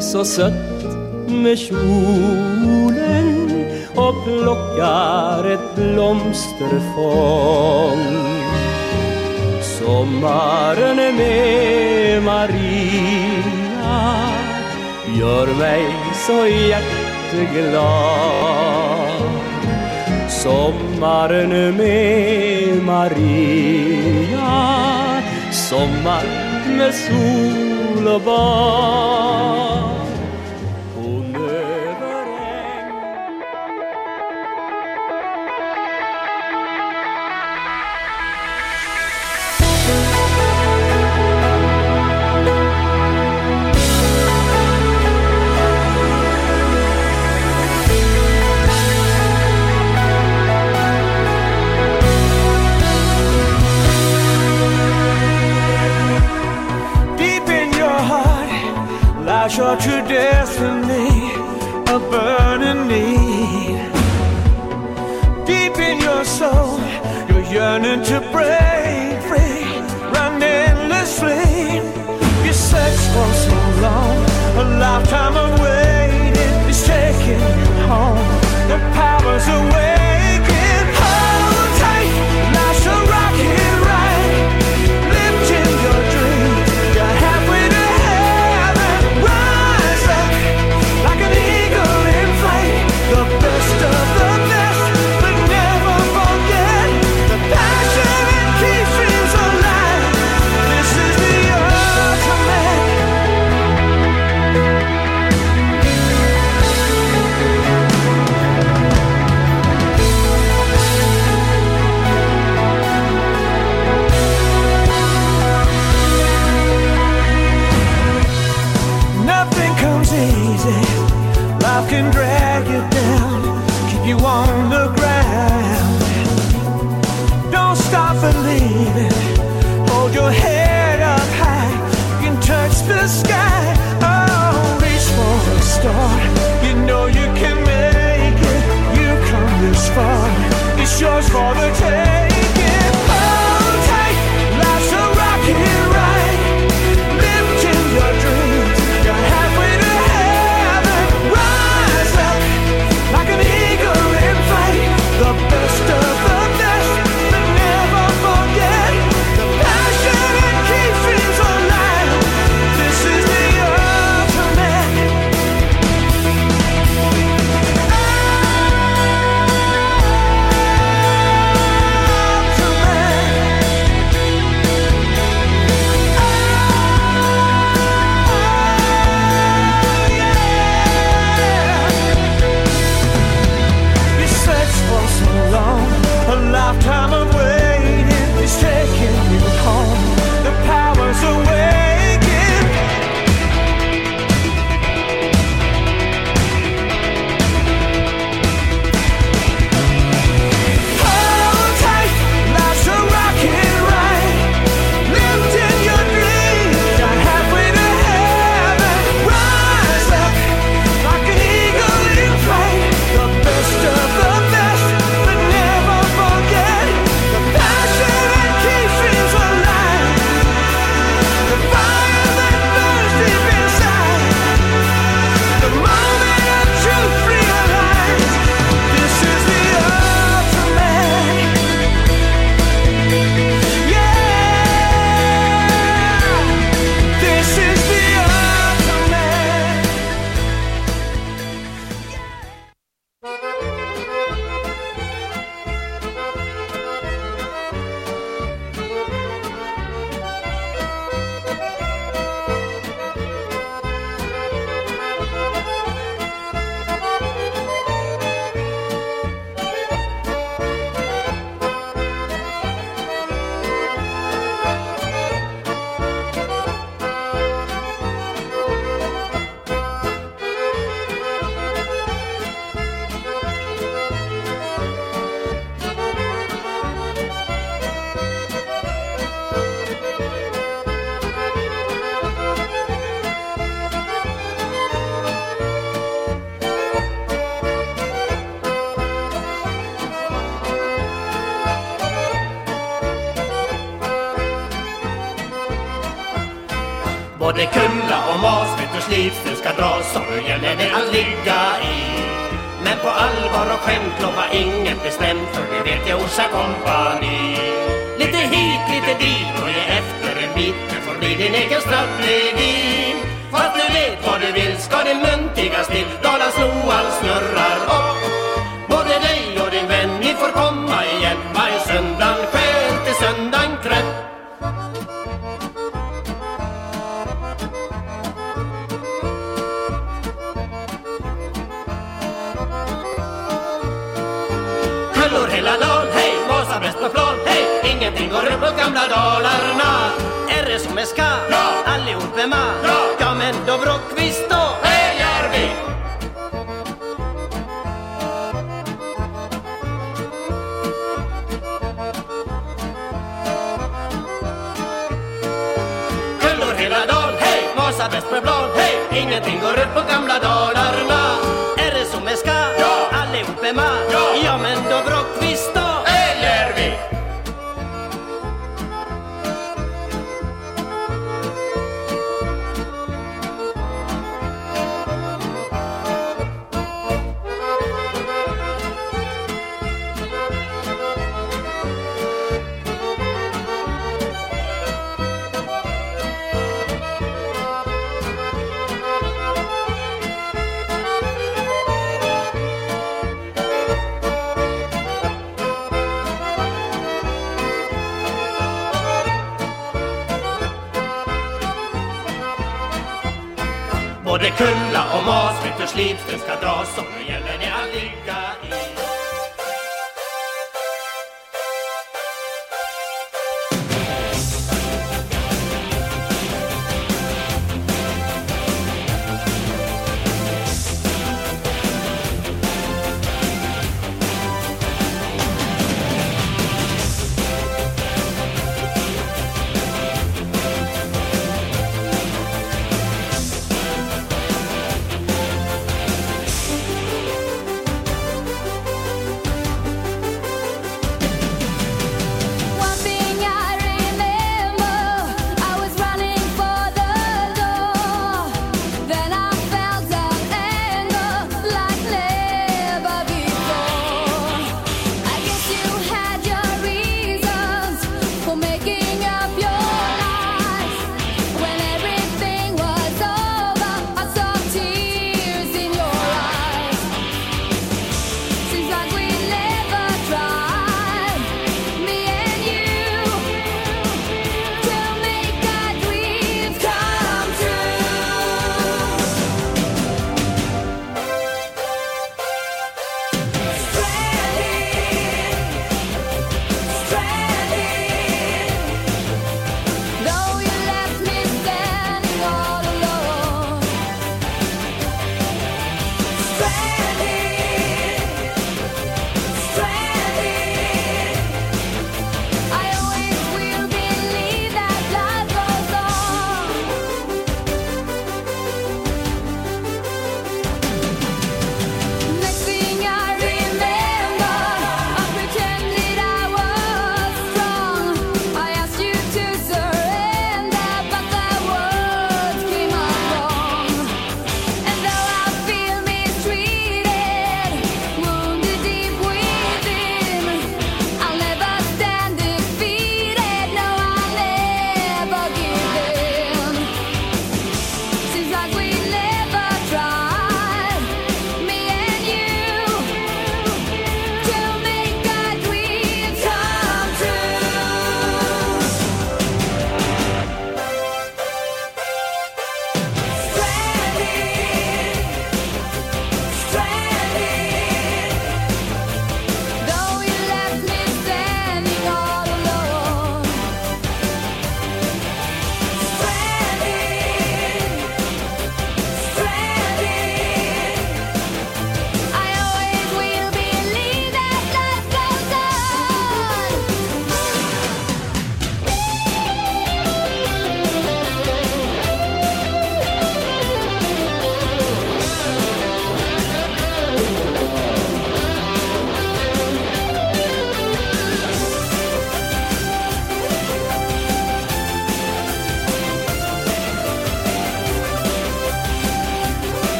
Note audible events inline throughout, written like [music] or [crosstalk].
så sött med kjolen och plockar ett blomsterfång. Sommaren med Maria gör mig så jätteglad. Sommaren med Maria, sommar med sol 了吧。about your destiny, a burning need. Deep in your soul, you're yearning to break free, run endlessly. You search for so long, a lifetime of waiting is taking you home. The power's away. just for the chance.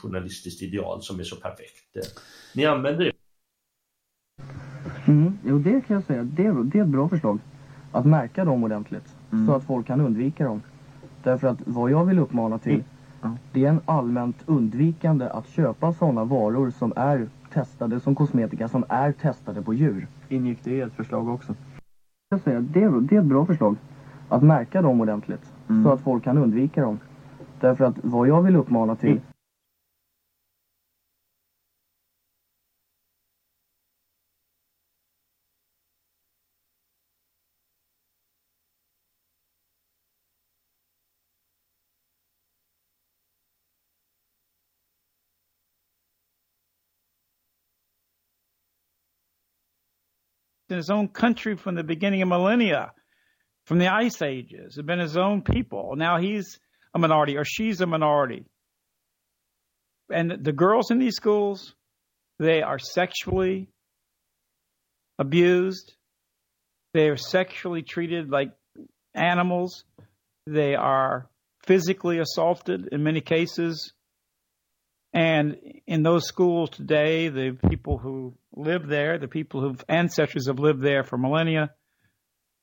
Journalistiskt ideal som är så perfekt. Ni använder det. Mm, jo, det kan jag säga. Det, är- det är ett bra förslag. Att märka dem ordentligt. Så att folk kan undvika dem. Därför att vad jag vill uppmana till, det är en allmänt undvikande att köpa sådana varor som är testade som kosmetika, som är testade på djur. Ingick det i ett förslag också? Jag säga, det, är- det är ett bra förslag. Att märka dem ordentligt. Så att folk kan undvika dem. Därför att vad jag vill uppmana till, in his own country from the beginning of millennia, from the ice ages, have been his own people. Now he's a minority or she's a minority. And the girls in these schools, they are sexually abused. They are sexually treated like animals. They are physically assaulted in many cases. And in those schools today, the people who live there, the people whose ancestors have lived there for millennia,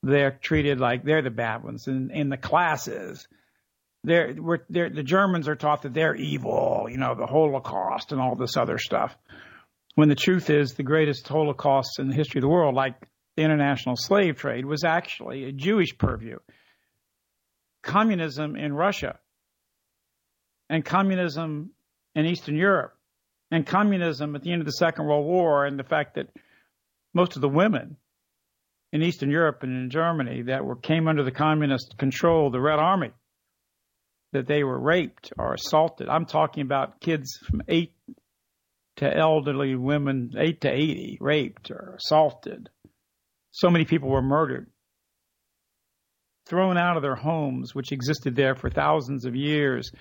they're treated like they're the bad ones. In, in the classes, they're, we're, they're, the Germans are taught that they're evil, you know, the Holocaust and all this other stuff. When the truth is, the greatest Holocaust in the history of the world, like the international slave trade, was actually a Jewish purview. Communism in Russia and communism in Eastern Europe and communism at the end of the Second World War and the fact that most of the women in Eastern Europe and in Germany that were came under the communist control, the Red Army, that they were raped or assaulted. I'm talking about kids from eight to elderly women, eight to eighty, raped or assaulted. So many people were murdered, thrown out of their homes, which existed there for thousands of years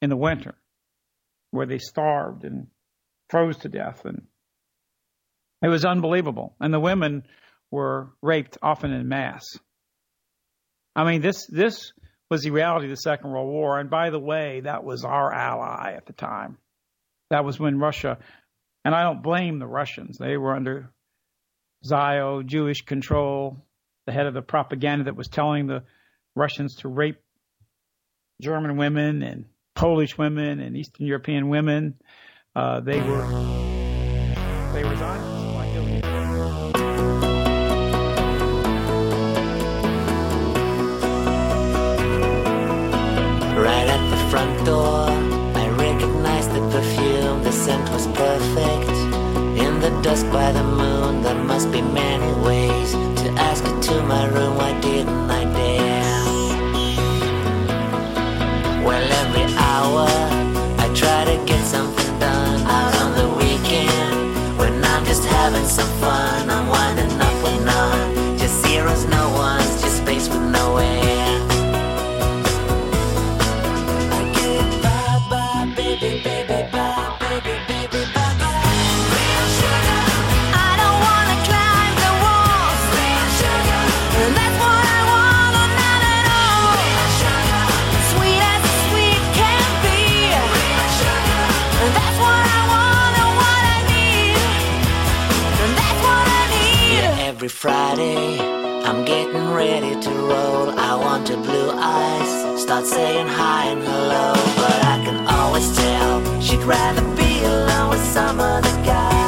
in the winter where they starved and froze to death and it was unbelievable. And the women were raped often in mass i mean this this was the reality of the second world war. And by the way that was our ally at the time. That was when russia and i don't blame the russians. They were under zio jewish control the head of the propaganda that was telling the russians to rape german women and Polish women and Eastern European women. Uh, they were they were Hitler. Right at the front door, I recognized the perfume. The scent was perfect. In the dusk by the moon, there must be many ways to ask her to my room. Some fun, Friday I'm getting ready to roll. I want your blue eyes, start saying hi and hello. But I can always tell she'd rather be alone with some other guy.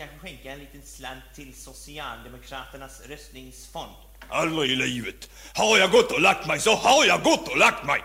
kanske skänka en liten slant till Socialdemokraternas röstningsfond? Aldrig i livet! Har jag gått och lagt mig så har jag gått och lagt mig!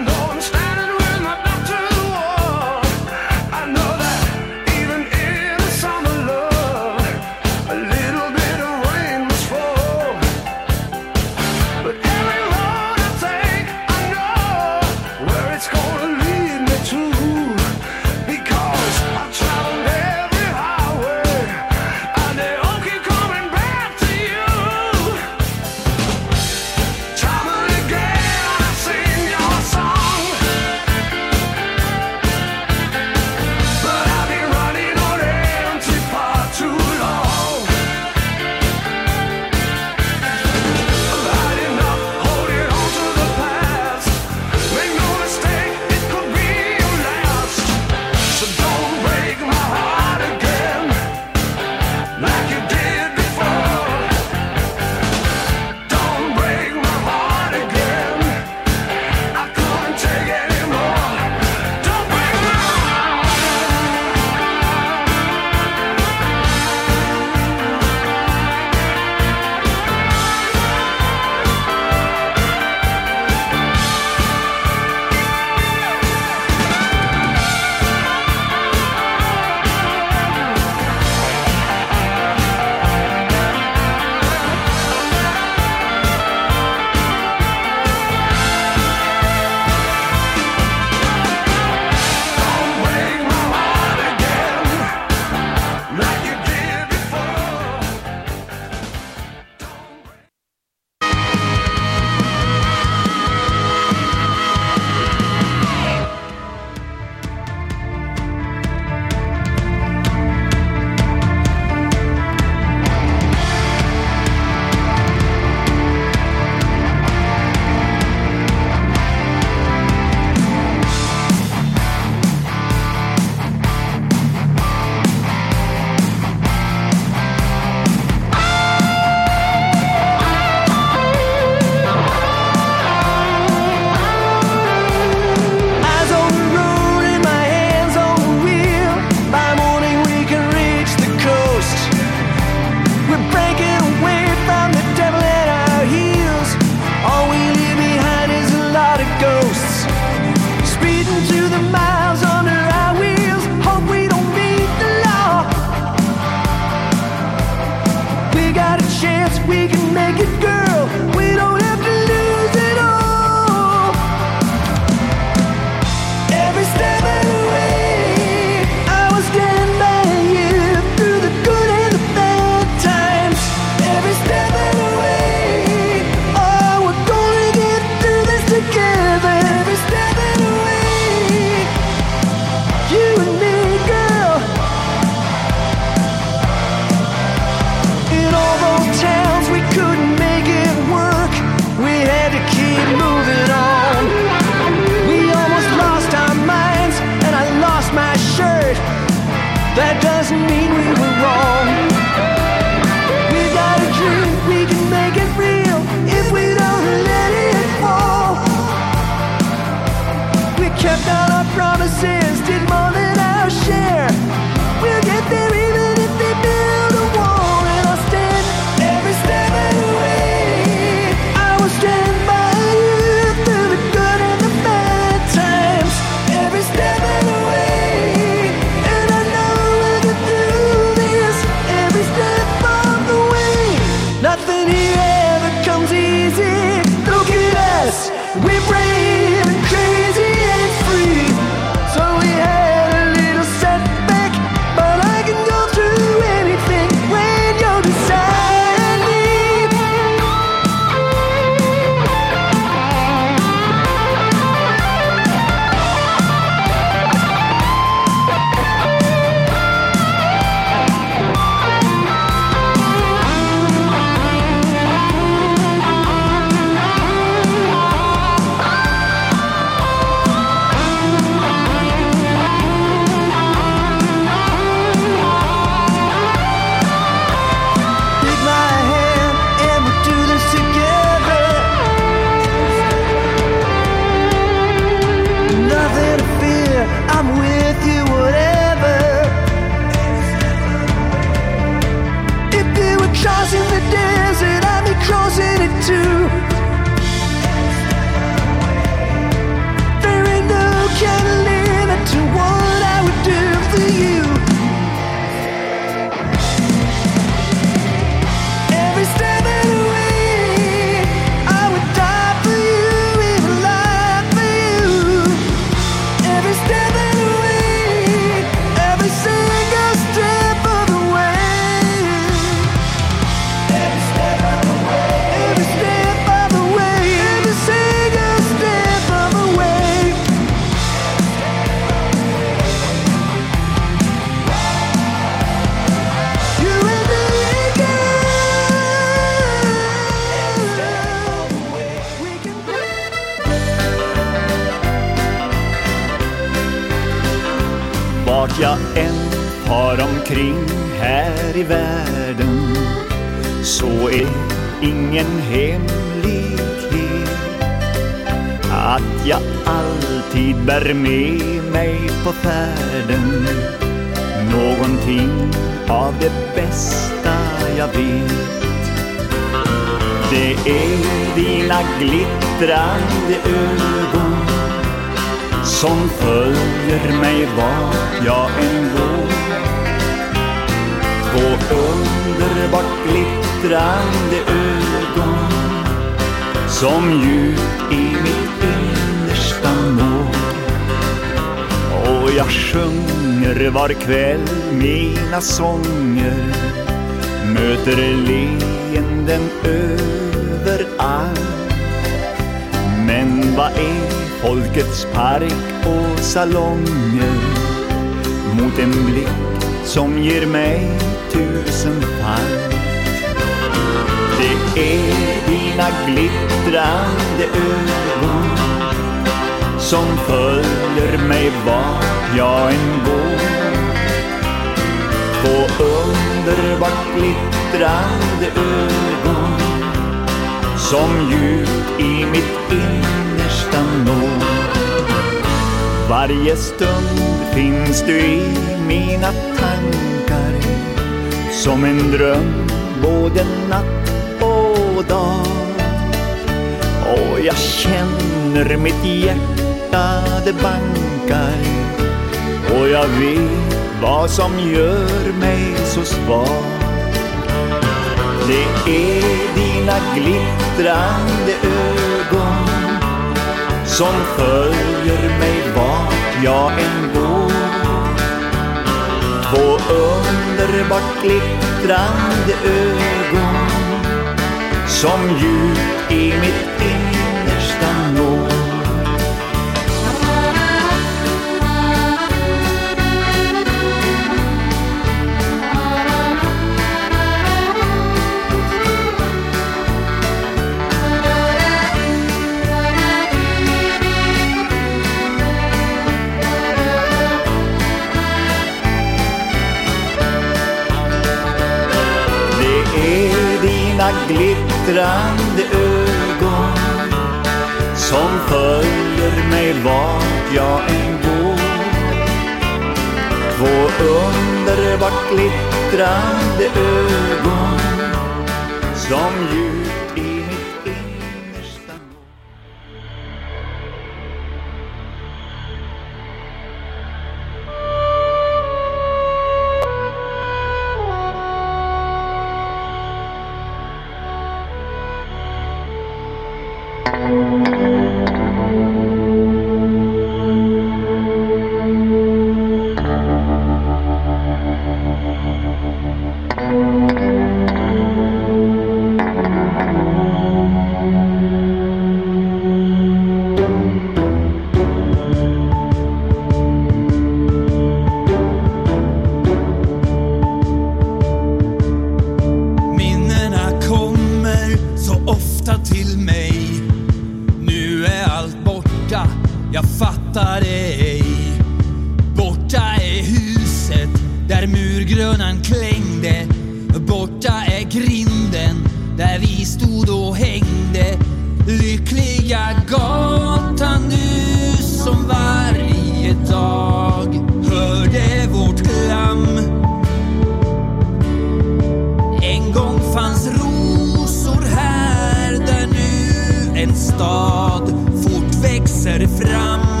Växer fram.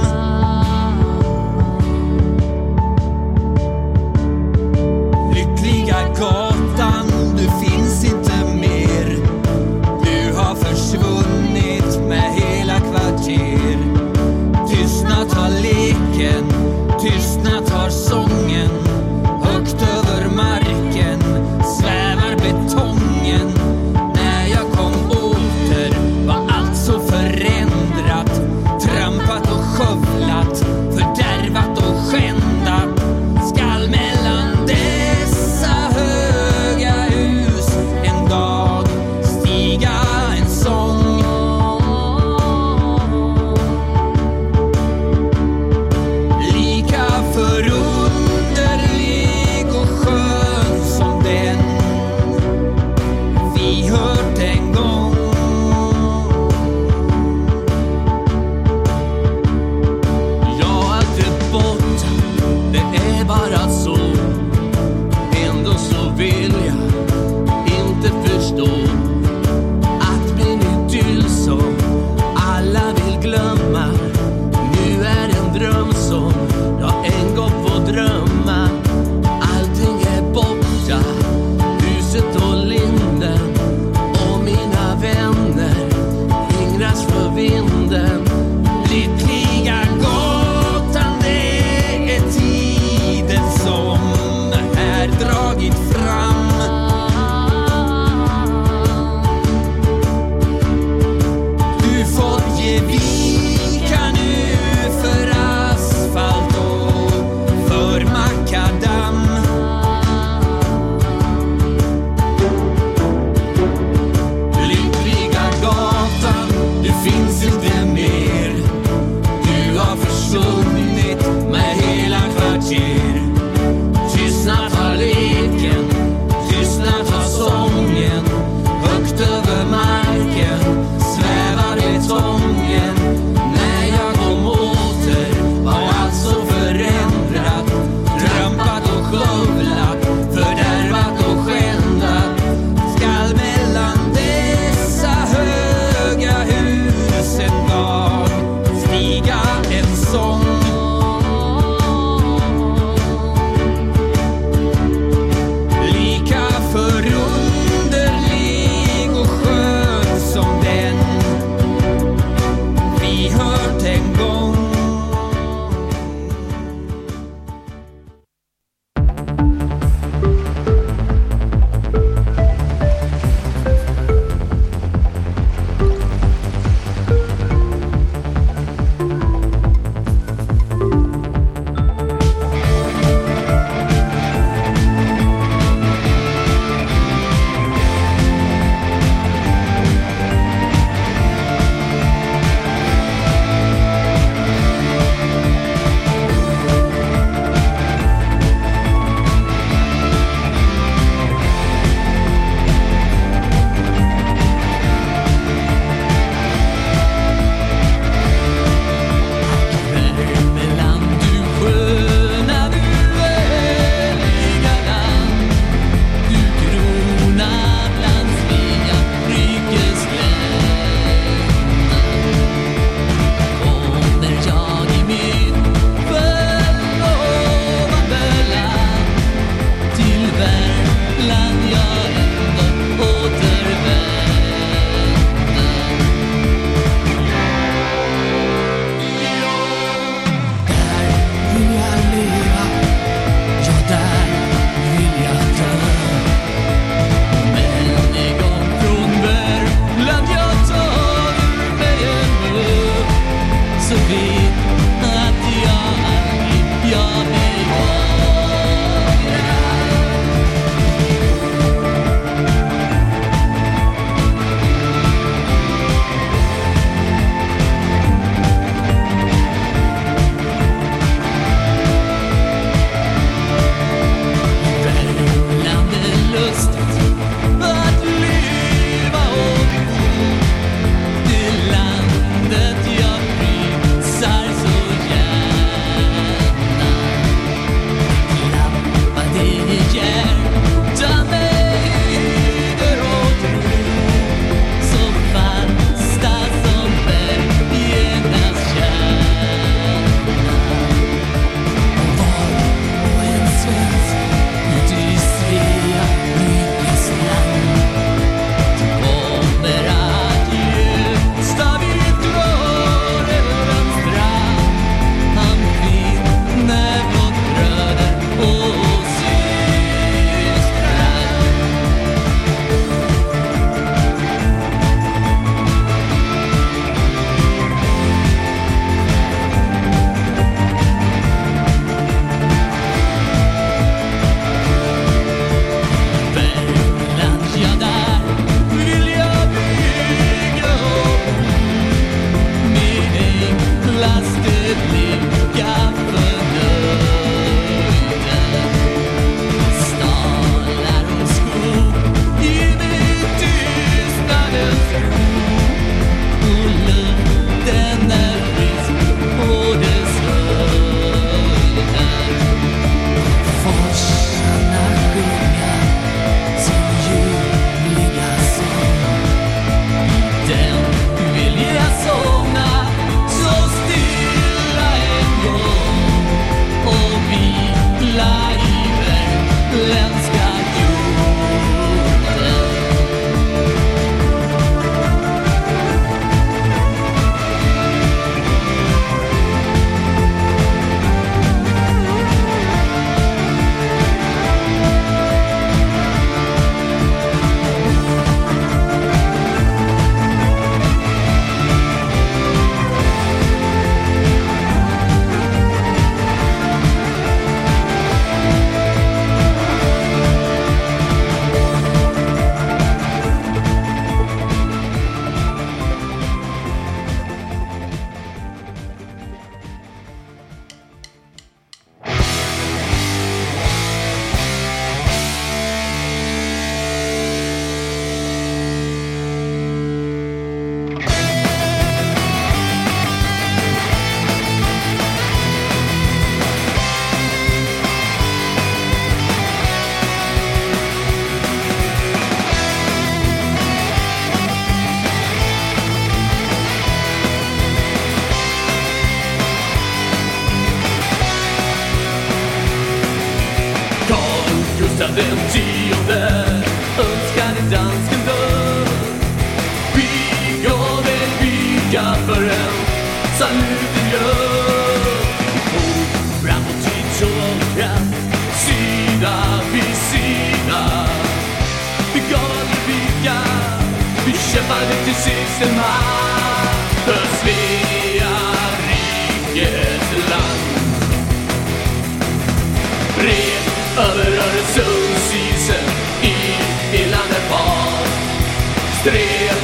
Stred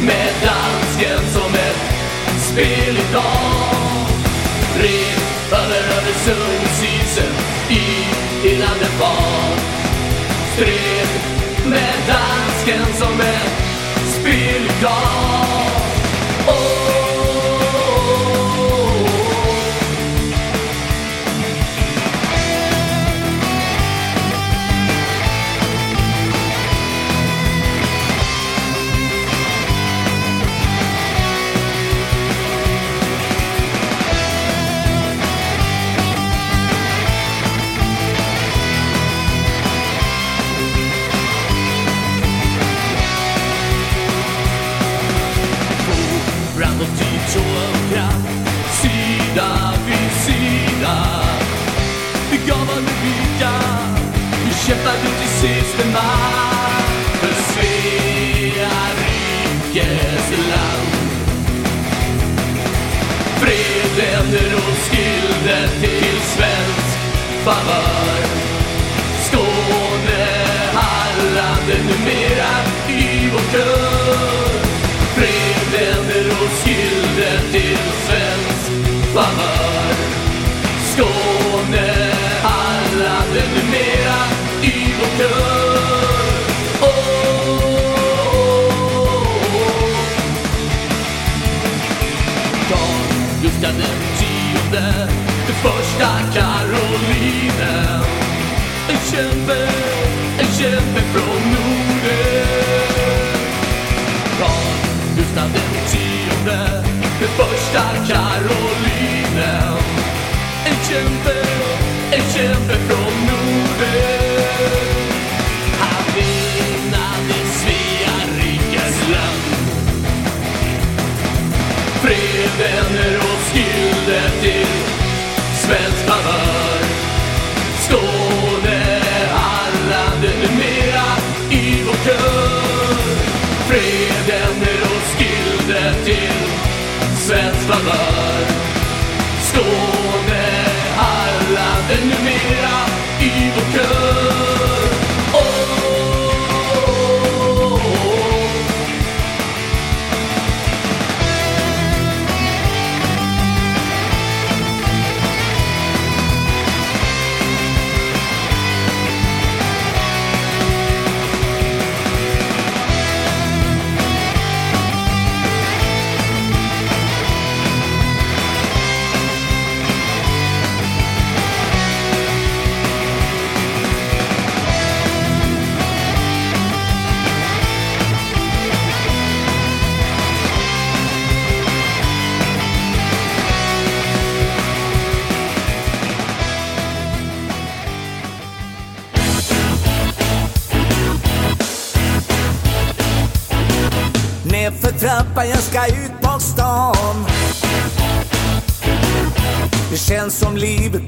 med dansken som ett spel idag. Rev över Öresundsisen i illande fart. Stred med dansken som ett spel idag. Skill din defense, flamör Första Karolina zum livet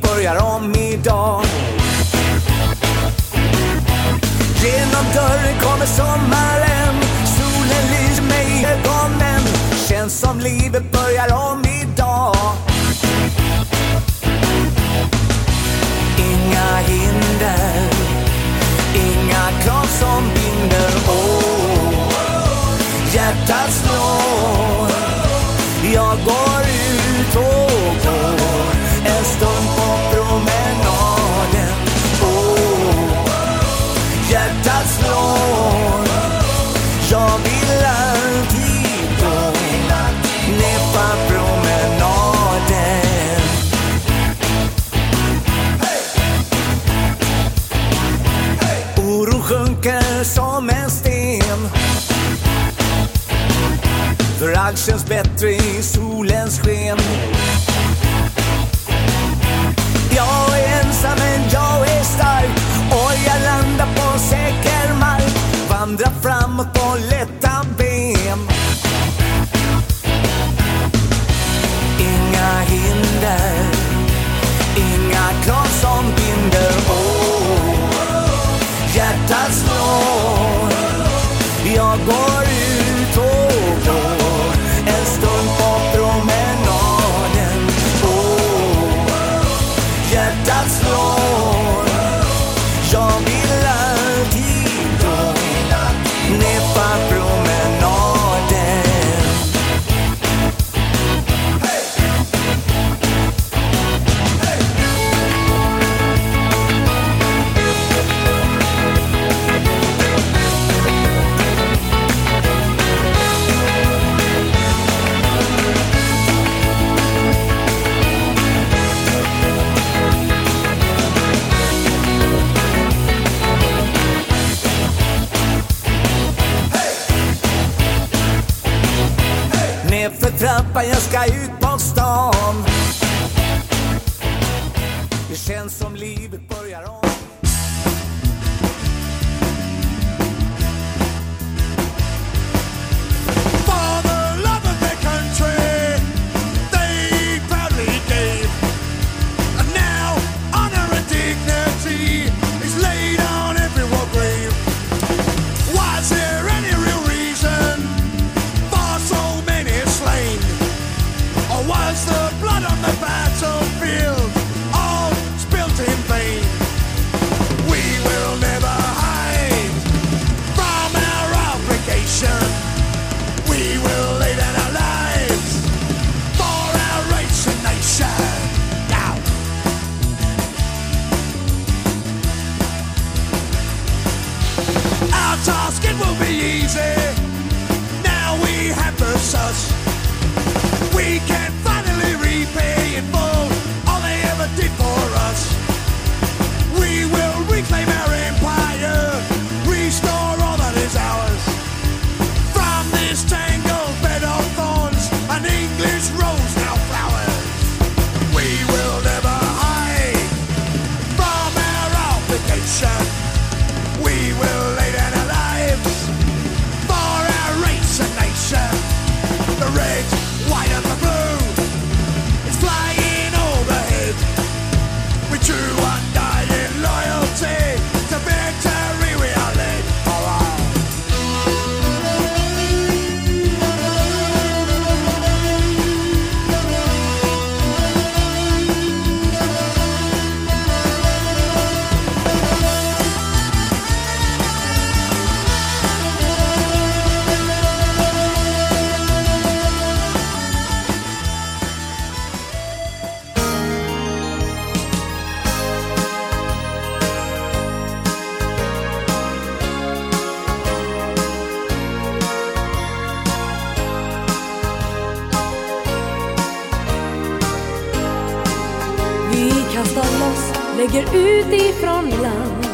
lägger ut ifrån land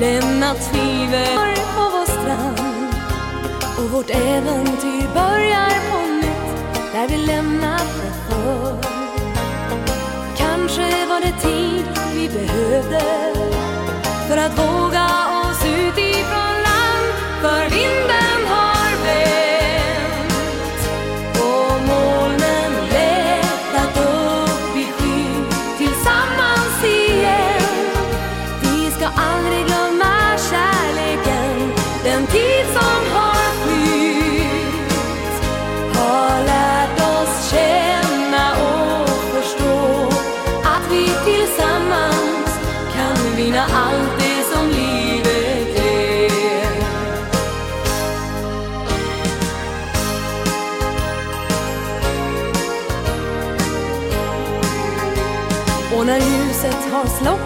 Lämna tvivel på vår strand. Och vårt äventyr börjar på nytt där vi lämnat det förr Kanske var det tid vi behövde för att våga oss ut ifrån land För vinden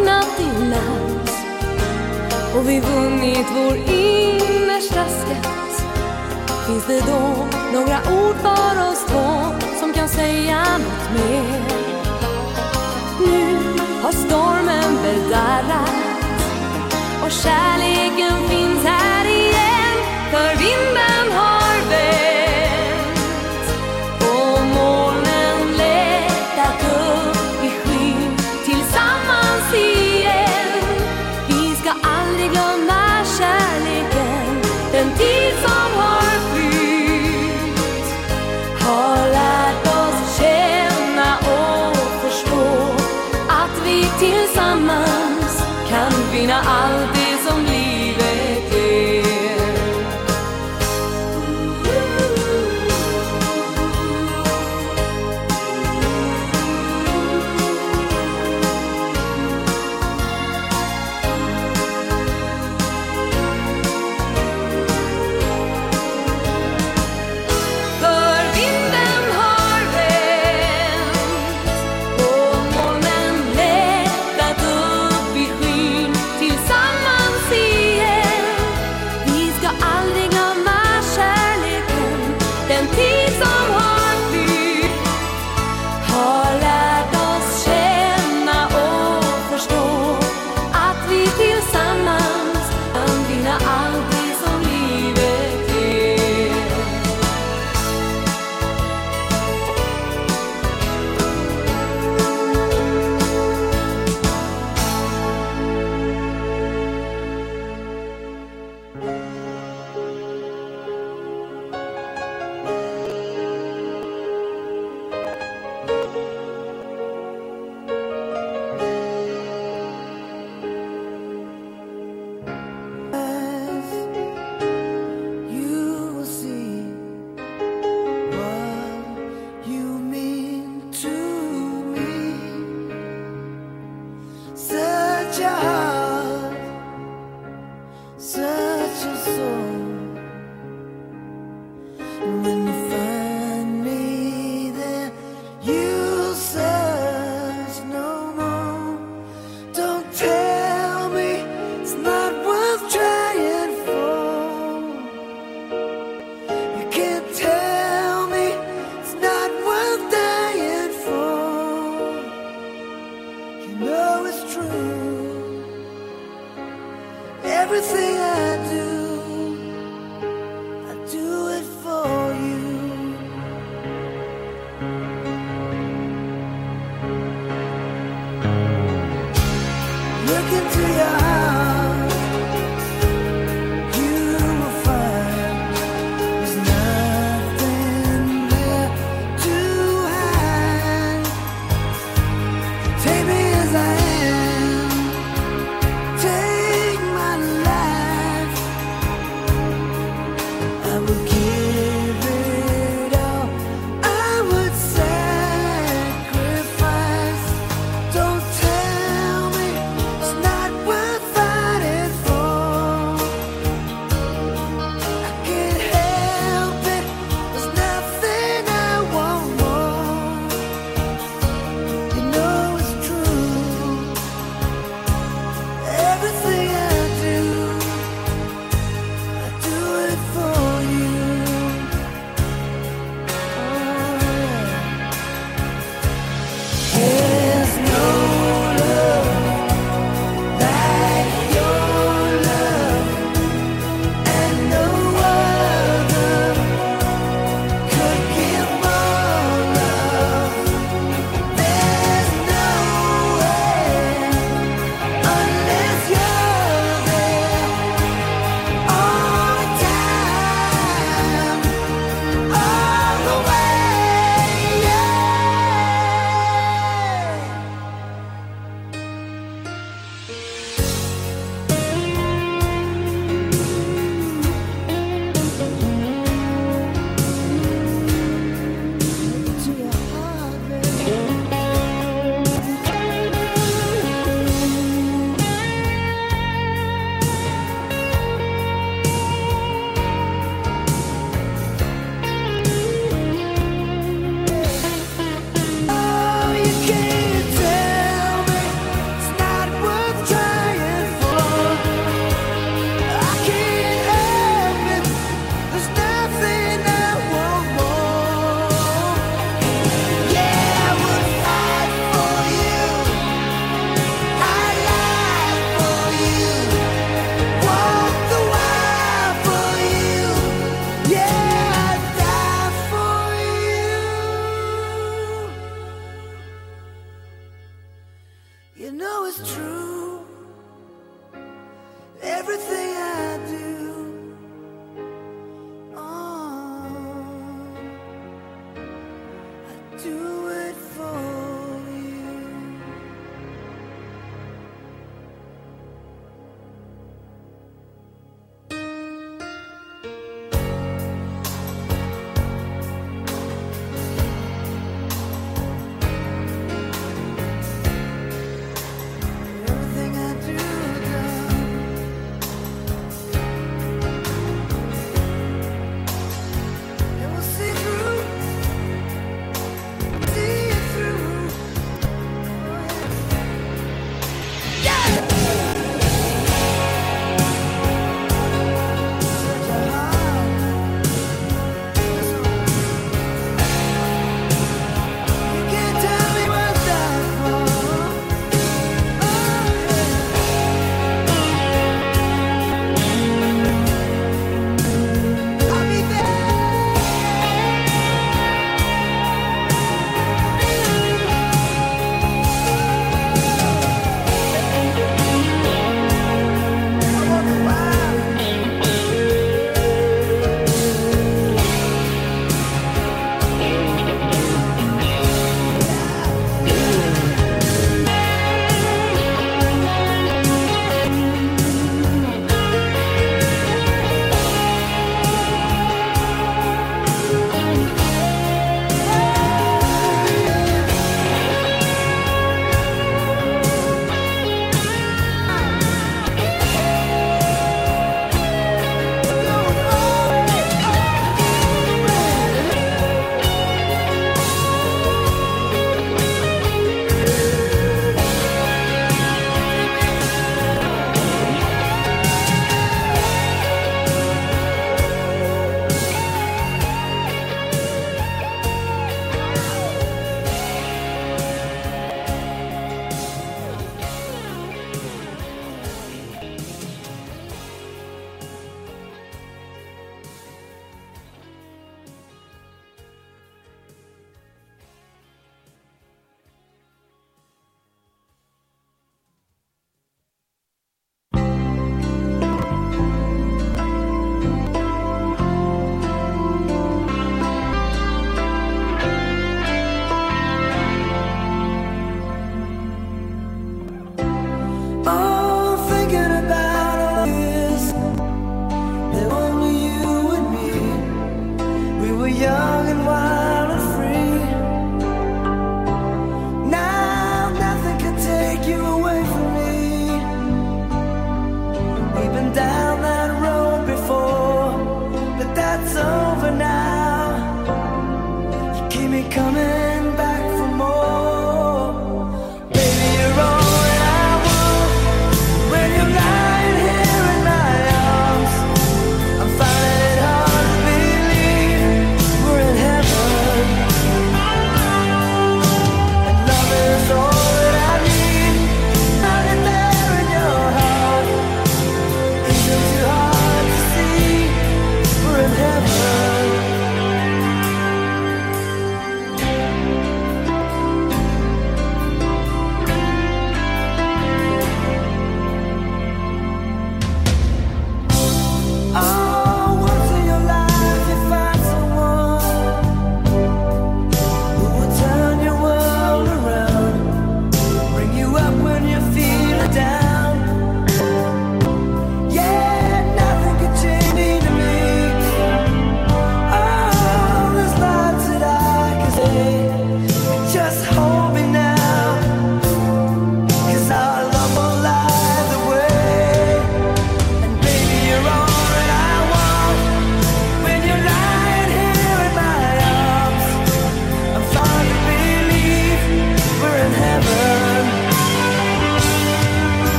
vaknat i natt. Och vi vunnit vår innersta skatt finns det då några ord för oss två som kan säga något mer? Nu har stormen bedarrat och kärleken finns här igen för vinden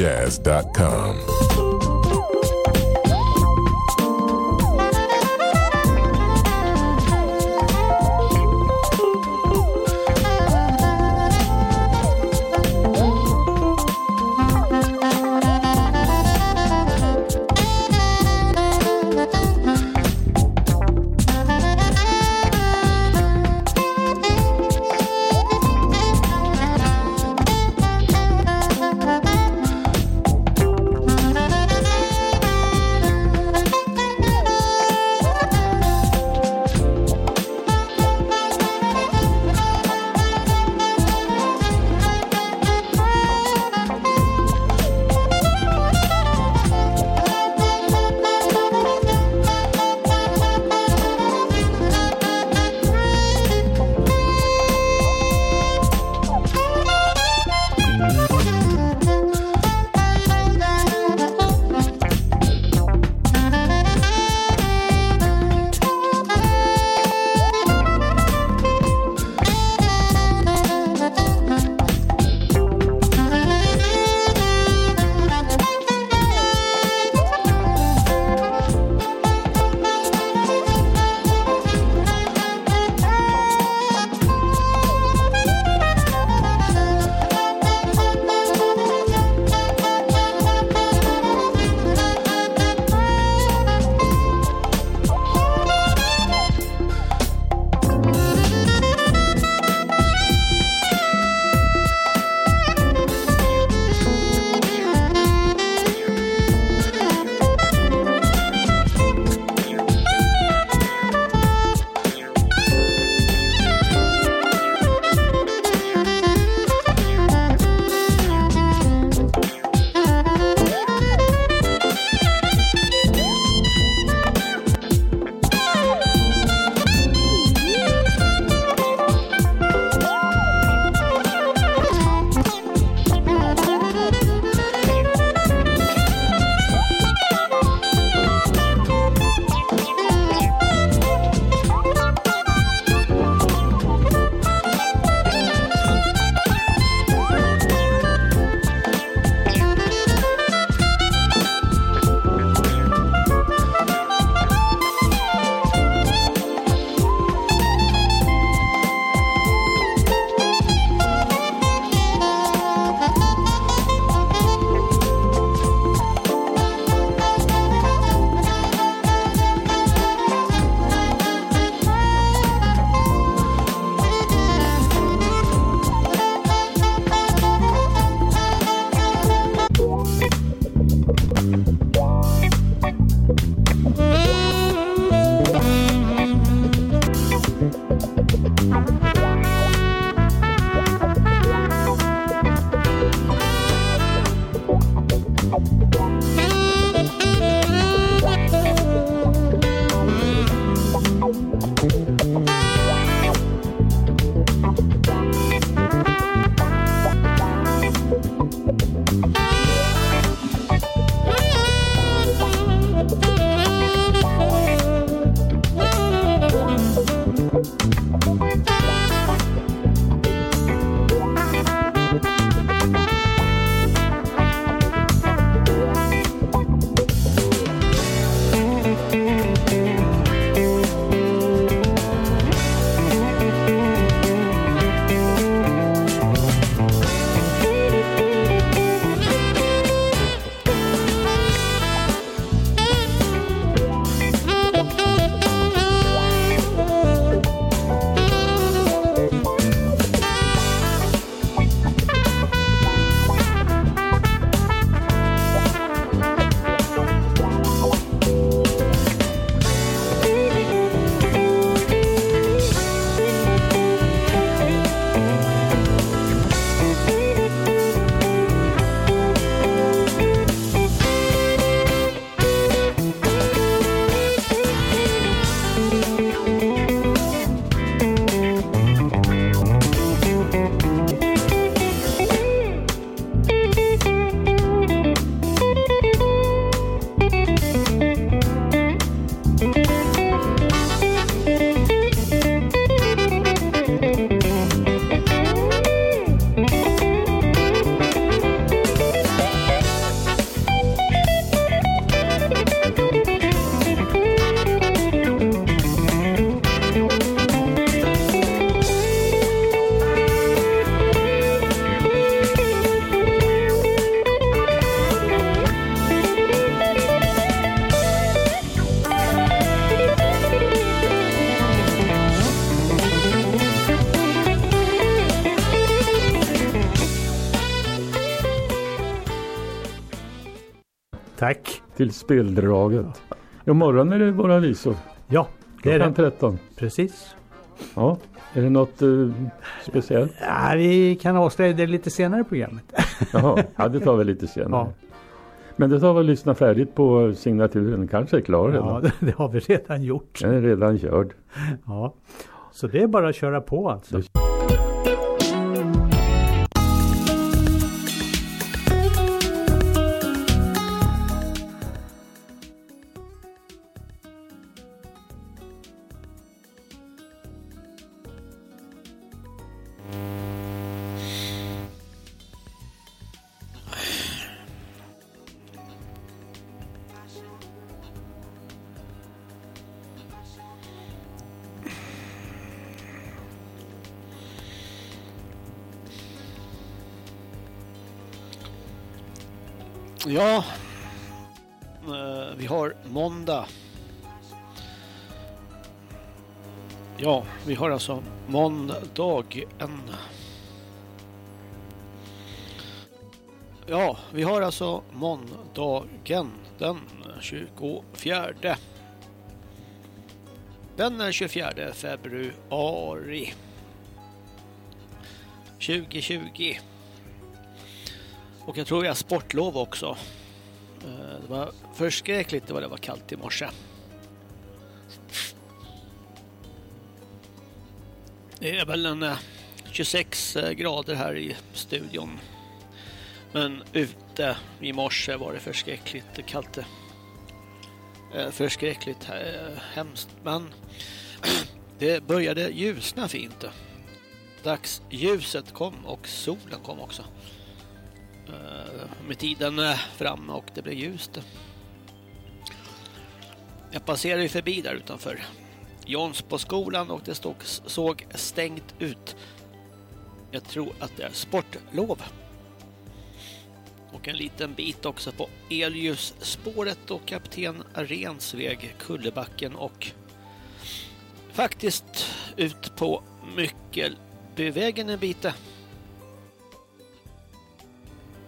RelaxingJazz.com. Till speldraget. Imorgon är det våra visor. Ja, det är det. 13. Precis. Ja, är det något eh, speciellt? Ja, vi kan avslöja det lite senare i programmet. [laughs] Jaha, ja, det tar vi lite senare. Ja. Men det tar vi att lyssna färdigt på signaturen. Kanske är klar redan. Ja, det, [laughs] det har vi redan gjort. Den är redan körd. Ja. Så det är bara att köra på alltså. Vi har alltså måndagen. Ja, vi har alltså måndagen den 24. Den 24 februari 2020. Och jag tror vi har sportlov också. Eh, det var förskräckligt vad det var kallt i morse. Det är väl en eh, 26 eh, grader här i studion. Men ute i morse var det förskräckligt kallt. Eh, förskräckligt hemskt. Men [clears throat] det började ljusna fint. Dagsljuset kom och solen kom också. Med tiden fram och det blev ljust. Jag passerade ju förbi där utanför Jonsboskolan och det stod, såg stängt ut. Jag tror att det är sportlov. Och en liten bit också på elljusspåret och kapten Rensväg, Kullebacken och faktiskt ut på Myckelbyvägen en bit.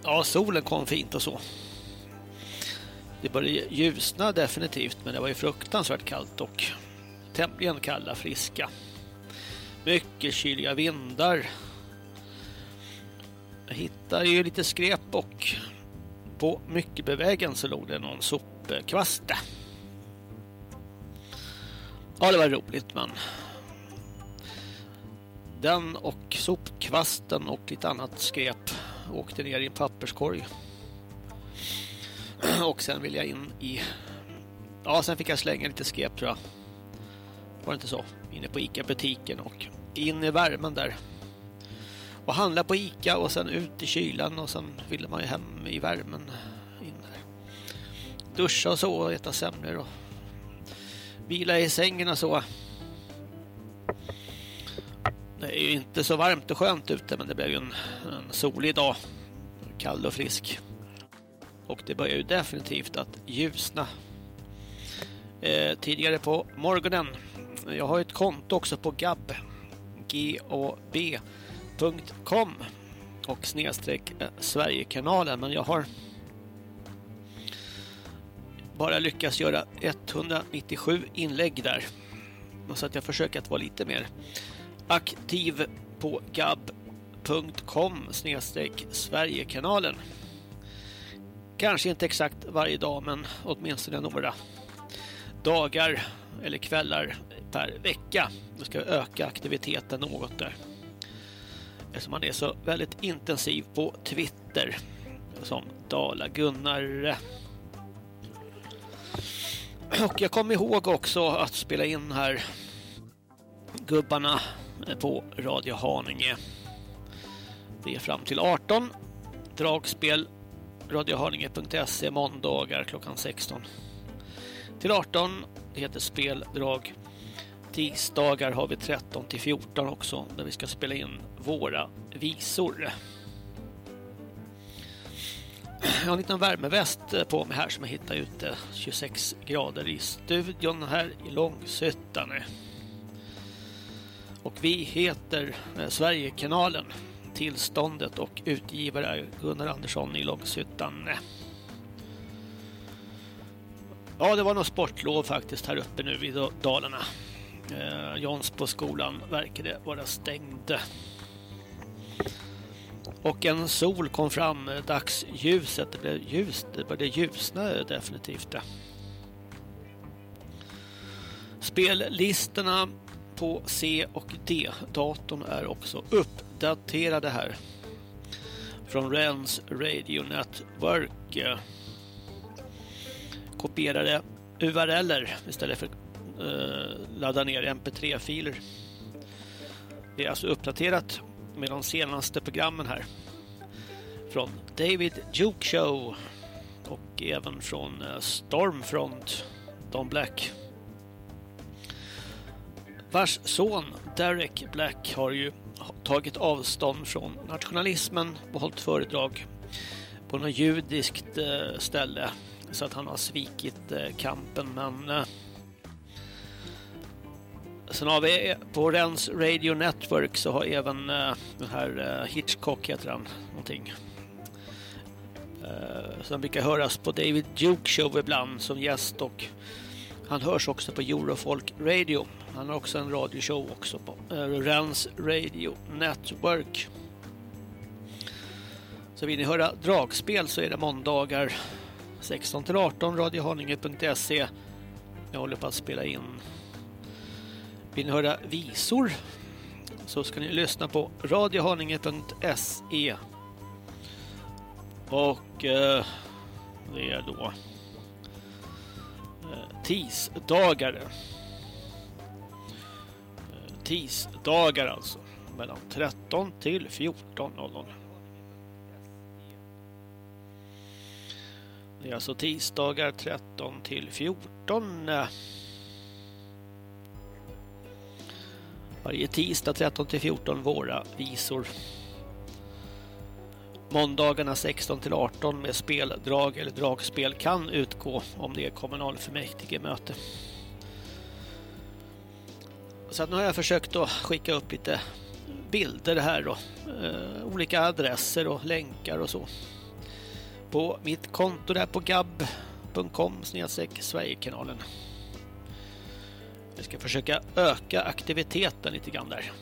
Ja, solen kom fint och så. Det började ljusna definitivt, men det var ju fruktansvärt kallt och tämligen kalla, friska. Mycket kyliga vindar. Jag hittade ju lite skräp och på Myckebyvägen så låg det någon sopkvast. där. Ja, det var roligt, men den och sopkvasten och lite annat skräp åkte ner i en papperskorg. Och sen vill jag in i... Ja, sen fick jag slänga lite skräp tror jag. Var det inte så? Inne på Ica-butiken och in i värmen där. Och handla på Ica och sen ut i kylan och sen ville man ju hem i värmen. In där. Duscha och så och äta semlor och vila i sängen och så. Det är ju inte så varmt och skönt ute men det blev ju en, en solig dag. Kall och frisk. Och det börjar ju definitivt att ljusna. Eh, tidigare på morgonen. Jag har ett konto också på gab. gab.com och snedstreck eh, Sverigekanalen men jag har bara lyckats göra 197 inlägg där. Så att jag försöker att vara lite mer aktiv på gab.com snedstreck Sverigekanalen. Kanske inte exakt varje dag men åtminstone några dagar eller kvällar per vecka. Då ska vi öka aktiviteten något där. Eftersom han är så väldigt intensiv på Twitter som Dala-Gunnar. Och jag kom ihåg också att spela in här gubbarna på Radio Haninge. Det är fram till 18. Dragspel radiohaninge.se måndagar klockan 16 till 18. Det heter speldrag. Tisdagar har vi 13 till 14 också där vi ska spela in våra visor. Jag har en liten värmeväst på mig här som jag hittade ute 26 grader i studion här i Långshyttan. Och vi heter eh, Sverigekanalen. Tillståndet och utgivare är Gunnar Andersson i Långshyttan. Ja, det var nog sportlov faktiskt här uppe nu i Dalarna. Eh, Jonsbo skolan verkade vara stängd. Och en sol kom fram, dagsljuset, det blev ljust, det började ljusna definitivt. Spellistorna på C och D-datorn är också uppdaterade här. Från Rens Radio Network. Kopierade URLer istället för eh, ladda ner mp3-filer. Det är alltså uppdaterat med de senaste programmen här. Från David Duke Show och även från eh, Stormfront, Don Black. Vars son Derek Black har ju tagit avstånd från nationalismen och hållit föredrag på något judiskt eh, ställe så att han har svikit eh, kampen men eh, sen har vi på Rens Radio Network så har även eh, den här eh, Hitchcock heter han någonting eh, som brukar höras på David Duke Show ibland som gäst och han hörs också på Eurofolk Radio. Han har också en radioshow också på Rens Radio Network. Så vill ni höra dragspel så är det måndagar 16-18 radiohaninge.se. Jag håller på att spela in. Vill ni höra visor så ska ni lyssna på radiohaninge.se. Och eh, det är då eh, tisdagar. Eh, tisdagar alltså. Mellan 13 till 14.00. Det är alltså tisdagar 13 till 14. Varje tisdag 13 till 14 våra visor. Måndagarna 16 till 18 med speldrag eller dragspel kan utgå om det är kommunalfullmäktige möte. Så nu har jag försökt att skicka upp lite bilder här då. Eh, olika adresser och länkar och så på mitt konto där på gab.com snedstreck Sverigekanalen. Jag ska försöka öka aktiviteten lite grann där.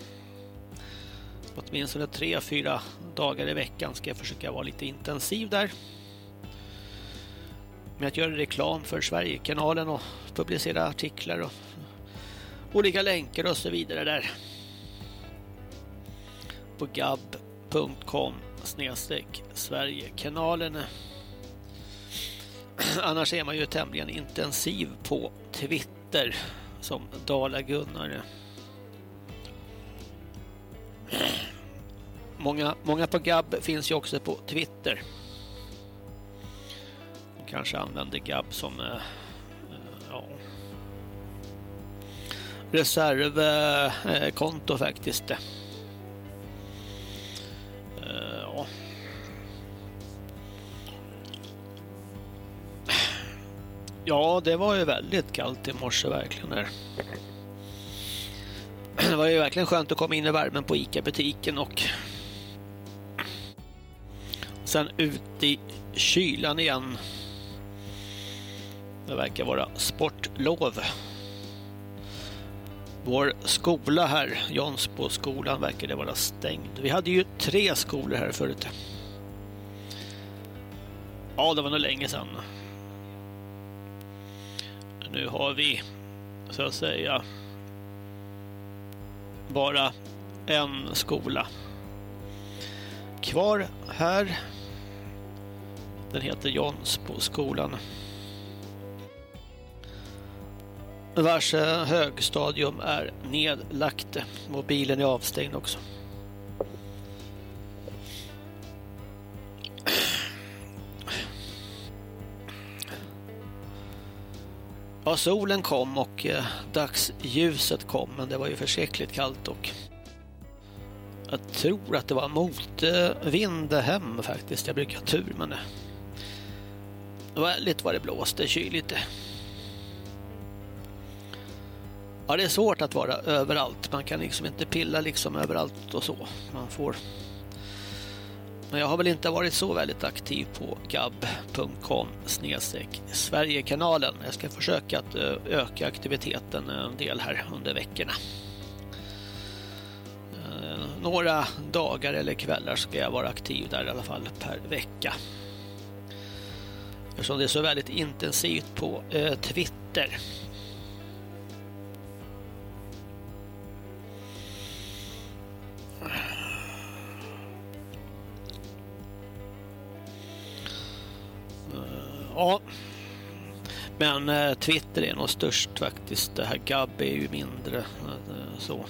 Åtminstone tre, fyra dagar i veckan ska jag försöka vara lite intensiv där. Med att göra reklam för Sverigekanalen och publicera artiklar och olika länkar och så vidare där. På gab.com snedstreck Sverigekanalen. Annars är man ju tämligen intensiv på Twitter som Dala-Gunnar. Många, många på Gab finns ju också på Twitter. De kanske använder Gab som eh, eh ja, reservkonto eh, faktiskt. Eh, Ja. Det var ju väldigt kallt i morse verkligen. Där. Det var ju verkligen skönt att komma in i värmen på ICA-butiken och sen ut i kylan igen. Det verkar vara sportlov. Vår skola här, Jonsbo skolan, verkar det vara stängd. Vi hade ju tre skolor här förut. Ja, det var nog länge sedan. Nu har vi så att säga bara en skola kvar här. Den heter Jonsboskolan. Vars högstadium är nedlagt. Mobilen är avstängd också. Ja, solen kom och eh, dagsljuset kom, men det var ju förskräckligt kallt och jag tror att det var motvind hem faktiskt. Jag brukar ha tur, men det var väldigt vad det blåste, kyligt. Ja, det är svårt att vara överallt. Man kan liksom inte pilla liksom överallt och så. Man får... Men jag har väl inte varit så väldigt aktiv på gab.com Sverigekanalen. Jag ska försöka att eh, öka aktiviteten en del här under veckorna. Eh, några dagar eller kvällar ska jag vara aktiv där i alla fall per vecka. Eftersom det är så väldigt intensivt på eh, Twitter. Ja. Men eh, Twitter är nog störst faktiskt. Det här Gab är ju mindre. eh, Så. Eh,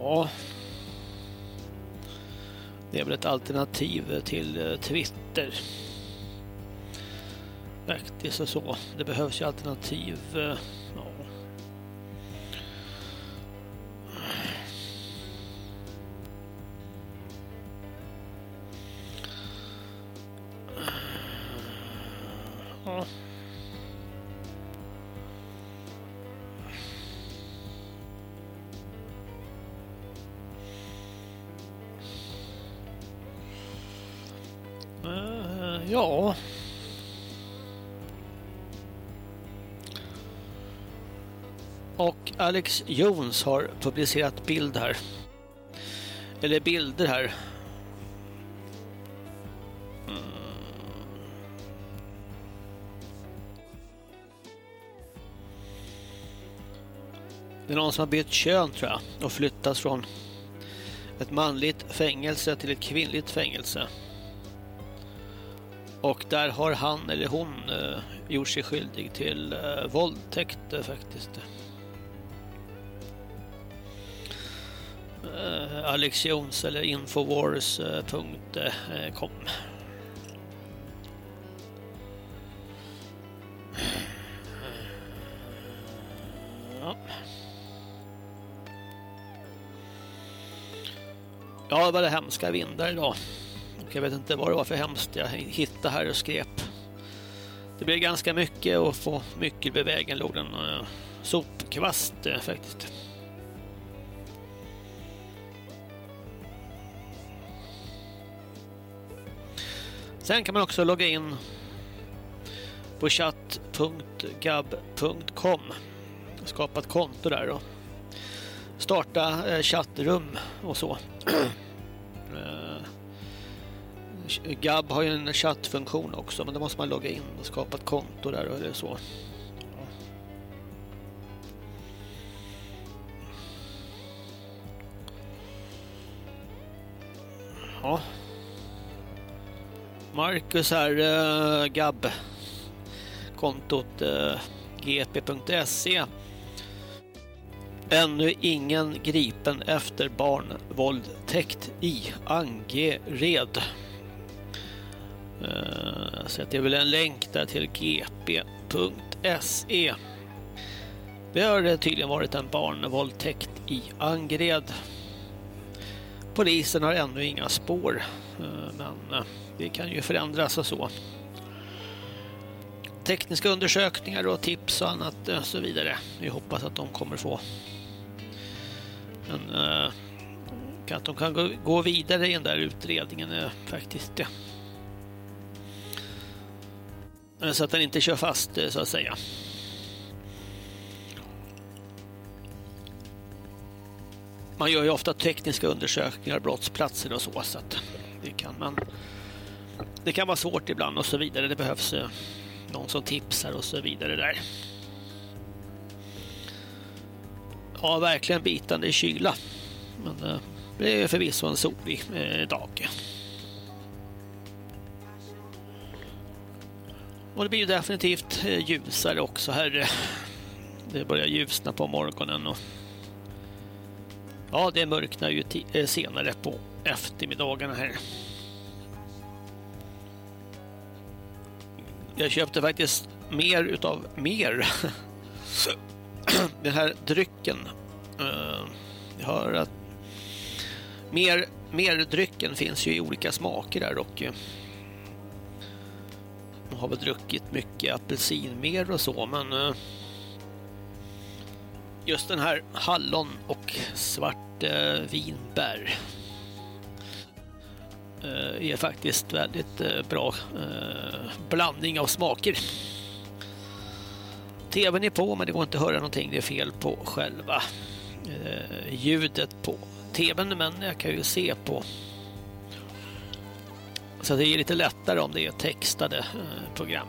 Ja. Det är väl ett alternativ till eh, Twitter. Faktiskt och så. Det behövs ju alternativ. eh, Ja. Alex Jones har publicerat bild här. Eller bilder här. Mm. Det är någon som har bytt kön tror jag och flyttats från ett manligt fängelse till ett kvinnligt fängelse. Och där har han eller hon eh, gjort sig skyldig till eh, våldtäkt eh, faktiskt. Eh, Alex Jones eller Infowars.com eh, eh, Ja. Ja, det var det hemska vindar idag. Och jag vet inte vad det var för hemskt jag hittade här och skrep. Det blev ganska mycket och få mycket vid vägen låg en sopkvast faktiskt. Sen kan man också logga in på chatt.gab.com skapa ett konto där och starta eh, chattrum och så. [clears throat] Eh, gab har ju en chattfunktion också men då måste man logga in och skapa ett konto där eller så. Ja. Marcus här, eh, äh, Gab. Kontot äh, eh, gp.se. Ännu ingen gripen efter barnvåldtäkt i Angered. Äh, så att det är väl en länk där till gp.se. Det har tydligen varit en barnvåldtäkt i Angered. Polisen har ännu inga spår, men det kan ju förändras och så. Tekniska undersökningar och tips och annat och så vidare. Vi hoppas att de kommer få men eh, att de kan gå, gå vidare i den där utredningen är faktiskt det. Eh, så att den inte kör fast eh, så att säga. Man gör ju ofta tekniska undersökningar, brottsplatser och så, så att det kan man. Det kan vara svårt ibland och så vidare. Det behövs eh, någon som tipsar och så vidare där. ja, verkligen bitande kyla. Men eh, det är förvisso en solig eh, dag. Och det blir ju definitivt eh, ljusare också här. Det börjar ljusna på morgonen och ja, det mörknar ju eh, senare på eftermiddagarna här. Jag köpte faktiskt mer utav mer. Den här drycken. Eh, jag hör att mer, mer drycken finns ju i olika smaker där och eh, jag har väl druckit mycket apelsinmer och så men eh, just den här hallon och svart vinbär Eh, är faktiskt väldigt eh, bra eh, blandning av smaker. TVn är på men det går inte att höra någonting. Det är fel på själva eh, ljudet på TVn men jag kan ju se på så det är lite lättare om det är textade eh, program.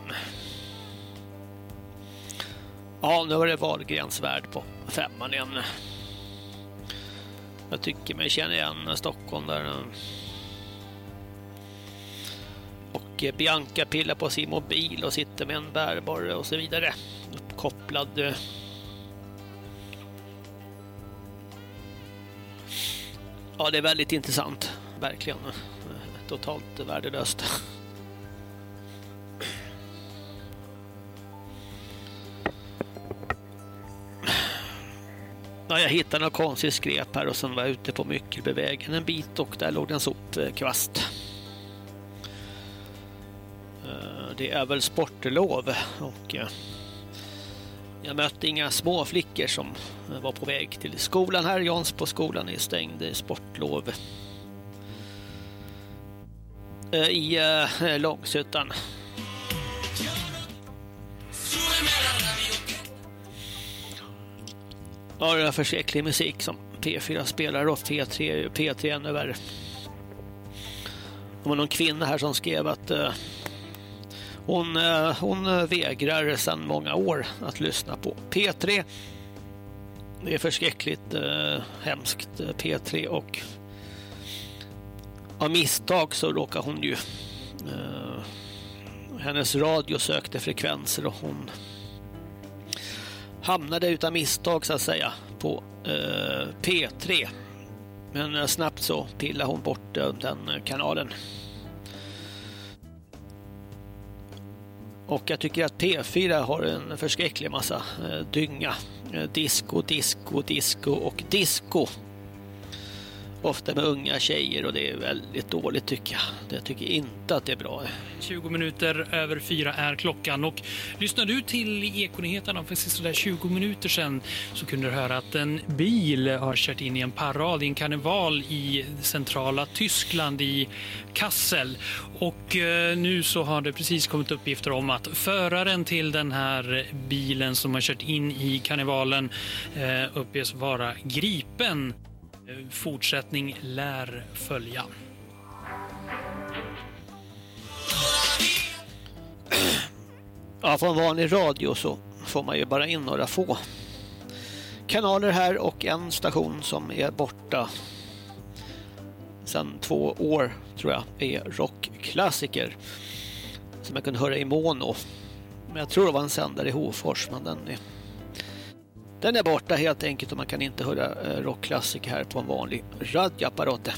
Ja, nu var det Wahlgrens värld på femman igen. Jag tycker mig känna igen Stockholm där. Och eh, Bianca pillar på sin mobil och sitter med en bärbar och så vidare. Uppkopplad. Eh. Ja, det är väldigt intressant. Verkligen. Eh, totalt värdelöst. Ja, jag hittade något konstigt skrep här och sen var jag ute på Myckelbevägen en bit och där låg det en sopkvast. Det är väl sportlov och eh, jag mötte inga små flickor som var på väg till skolan här. Jans på skolan är stängd, det är sportlov. Eh, I eh, Långshyttan. Ja, det är försäklig musik som P4 spelar och P3, P3 är ännu värre. Det var någon kvinna här som skrev att hon, eh, hon vägrar sedan många år att lyssna på P3. Det är förskräckligt eh, hemskt eh, P3 och av misstag så råkar hon ju eh, hennes radio sökte frekvenser och hon hamnade utan misstag så att säga på eh, P3. Men eh, snabbt så pillade hon bort eh, den eh, kanalen. Och jag tycker att P4 har en förskräcklig massa eh, dynga. Eh, disco, disco, disco och disco. Ofta med unga tjejer och det är väldigt dåligt tycker jag. Jag tycker inte att det är bra. 20 minuter över fyra är klockan och lyssnar du till Ekonyheterna för sådär 20 minuter sedan så kunde du höra att en bil har kört in i en parad i en karneval i centrala Tyskland i Kassel. Och eh, nu så har det precis kommit uppgifter om att föraren till den här bilen som har kört in i karnevalen eh, uppges vara gripen. Fortsättning lär följa. Ja, en vanlig radio så får man ju bara in några få kanaler här och en station som är borta sedan två år tror jag är rockklassiker som jag kunde höra i mono. Men jag tror det var en sändare i Hofors men den är den är borta helt enkelt och man kan inte höra eh, rockklassiker här på en vanlig radioapparat.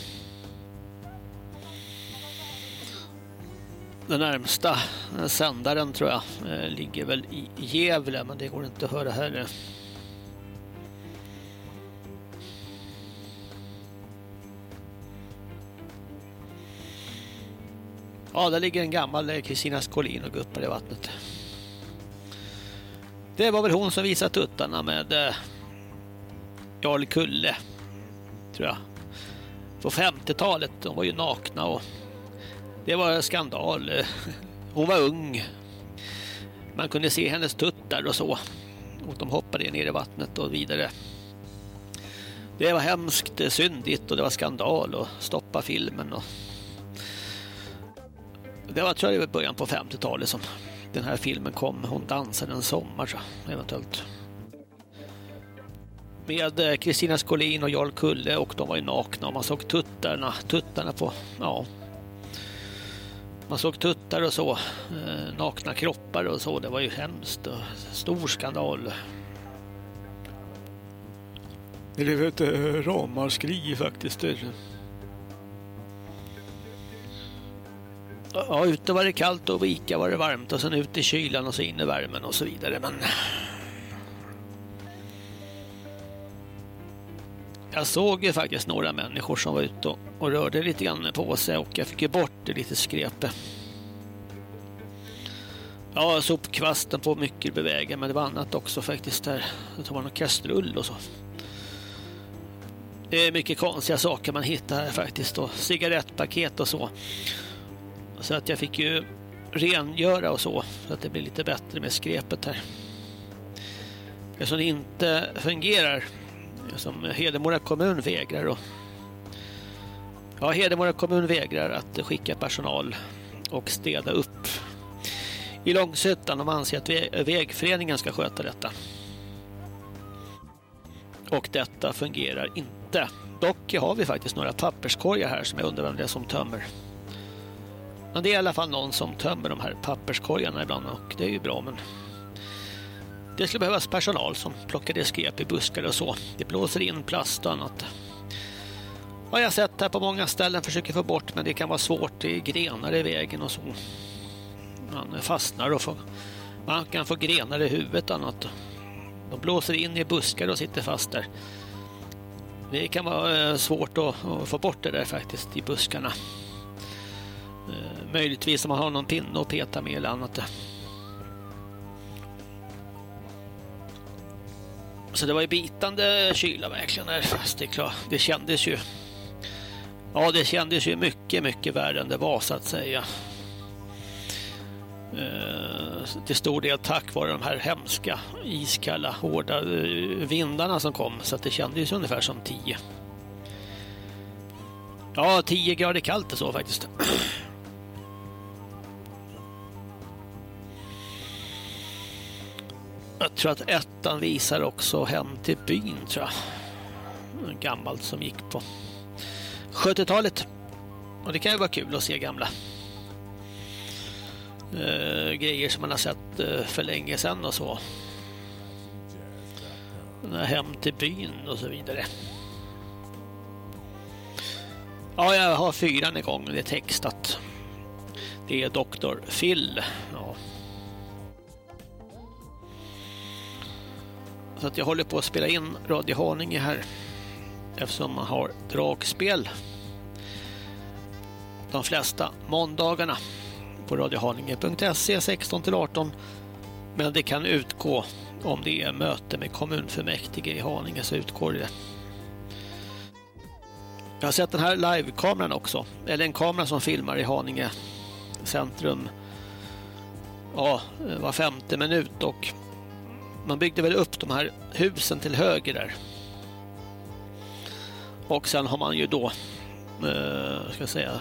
Den närmsta eh, sändaren tror jag eh, ligger väl i Gävle men det går inte att höra här. Ja, där ligger en gammal eh, Kristina Skolin och guppar i vattnet. Det var väl hon som visade tuttarna med eh, Jarl Kulle, tror jag. På 50-talet, de var ju nakna och det var skandal. [laughs] Hon var ung. Man kunde se hennes tuttar och så. Och de hoppade ner i vattnet och vidare. Det var hemskt eh, syndigt och det var skandal och stoppa filmen. Och det var tror jag det var början på 50-talet som den här filmen kom. Hon dansade en sommar så eventuellt. med eh, Kristina Skolin och Jarl Kulle och de var ju nakna och man såg tuttarna, tuttarna på, ja. Man såg tuttar och så, eh, nakna kroppar och så, det var ju hemskt och stor skandal. Det blev ett ramarskri ramaskri faktiskt. Ja, ute var det kallt och på Ica var det varmt och sen ut i kylan och så in i värmen och så vidare. Men jag såg ju faktiskt några människor som var ute och, och rörde lite grann på sig och jag fick ju bort det lite skrepe. Ja, sopkvasten på mycket bevägen, men det var annat också faktiskt där. Det var någon kastrull och så. Det är mycket konstiga saker man hittar här faktiskt och cigarettpaket och så. Så att jag fick ju rengöra och så, så att det blir lite bättre med skrepet här. Eftersom det inte fungerar som Hedemora kommun vägrar då. Ja, Hedemora kommun vägrar att skicka personal och städa upp i Långshyttan. De anser att vägföreningen ska sköta detta. Och detta fungerar inte. Dock har vi faktiskt några papperskorgar här som jag undrar vem det är som tömmer. Men det är i alla fall någon som tömmer de här papperskorgarna ibland och det är ju bra men det skulle behövas personal som plockar det skräp i buskar och så. Det blåser in plast och annat. Har jag sett här på många ställen försöker få bort men det kan vara svårt. Det är grenar i vägen och så. Man fastnar och får, man kan få grenar i huvudet och annat. De blåser in i buskar och sitter fast där. Det kan vara eh, svårt att, att få bort det där faktiskt i buskarna. Möjligtvis om man har någon pinne att peta med eller annat. Så det var ju bitande kyla verkligen där. Fast det är klart, det kändes ju. Ja, det kändes ju mycket, mycket värre än det var så att säga. Eh, till stor del tack vare de här hemska, iskalla, hårda eh, vindarna som kom. Så att det kändes ungefär som 10. Ja, 10 grader kallt och så faktiskt. Jag tror att ettan visar också hem till byn, tror jag. En gammalt som gick på 70-talet. Och det kan ju vara kul att se gamla eh, grejer som man har sett eh, för länge sedan och så. Hem till byn och så vidare. Ja, jag har fyran igång. Det är textat. Det är Dr. Phil. Ja. Så att jag håller på att spela in Radio Haninge här. Eftersom man har dragspel. De flesta måndagarna på radiohaninge.se 16-18. Men det kan utgå om det är möte med kommunfullmäktige i Haninge så utgår det. Jag har sett den här livekameran också. Eller en kamera som filmar i Haninge centrum. Ja, var femte minut och man byggde väl upp de här husen till höger där. Och sen har man ju då, eh, ska jag säga,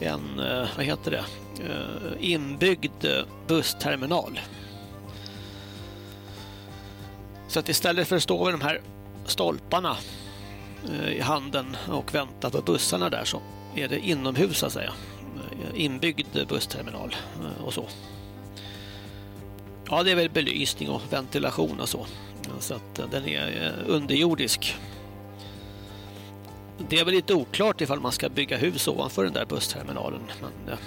en, eh, vad heter det, eh, inbyggd eh, bussterminal. Så att istället för att stå vid de här stolparna eh, i handen och vänta på bussarna där så är det inomhus så att säga. Eh, inbyggd bussterminal eh, och så. Ja, det är väl belysning och ventilation och så. Så att eh, den är eh, underjordisk. Det är väl lite oklart ifall man ska bygga hus ovanför den där bussterminalen. Men eh.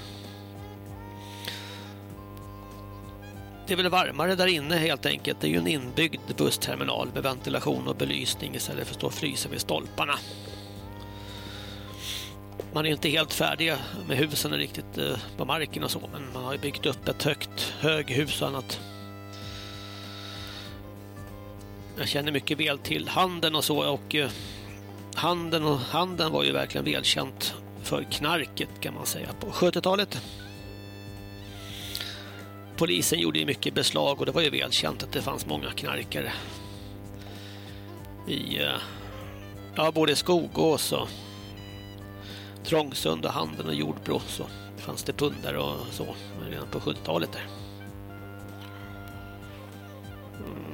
det är väl varmare där inne helt enkelt. Det är ju en inbyggd bussterminal med ventilation och belysning istället för att stå och frysa vid stolparna. Man är inte helt färdig med husen riktigt på marken och så, men man har ju byggt upp ett högt höghus och annat. Jag känner mycket väl till handeln och så och eh, handeln och handeln var ju verkligen välkänt för knarket kan man säga på 70-talet. Polisen gjorde ju mycket beslag och det var ju välkänt att det fanns många knarkare i eh, ja, både Skogås och Trångsund och Handen och Jordbro så fanns det pundare och så redan på 70-talet där. Mm.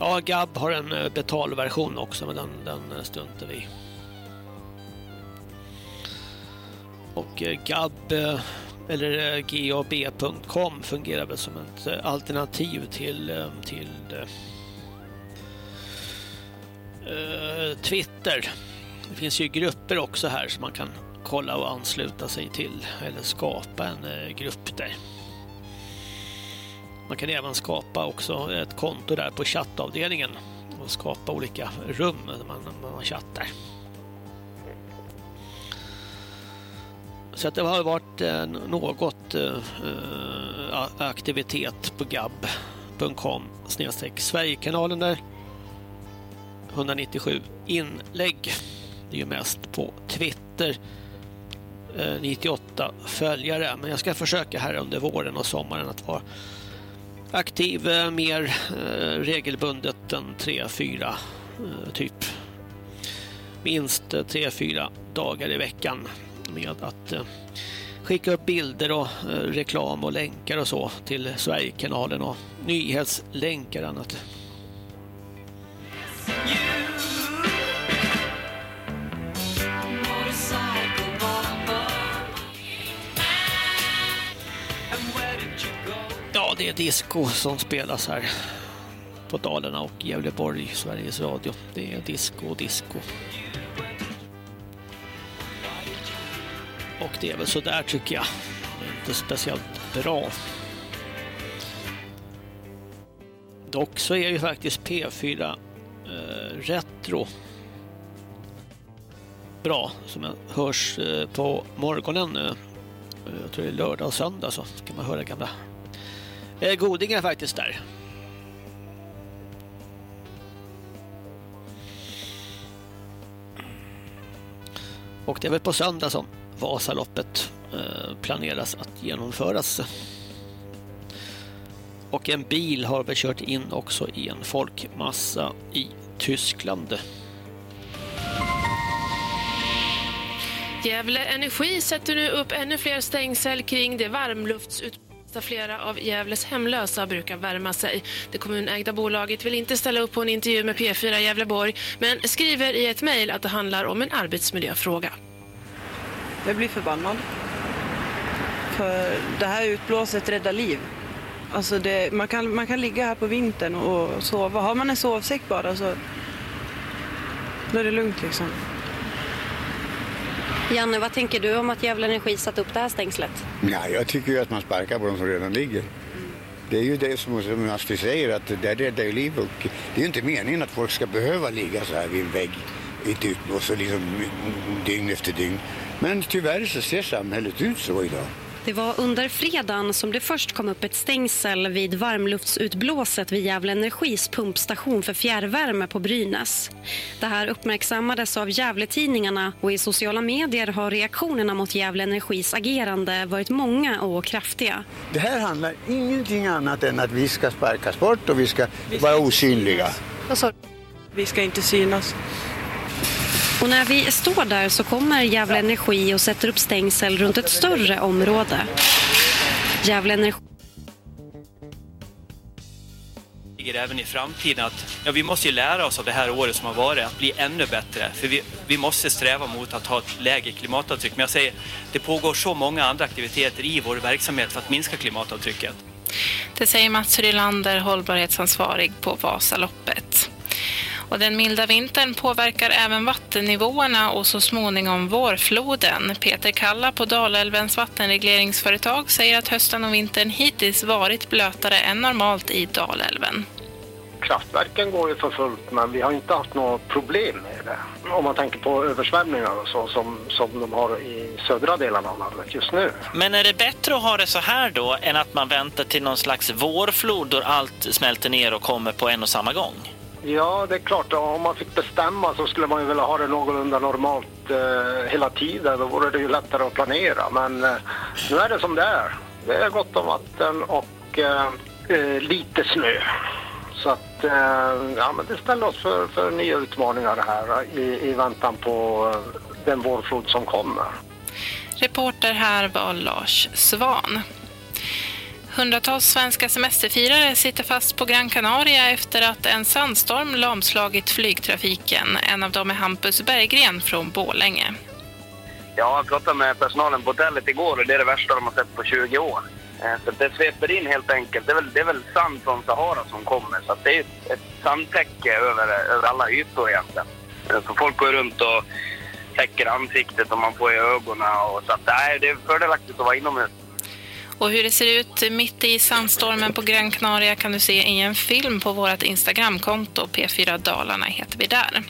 Ja, Gab har en eh, betalversion också, men den, den stuntar struntar vi i. Och eh, Gab, eller gab.com fungerar väl som ett alternativ till, till uh, Twitter. Det finns ju grupper också här som man kan kolla och ansluta sig till eller skapa en grupp där. Man kan även skapa också ett konto där på chattavdelningen och skapa olika rum där man, där man chattar. Så att det har varit eh, något eh, aktivitet på gab.com snedstreck Sverigekanalen där. 197 inlägg. Det är ju mest på Twitter. Eh, 98 följare. Men jag ska försöka här under våren och sommaren att vara aktiv eh, mer eh, regelbundet än 3-4 eh, typ. Minst 3-4 dagar i veckan med att skicka upp bilder och reklam och länkar och så till Sverigekanalen och nyhetslänkar och annat. Är disco som spelas här på Dalarna och Gävleborg, Sveriges Radio. Det är disco och disco. Och det är väl så där tycker jag. Inte speciellt bra. Dock så är ju faktiskt P4 eh, Retro bra som jag hörs eh, på morgonen. Eh, jag tror det är lördag och söndag så kan man höra gamla Eh, godingar faktiskt där. Och det är väl på söndag som Vasaloppet eh, planeras att genomföras. Och en bil har väl kört in också i en folkmassa i Tyskland. Gävle Energi sätter nu upp ännu fler stängsel kring det varmluftsutbyte så flera av Gävles hemlösa brukar värma sig. Det kommunägda bolaget vill inte ställa upp på en intervju med P4 Gävleborg men skriver i ett mejl att det handlar om en arbetsmiljöfråga. Jag blir förbannad. För det här utblåset räddar liv. Alltså det, man, kan, man kan ligga här på vintern och sova. Har man en sovsäck bara så då är det lugnt liksom. Janne, vad tänker du om att Gävle Energi satt upp det här stängslet? Ja, jag tycker ju att man sparkar på de som redan ligger. Det är ju det som, som Astrid säger, att det räddar ju liv. Och det är ju inte meningen att folk ska behöva ligga så här vid en vägg i typ ett utblås liksom dygn efter dygn. Men tyvärr så ser samhället ut så idag. Det var under fredagen som det först kom upp ett stängsel vid varmluftsutblåset vid Gävle Energis pumpstation för fjärrvärme på Brynäs. Det här uppmärksammades av Gävletidningarna och i sociala medier har reaktionerna mot Gävle Energis agerande varit många och kraftiga. Det här handlar ingenting annat än att vi ska sparkas bort och vi ska vara osynliga. Vi ska inte synas. Och när vi står där så kommer Gävle Energi och sätter upp stängsel runt ett större område. Gävle Energi även i framtiden att ja, vi måste ju lära oss av det här året som har varit att bli ännu bättre. För vi, vi måste sträva mot att ha ett lägre klimatavtryck. Men jag säger, det pågår så många andra aktiviteter i vår verksamhet för att minska klimatavtrycket. Det säger Mats Rylander, hållbarhetsansvarig på Vasaloppet. Och den milda vintern påverkar även vattennivåerna och så småningom vårfloden. Peter Kalla på Dalälvens vattenregleringsföretag säger att hösten och vintern hittills varit blötare än normalt i Dalälven. Kraftverken går ju för fullt men vi har inte haft något problem med det. Om man tänker på översvämningar och så som, som de har i södra delarna av landet just nu. Men är det bättre att ha det så här då än att man väntar till någon slags vårflod då allt smälter ner och kommer på en och samma gång? Ja, det är klart. Om man fick bestämma så skulle man ju vilja ha det någorlunda normalt eh, hela tiden. Då vore det ju lättare att planera. Men eh, nu är det som det är. Det är gott om vatten och eh, eh lite snö. Så att, eh, ja, men det ställer oss för, för nya utmaningar här i, i väntan på eh, den vårflod som kommer. Reporter här var Lars Svan. Hundratals svenska semesterfirare sitter fast på Gran Canaria efter att en sandstorm lamslagit flygtrafiken. En av dem är Hampus Berggren från Bålänge. Ja, jag pratade med personalen på hotellet igår och det är det värsta de har sett på 20 år. Eh, så det sveper in helt enkelt. Det är väl, det är väl sand från Sahara som kommer. Så det är ett, sandtäcke över, över alla ytor egentligen. Eh, så folk går runt och täcker ansiktet och man får i ögonen. Och så att, nej, det är fördelaktigt att vara inomhus. Och hur det ser ut mitt i sandstormen på Gran Canaria kan du se i en film på vårt Instagramkonto. P4 Dalarna heter vi där.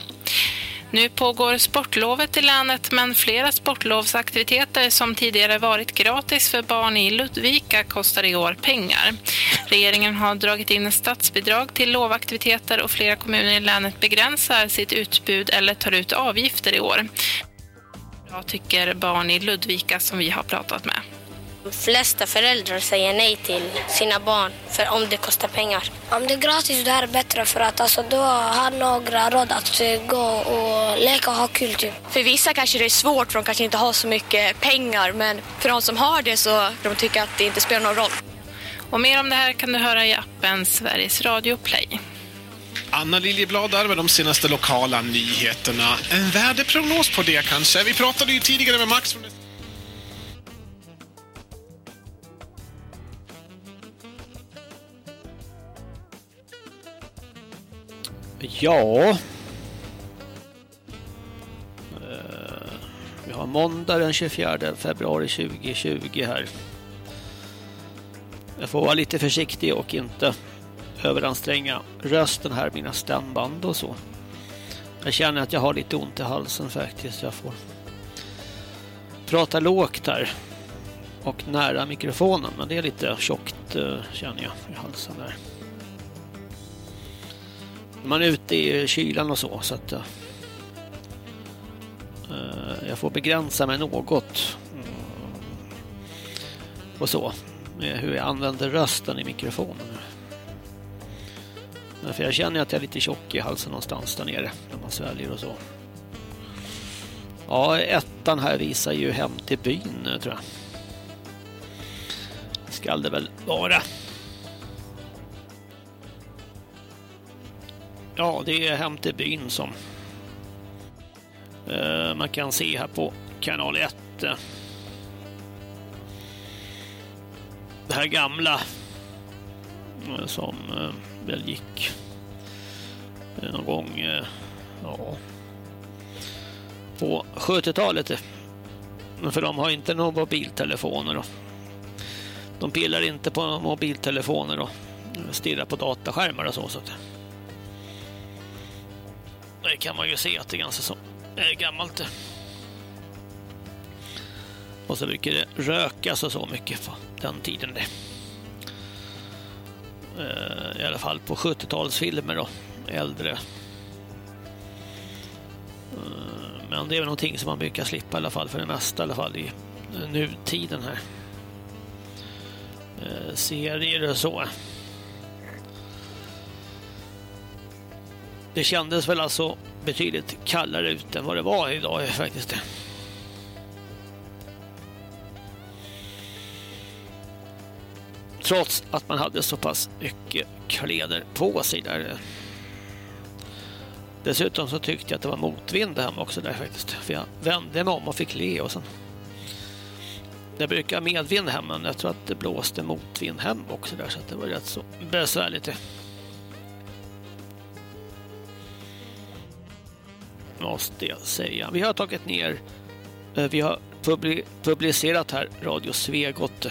Nu pågår sportlovet i länet men flera sportlovsaktiviteter som tidigare varit gratis för barn i Ludvika kostar i år pengar. Regeringen har dragit in statsbidrag till lovaktiviteter och flera kommuner i länet begränsar sitt utbud eller tar ut avgifter i år. Vad tycker barn i Ludvika som vi har pratat med. De flesta föräldrar säger nej till sina barn för om det kostar pengar. Om det är gratis då är det bättre för att alltså, då har några råd att eh, gå och leka och ha kul. Typ. För vissa kanske det är svårt för de kanske inte har så mycket pengar men för de som har det så de tycker att det inte spelar någon roll. Och mer om det här kan du höra i appen Sveriges Radio Play. Anna Liljeblad där med de senaste lokala nyheterna. En väderprognos på det kanske. Vi pratade ju tidigare med Max från Ja. Eh, vi har måndag den 24 februari 2020 här. Jag får vara lite försiktig och inte överanstränga rösten här, mina stämband och så. Jag känner att jag har lite ont i halsen faktiskt. Jag får prata lågt här och nära mikrofonen, men det är lite tjockt eh, känner jag i halsen där. Man är ute i kylan och så, så att eh, eh jag får begränsa mig något mm. och så med hur jag använder rösten i mikrofonen. För jag känner att jag är lite tjock i halsen någonstans där nere när man sväljer och så. Ja, ettan här visar ju hem till byn tror jag. Ska det väl vara. Ja, det är hem till byn som eh, man kan se här på kanal 1. Det här gamla eh, som eh, väl gick eh, någon gång eh, ja, på 70-talet. För de har inte några mobiltelefoner. Då. De pillar inte på mobiltelefoner och stirrar på dataskärmar och så. så att det kan man ju se att det är ganska så eh, gammalt. Och så brukar det rökas och så mycket på den tiden. Det. Eh, I alla fall på 70-talsfilmer då, äldre. Eh, men det är väl någonting som man brukar slippa i alla fall för det mesta i alla fall i nutiden här. Serier och så. Det kändes väl alltså betydligt kallare ut än vad det var idag faktiskt. Trots att man hade så pass mycket kläder på sig där. Dessutom så tyckte jag att det var motvind hemma också där faktiskt. För jag vände mig om och fick le och sen. Det brukar medvind hemma, men jag tror att det blåste motvind hem också där så att det var rätt så besvärligt. Måste jag säga. Vi har tagit ner, eh, vi har publicerat här Radio Svegot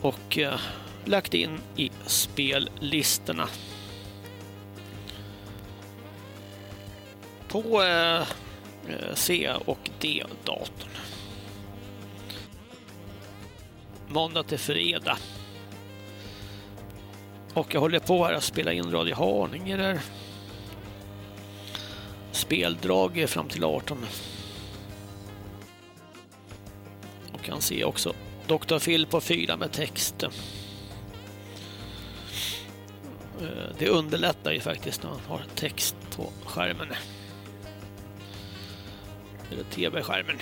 och eh, lagt in i spellistorna. På eh, C och D-datorn. Måndag till fredag. Och jag håller på här att spela in Radio Haninge där speldrag fram till 18. Och kan se också Dr. Phil på 4 med text. Eh, det underlättar ju faktiskt när man har text på skärmen. Eller tv-skärmen.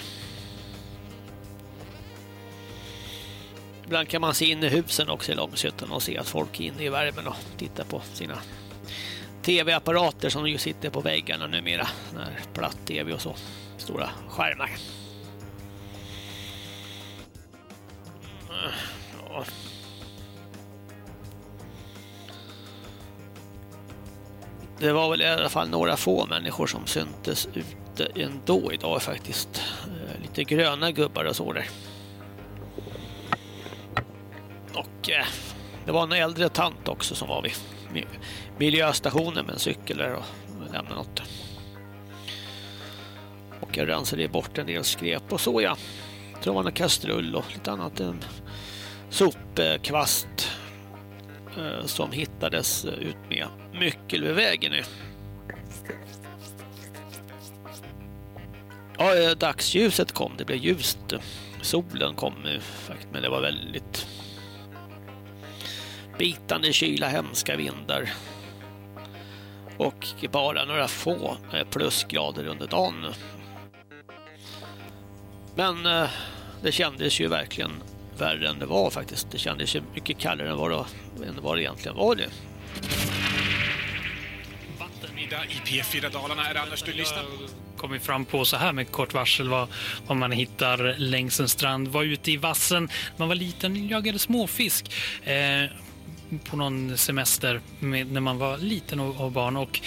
Ibland kan man se in i husen också i Långshyttan och se att folk är inne i värmen och tittar på sina tv-apparater som ju sitter på väggarna numera. När platt-tv och så. Stora skärmar. Ja. Det var väl i alla fall några få människor som syntes ute ändå idag faktiskt. Eh, lite gröna gubbar och så där. Och eh, det var en äldre tant också som var vid miljöstationen med en cykel där och lämnade något. Och jag rensade bort en del skräp och så ja. Jag tror det var en kastrull och lite annat. En sopkvast eh, som hittades ut med Myckelvägen nu. Ja, eh, dagsljuset kom. Det blev ljust. Solen kom nu faktiskt, men det var väldigt bitande kyla, hemska vindar. Och bara några få eh, plusgrader under dagen. Men eh, det kändes ju verkligen värre än det var faktiskt. Det kändes ju mycket kallare än vad det, än vad det egentligen var det. Vattenmiddag i P4 Dalarna är Anders du lyssnar kommit fram på så här med kort varsel vad, vad man hittar längs en strand. Var ute i vassen man var liten jagade småfisk eh, på någon semester med, när man var liten och, och barn och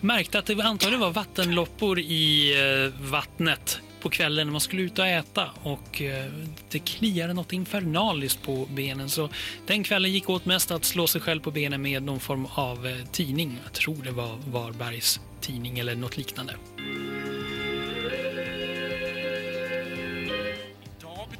märkte att det antagligen var vattenloppor i eh, vattnet på kvällen när man skulle ut och äta och eh, det kliade något infernaliskt på benen så den kvällen gick åt mest att slå sig själv på benen med någon form av eh, tidning. Jag tror det var Varbergs tidning eller något liknande.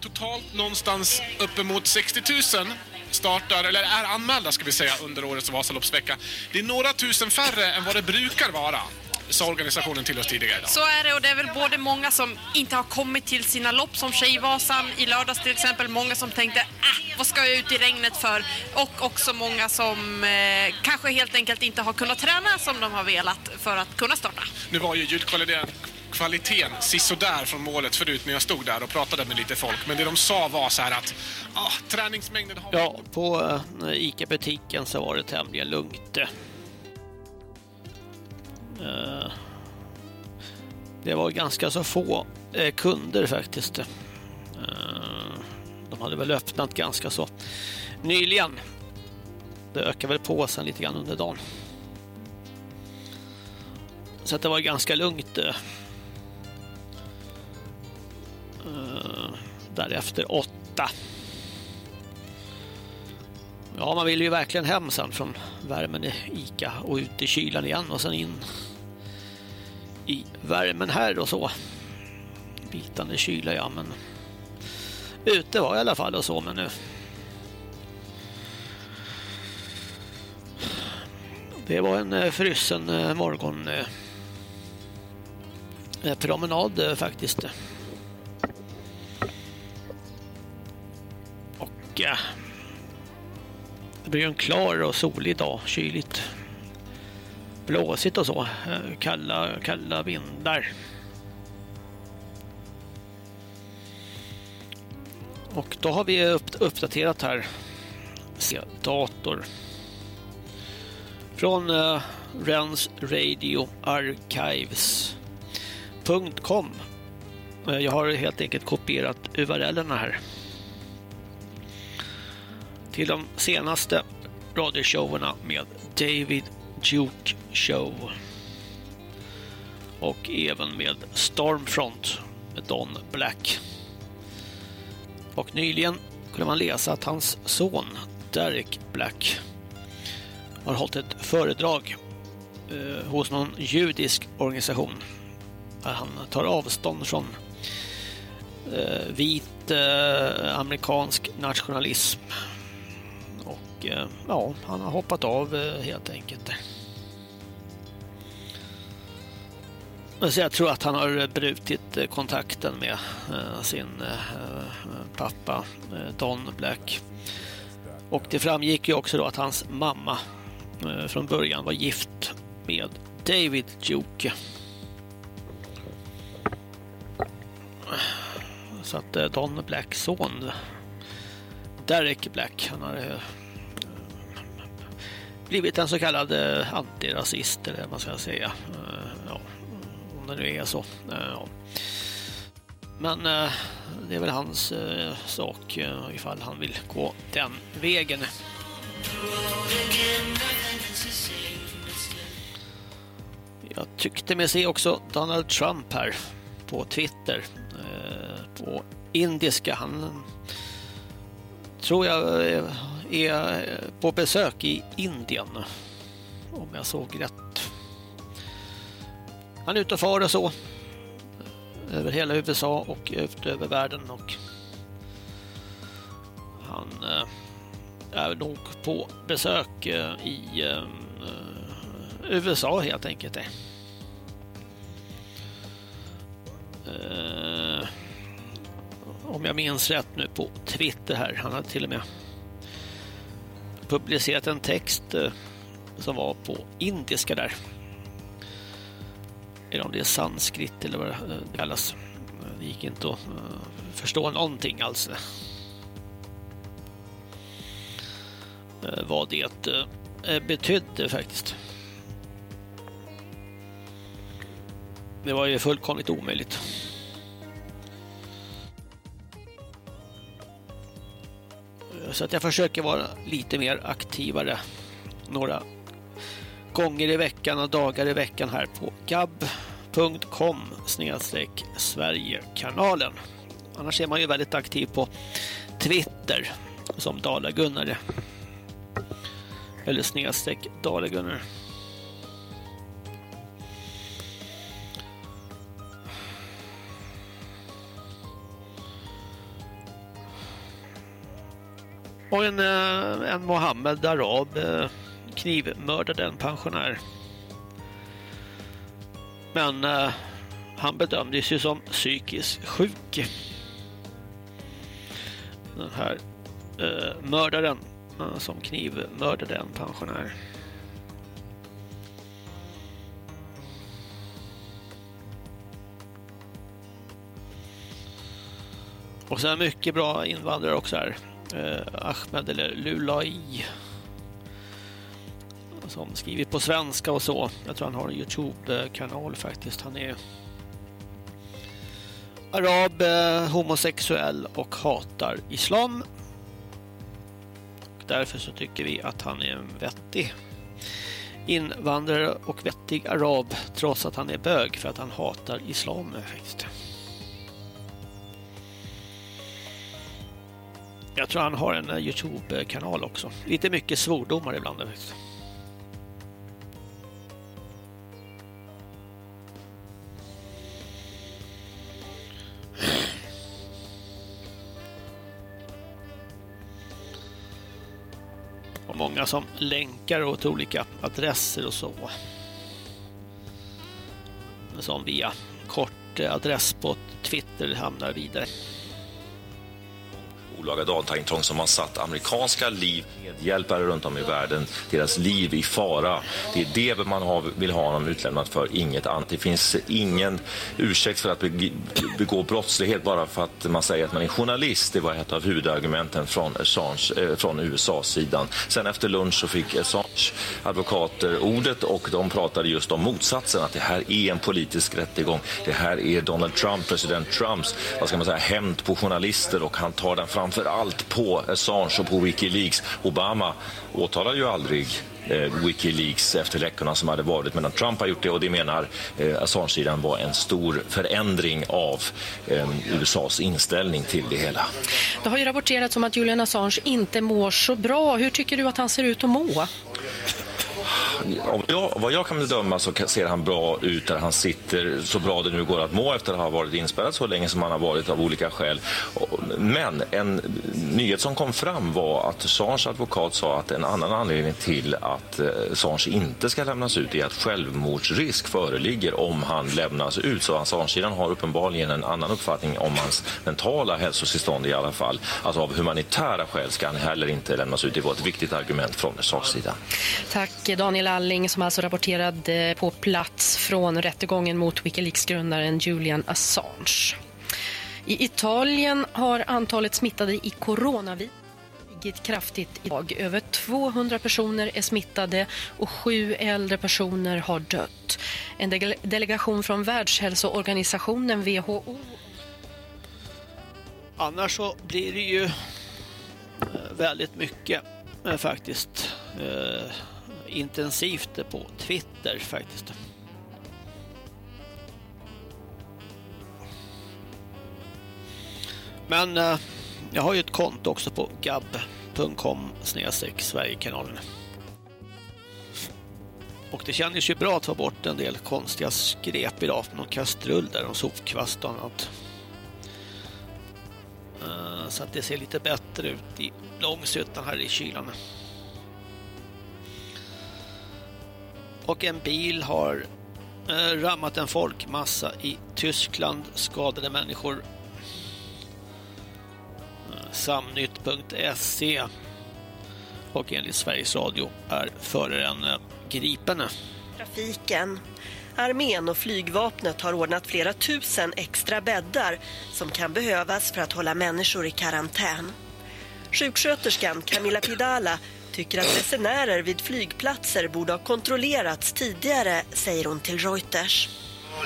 Totalt någonstans uppemot 60 000 startar, eller är anmälda ska vi säga, under årets Vasaloppsvecka. Det är några tusen färre än vad det brukar vara, sa organisationen till oss tidigare idag. Så är det och det är väl både många som inte har kommit till sina lopp som Tjejvasan i lördags till exempel. Många som tänkte äh, vad ska jag ut i regnet för? Och också många som eh, kanske helt enkelt inte har kunnat träna som de har velat för att kunna starta. Nu var ju ljudkvaliteten kvaliteten sisådär från målet förut när jag stod där och pratade med lite folk. Men det de sa var så här att ah, träningsmängden har... Ja, på eh, ICA-butiken så var det tämligen lugnt. Eh, Det var ganska så få eh, kunder faktiskt. De hade väl öppnat ganska så nyligen. Det ökar väl på sen lite grann under dagen. Så att det var ganska lugnt. Eh, därefter åtta. Ja, man vill ju verkligen hem sen från värmen i Ica och ut i kylan igen och sen in i värmen här och så. Bitande kyla, ja, men ute var jag i alla fall och så, men nu Det var en eh, frusen eh, morgon promenad faktiskt. Och det blir en klar och solig dag, kyligt. Blåsigt och så, eh, kalla, kalla vindar. Och då har vi uppdaterat här dator från uh, Rens Radio Archives.com. Eh, jag har helt enkelt kopierat URLerna här till de senaste radioshowerna med David Duke Show. Och även med Stormfront med Don Black. Och nyligen kunde man läsa att hans son Derek Black har hållit ett föredrag eh, hos någon judisk organisation. Där han tar avstånd från eh, vit eh, amerikansk nationalism och ja, han har hoppat av eh, helt enkelt. Så jag tror att han har brutit eh, kontakten med eh, sin pappa Don Black. Och det framgick ju också då att hans mamma från början var gift med David Duke. Så att Don Blacks son Derek Black. Han har blivit en så kallad eh, antirasist eller vad man ska säga. Eh, ja, om det nu är så. Eh, ja. Men eh, det är väl hans eh, sak eh, ifall han vill gå den vägen. Jag tyckte mig se också Donald Trump här på Twitter. Eh, på indiska. Han tror jag eh, är på besök i Indien. Om jag såg rätt. Han är ute och far och så. Över hela USA och ut över världen. Och han eh, är nog på besök eh, i eh, USA helt enkelt. om jag minns rätt nu på Twitter här. Han har till och med publicerat en text eh, som var på indiska där. Eller om det är sanskrit eller vad det eh, kallas. Det gick inte att eh, förstå någonting alls. Vad det betydde faktiskt. Det var ju fullkomligt omöjligt. Så att jag försöker vara lite mer aktivare några gånger i veckan och dagar i veckan här på gab.com snedstreck Sverigekanalen. Annars är man ju väldigt aktiv på Twitter som Dala-Gunnare. Eller snedstreck Dala-Gunnare. Och en, eh, en Mohammed Arab eh, knivmördade en pensionär. Men eh, han bedömdes ju som psykiskt sjuk. Den här eh, mördaren som knivmördade en pensionär. Och sen mycket bra invandrare också här. Eh, Ahmed eller Lulai. Som skriver på svenska och så. Jag tror han har en Youtube-kanal faktiskt. Han är arab, eh, homosexuell och hatar islam. Och därför så tycker vi att han är en vettig invandrare och vettig arab trots att han är bög för att han hatar islam faktiskt. Jag tror han har en eh, Youtube-kanal också. Lite mycket svordomar ibland faktiskt. Och många som länkar åt olika adresser och så. Som via kort adress på Twitter hamnar vidare olaga dataintrång som har satt amerikanska liv, medhjälpare runt om i världen, deras liv i fara. Det är det man har, vill ha honom utlämnat för, inget annat. Det finns ingen ursäkt för att begå brottslighet bara för att man säger att man är journalist. Det var ett av huvudargumenten från, Assange, eh, från USA-sidan. Sen efter lunch så fick Assange advokater ordet och de pratade just om motsatsen, att det här är en politisk rättegång. Det här är Donald Trump, president Trumps, vad ska man säga, hämnd på journalister och han tar den framför allt på Assange och på Wikileaks. Obama åtalade ju aldrig eh, Wikileaks efter läckorna som hade varit, men Trump har gjort det och det menar eh, Assange-sidan var en stor förändring av eh, USAs inställning till det hela. Det har ju rapporterats om att Julian Assange inte mår så bra. Hur tycker du att han ser ut att må? Om jag, vad jag kan bedöma så ser han bra ut där han sitter, så bra det nu går att må efter att ha varit inspärrad så länge som han har varit av olika skäl. Men en nyhet som kom fram var att Assange advokat sa att en annan anledning till att eh, Assange inte ska lämnas ut är att självmordsrisk föreligger om han lämnas ut. Så Assange-sidan har uppenbarligen en annan uppfattning om hans mentala hälsotillstånd i alla fall. Alltså av humanitära skäl ska han heller inte lämnas ut. Det var ett viktigt argument från Assange-sidan. Tack Daniel Alling som alltså rapporterade på plats från rättegången mot Wikileaks-grundaren Julian Assange. I Italien har antalet smittade i coronavirus stigit kraftigt idag. Över 200 personer är smittade och sju äldre personer har dött. En dele- delegation från Världshälsoorganisationen WHO Annars så blir det ju eh, väldigt mycket eh, faktiskt eh, intensivt på Twitter faktiskt. Men eh, jag har ju ett konto också på gab.com Sverigekanalen. Och det kändes ju bra att få bort en del konstiga skräp idag. Någon kastrull där och sopkvast och annat. Eh, Så att det ser lite bättre ut i Långshyttan här i kylan. Och en bil har eh, rammat en folkmassa i Tyskland. Skadade människor. Eh, Samnytt.se och enligt Sveriges Radio är föraren eh, gripen. Trafiken. Armén och flygvapnet har ordnat flera tusen extra bäddar som kan behövas för att hålla människor i karantän. Sjuksköterskan Camilla Pidala tycker att resenärer vid flygplatser borde ha kontrollerats tidigare, säger hon till Reuters.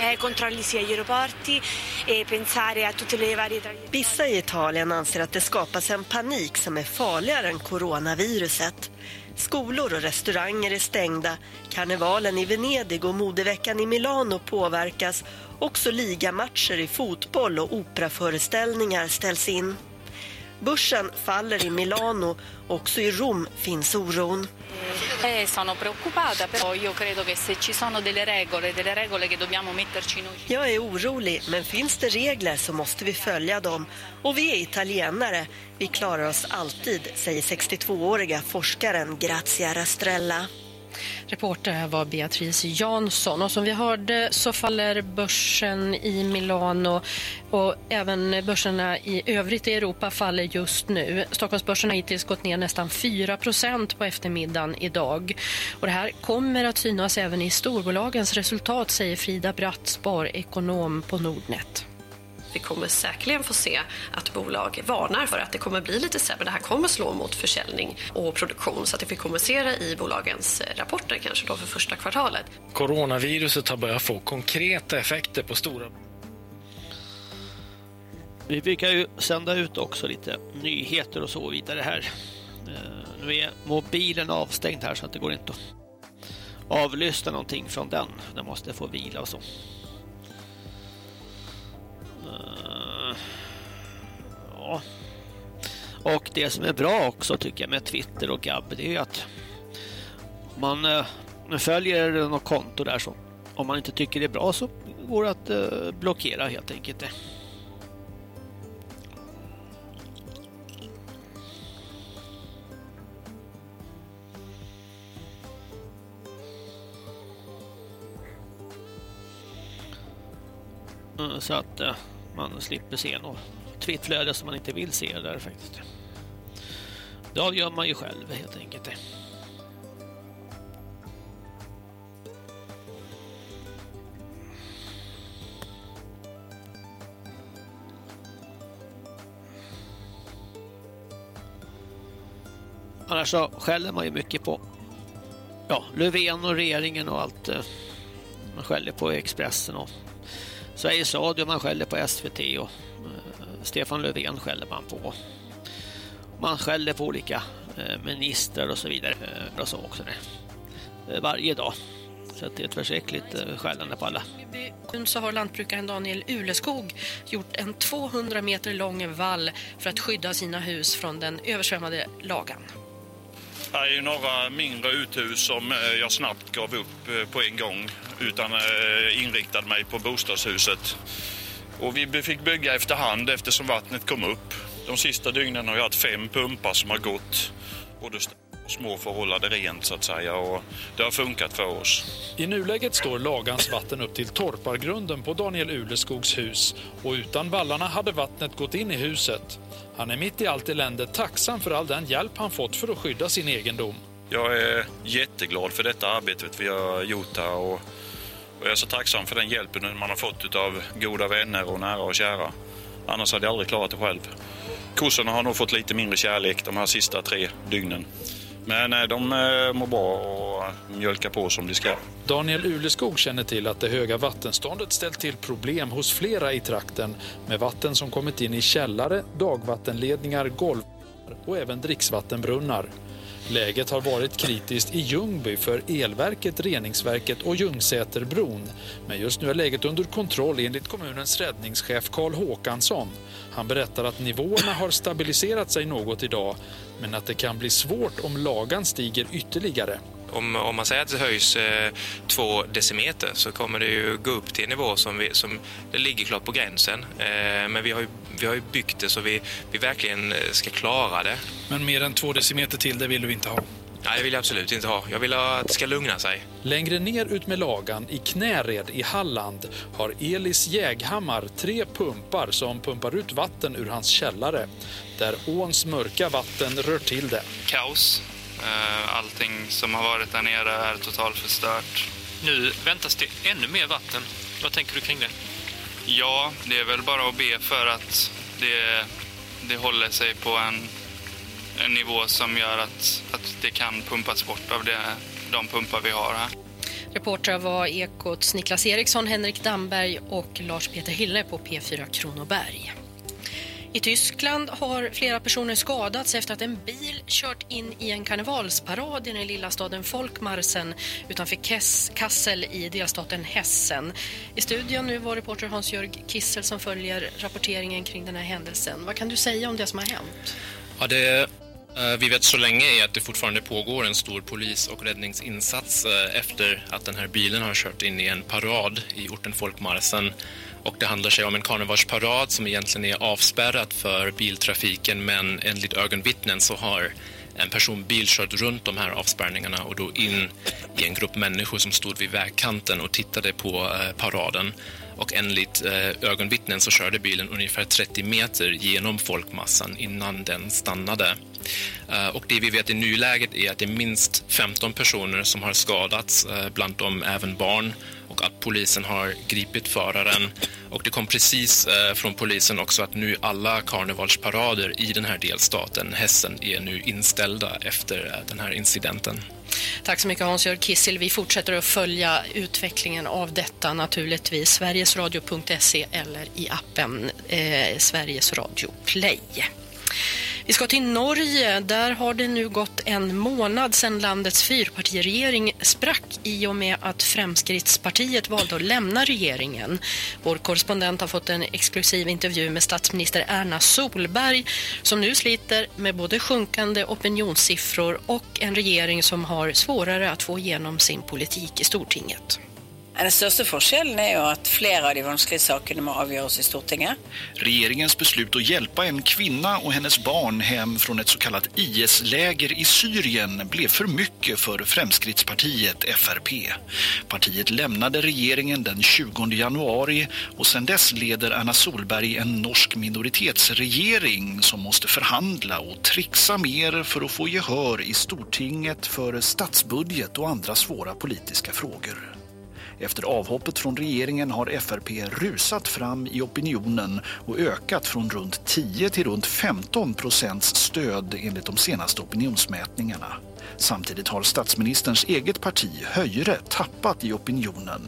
Eh, controlli sia agli aeroporti e pensare a tutte le varie tra- Vissa i Italien anser att det skapas en panik som är farligare än coronaviruset. Skolor och restauranger är stängda, karnevalen i Venedig och modeveckan i Milano påverkas. Också ligamatcher i fotboll och operaföreställningar ställs in. Börsen faller i Milano, också i Rom finns oron. Eh, sono preoccupata, però io credo che se ci sono delle regole, delle regole che dobbiamo metterci noi. Jag är orolig, men finns det regler så måste vi följa dem. Och vi är italienare. Vi klarar oss alltid, säger 62-åriga forskaren Grazia Rastrella. Reporter här var Beatrice Jansson och som vi hörde så faller börsen i Milano och även börserna i övrigt i Europa faller just nu. Stockholmsbörsen har hittills gått ner nästan 4% på eftermiddagen idag. Och det här kommer att synas även i storbolagens resultat säger Frida Bratt, sparekonom på Nordnet. Vi kommer säkerligen få se att bolag varnar för att det kommer bli lite sämre. Det här kommer slå mot försäljning och produktion så att vi kommer se det i bolagens rapporter kanske då för första kvartalet. Coronaviruset har börjat få konkreta effekter på stora Vi brukar ju sända ut också lite nyheter och så vidare här. Eh, Nu är mobilen avstängd här så att det går inte att avlyssna någonting från den. Den måste få vila och så. Eh, ja. Och det som är bra också tycker jag med Twitter och Gab det är ju att man eh, följer något konto där så om man inte tycker det är bra så går det att eh, blockera helt enkelt det. Så att man slipper se något twittflöde som man inte vill se där faktiskt. Det avgör man ju själv helt enkelt. Annars så skäller man ju mycket på ja, Löfven och regeringen och allt. Eh, man skäller på Expressen och Sveriges Radio, man skäller på SVT och eh, Stefan Löfven skäller man på. Man skäller på olika eh, ministrar och så vidare. eh, Och så också det. Varje dag. Så det är ett förskräckligt eh, skällande på alla. Så har lantbrukaren Daniel Uleskog gjort en 200 meter lång vall för att skydda sina hus från den översvämmade lagan. Det är några mindre uthus som jag snabbt gav upp på en gång utan eh, inriktade mig på bostadshuset. Och vi fick bygga efterhand eftersom vattnet kom upp. De sista dygnen har jag haft fem pumpar som har gått, både små för att hålla det rent så att säga. Och det har funkat för oss. I nuläget står Lagans vatten upp till torpargrunden på Daniel Uleskogs hus och utan vallarna hade vattnet gått in i huset. Han är mitt i allt elände tacksam för all den hjälp han fått för att skydda sin egendom. Jag är jätteglad för detta arbetet vi har gjort här och, och jag är så tacksam för den hjälpen man har fått av goda vänner och nära och kära. Annars hade jag aldrig klarat det själv. kossorna har nog fått lite mindre kärlek de här sista tre dygnen. Men eh, de eh, mår bra och mjölkar på som de ska. Daniel Uleskog känner till att det höga vattenståndet ställt till problem hos flera i trakten med vatten som kommit in i källare, dagvattenledningar, golv och även dricksvattenbrunnar. Läget har varit kritiskt i Ljungby för elverket, reningsverket och Ljungsäterbron. Men just nu är läget under kontroll enligt kommunens räddningschef Karl Håkansson. Han berättar att nivåerna har stabiliserat sig något idag men att det kan bli svårt om lagan stiger ytterligare. Om, om man säger att det höjs eh, två decimeter så kommer det ju gå upp till en nivå som, vi, som det ligger klart på gränsen. Eh, men vi har, ju, vi har ju byggt det så vi, vi verkligen eh, ska klara det. Men mer än två decimeter till, det vill du inte ha? Nej, det vill jag absolut inte ha. Jag vill att det ska lugna sig. Längre ner ut med lagan i Knäred i Halland har Elis Jäghammar tre pumpar som pumpar ut vatten ur hans källare. Där åns mörka vatten rör till det. Kaos. Eh, allting som har varit där nere är totalt förstört. Nu väntas det ännu mer vatten. Vad tänker du kring det? Ja, det är väl bara att be för att det, det håller sig på en, en nivå som gör att, att det kan pumpas bort av det, de pumpar vi har här. Reportrar var Ekots Niklas Eriksson, Henrik Damberg och Lars-Peter Hille på P4 Kronoberg. I Tyskland har flera personer skadats efter att en bil kört in i en karnevalsparad i den lilla staden Folkmarsen utanför Kassel i delstaten Hessen. I studion nu var reporter Hans-Jörg Kissel som följer rapporteringen kring den här händelsen. Vad kan du säga om det som har hänt? Ja, det eh, vi vet så länge är att det fortfarande pågår en stor polis- och räddningsinsats eh, efter att den här bilen har kört in i en parad i orten Folkmarsen och det handlar sig om en karnevalsparad som egentligen är avspärrad för biltrafiken men enligt ögonvittnen så har en personbil kört runt de här avspärrningarna och då in i en grupp människor som stod vid vägkanten och tittade på eh, paraden. Och enligt eh, ögonvittnen så körde bilen ungefär 30 meter genom folkmassan innan den stannade. Eh, och det vi vet i nuläget är att det är minst 15 personer som har skadats, eh, bland dem även barn och att polisen har gripit föraren. Och det kom precis eh, från polisen också att nu alla karnevalsparader i den här delstaten, Hessen, är nu inställda efter eh, den här incidenten. Tack så mycket Hans-Jörg Kissel. Vi fortsätter att följa utvecklingen av detta naturligtvis. Sverigesradio.se eller i appen eh, Sveriges Radio Play. Vi ska till Norge. Där har det nu gått en månad sedan landets fyrpartiregering sprack i och med att Fremskrittspartiet valde att lämna regeringen. Vår korrespondent har fått en exklusiv intervju med statsminister Erna Solberg som nu sliter med både sjunkande opinionssiffror och en regering som har svårare att få igenom sin politik i Stortinget. Den største forskjellen er jo at flere av de vanskelige sakene må avgjøres i Stortinget. Regeringens beslut att hjälpa en kvinna och hennes barn hem från ett så kallat IS-läger i Syrien blev för mycket för Fremskrittspartiet FRP. Partiet lämnade regeringen den 20 januari och sedan dess leder Anna Solberg en norsk minoritetsregering som måste förhandla och trixa mer för att få gehör i Stortinget för statsbudget och andra svåra politiska frågor. Efter avhoppet från regeringen har FRP rusat fram i opinionen och ökat från runt 10 till runt 15 procents stöd enligt de senaste opinionsmätningarna. Samtidigt har statsministerns eget parti, Höjre, tappat i opinionen.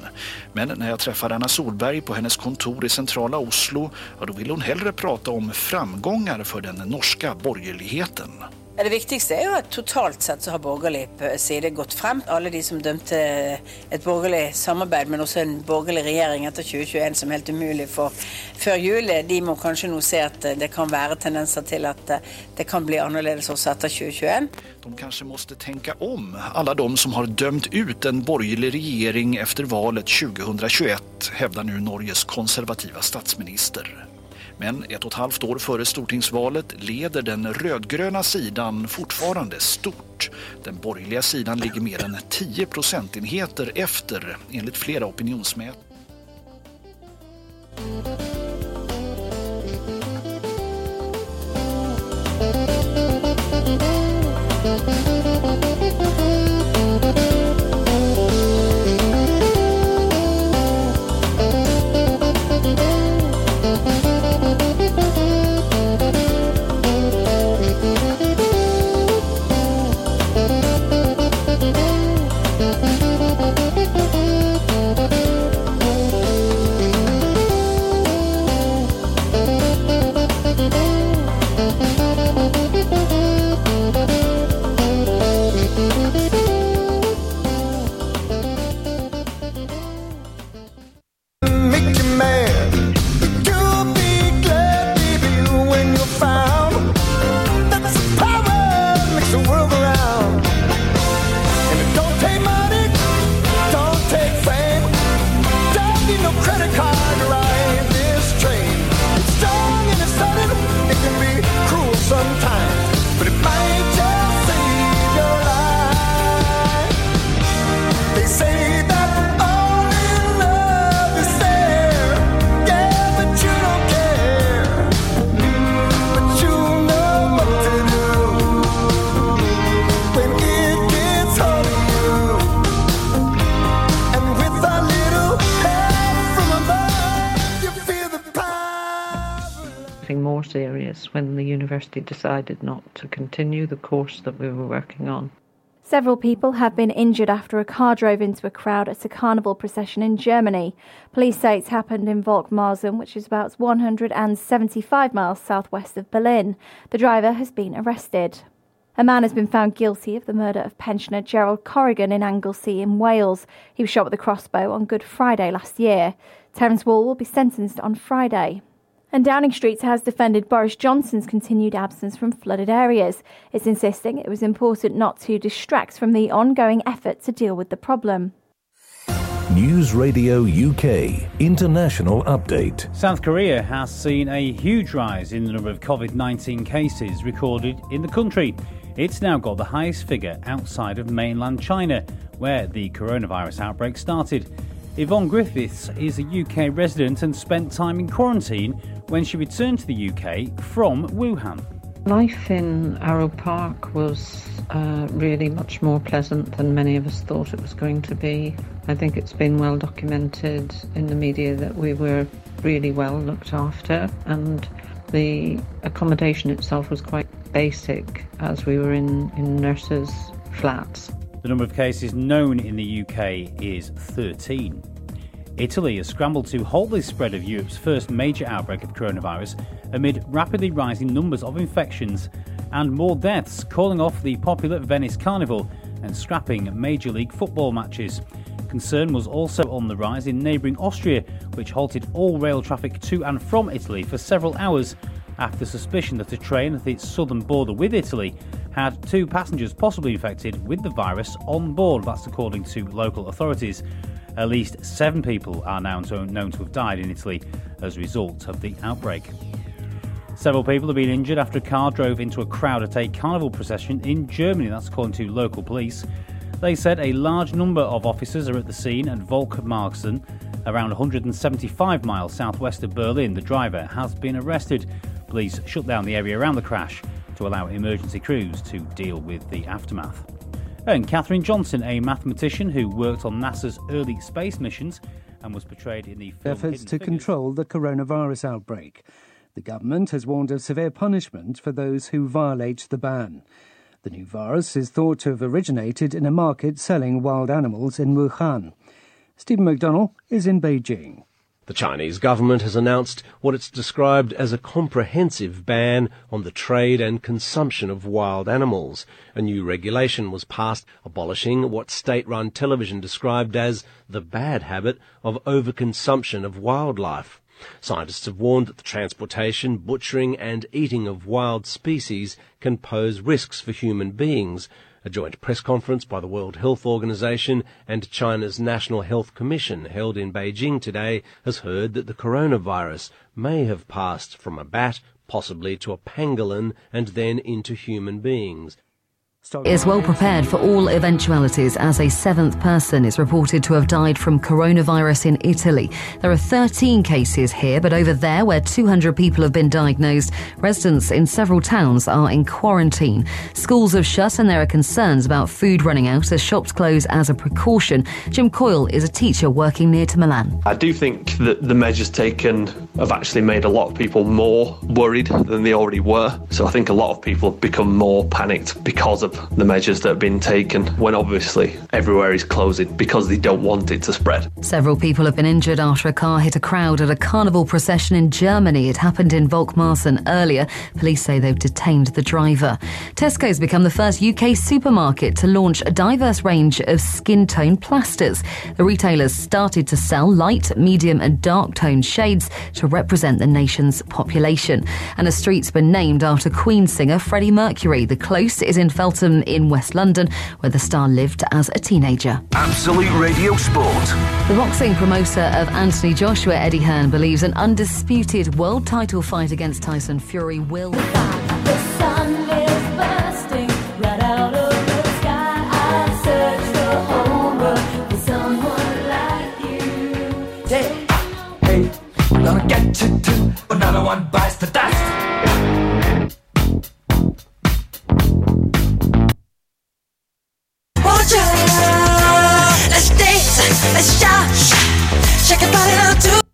Men när jag träffar Anna Solberg på hennes kontor i centrala Oslo, ja, då vill hon hellre prata om framgångar för den norska borgerligheten. Det viktigste er jo at totalt sett så har borgerlig eh, side gått frem. Alle de som dømte eh, et borgerlig samarbeid, men også en borgerlig regjering etter 2021 som helt umulig for før jul, eh, de må kanskje nå se at det kan være tendenser til at det kan bli annerledes også etter 2021. De kanske måste tänka om, alla de som har dömt ut en borgerlig regering efter valet 2021, hävdar nu Norges konservativa statsminister. Men ett och ett halvt år före stortingsvalet leder den rödgröna sidan fortfarande stort. Den borgerliga sidan ligger mer än 10 procentenheter efter enligt flera opinionsmätningar. Years when the university decided not to continue the course that we were working on. Several people have been injured after a car drove into a crowd at a carnival procession in Germany. Police say it's happened in Volkmarsen, which is about 175 miles southwest of Berlin. The driver has been arrested. A man has been found guilty of the murder of pensioner Gerald Corrigan in Anglesey in Wales. He was shot with a crossbow on Good Friday last year. Terence Wall will be sentenced on Friday. And Downing Street has defended Boris Johnson's continued absence from flooded areas. It's insisting it was important not to distract from the ongoing effort to deal with the problem. News Radio UK International Update. South Korea has seen a huge rise in the number of COVID 19 cases recorded in the country. It's now got the highest figure outside of mainland China, where the coronavirus outbreak started. Yvonne Griffiths is a UK resident and spent time in quarantine when she returned to the UK from Wuhan. Life in Arrowe Park was uh, really much more pleasant than many of us thought it was going to be. I think it's been well documented in the media that we were really well looked after, and the accommodation itself was quite basic as we were in, in nurses' flats. The number of cases known in the UK is 13. Italy has scrambled to halt the spread of Europe's first major outbreak of coronavirus amid rapidly rising numbers of infections and more deaths, calling off the popular Venice Carnival and scrapping Major League Football matches. Concern was also on the rise in neighbouring Austria, which halted all rail traffic to and from Italy for several hours after suspicion that a train at its southern border with Italy had two passengers possibly infected with the virus on board. That's according to local authorities. At least seven people are now known to have died in Italy as a result of the outbreak. Several people have been injured after a car drove into a crowd at a carnival procession in Germany. That's according to local police. They said a large number of officers are at the scene at Volkmarsen, around 175 miles southwest of Berlin. The driver has been arrested. Police shut down the area around the crash to allow emergency crews to deal with the aftermath. And Katherine Johnson, a mathematician who worked on NASA's early space missions and was portrayed in the efforts to Figures. control the coronavirus outbreak. The government has warned of severe punishment for those who violate the ban. The new virus is thought to have originated in a market selling wild animals in Wuhan. Stephen McDonell is in Beijing. The Chinese government has announced what it's described as a comprehensive ban on the trade and consumption of wild animals. A new regulation was passed abolishing what state-run television described as the bad habit of overconsumption of wildlife. Scientists have warned that the transportation, butchering and eating of wild species can pose risks for human beings. A joint press conference by the World Health Organization and China's National Health Commission held in Beijing today has heard that the coronavirus may have passed from a bat possibly to a pangolin and then into human beings is well prepared for all eventualities as a seventh person is reported to have died from coronavirus in Italy. There are 13 cases here, but over there, where 200 people have been diagnosed, residents in several towns are in quarantine. Schools have shut and there are concerns about food running out as shops close as a precaution. Jim Coyle is a teacher working near to Milan. I do think that the measures taken have actually made a lot of people more worried than they already were. So I think a lot of people have become more panicked because of the measures that have been taken when obviously everywhere is closing because they don't want it to spread. Several people have been injured after a car hit a crowd at a carnival procession in Germany. It happened in Volkmarsen earlier. Police say they've detained the driver. Tesco's become the first UK supermarket to launch a diverse range of skin tone plasters. The retailers started to sell light, medium, and dark tone shades to represent the nation's population. And a street's been named after Queen singer Freddie Mercury. The close is in Feltham in West London, where the star lived as a teenager. Absolute Radio Sport. The boxing promoter of Anthony Joshua, Eddie Hearn, believes an undisputed world title fight against Tyson Fury will. The sun lives bursting right out of the sky. I searched the home of someone like you. Hey, gonna get you too. Another one bites the dust. Let's dance, let's shout, shake your body now too.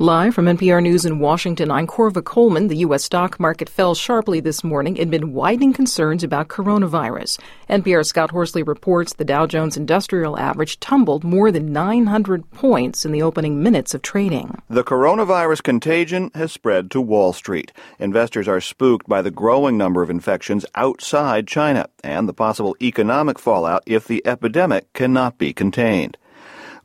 Live from NPR News in Washington, I'm Korva Coleman. The U.S. stock market fell sharply this morning amid widening concerns about coronavirus. NPR Scott Horsley reports the Dow Jones Industrial Average tumbled more than 900 points in the opening minutes of trading. The coronavirus contagion has spread to Wall Street. Investors are spooked by the growing number of infections outside China and the possible economic fallout if the epidemic cannot be contained.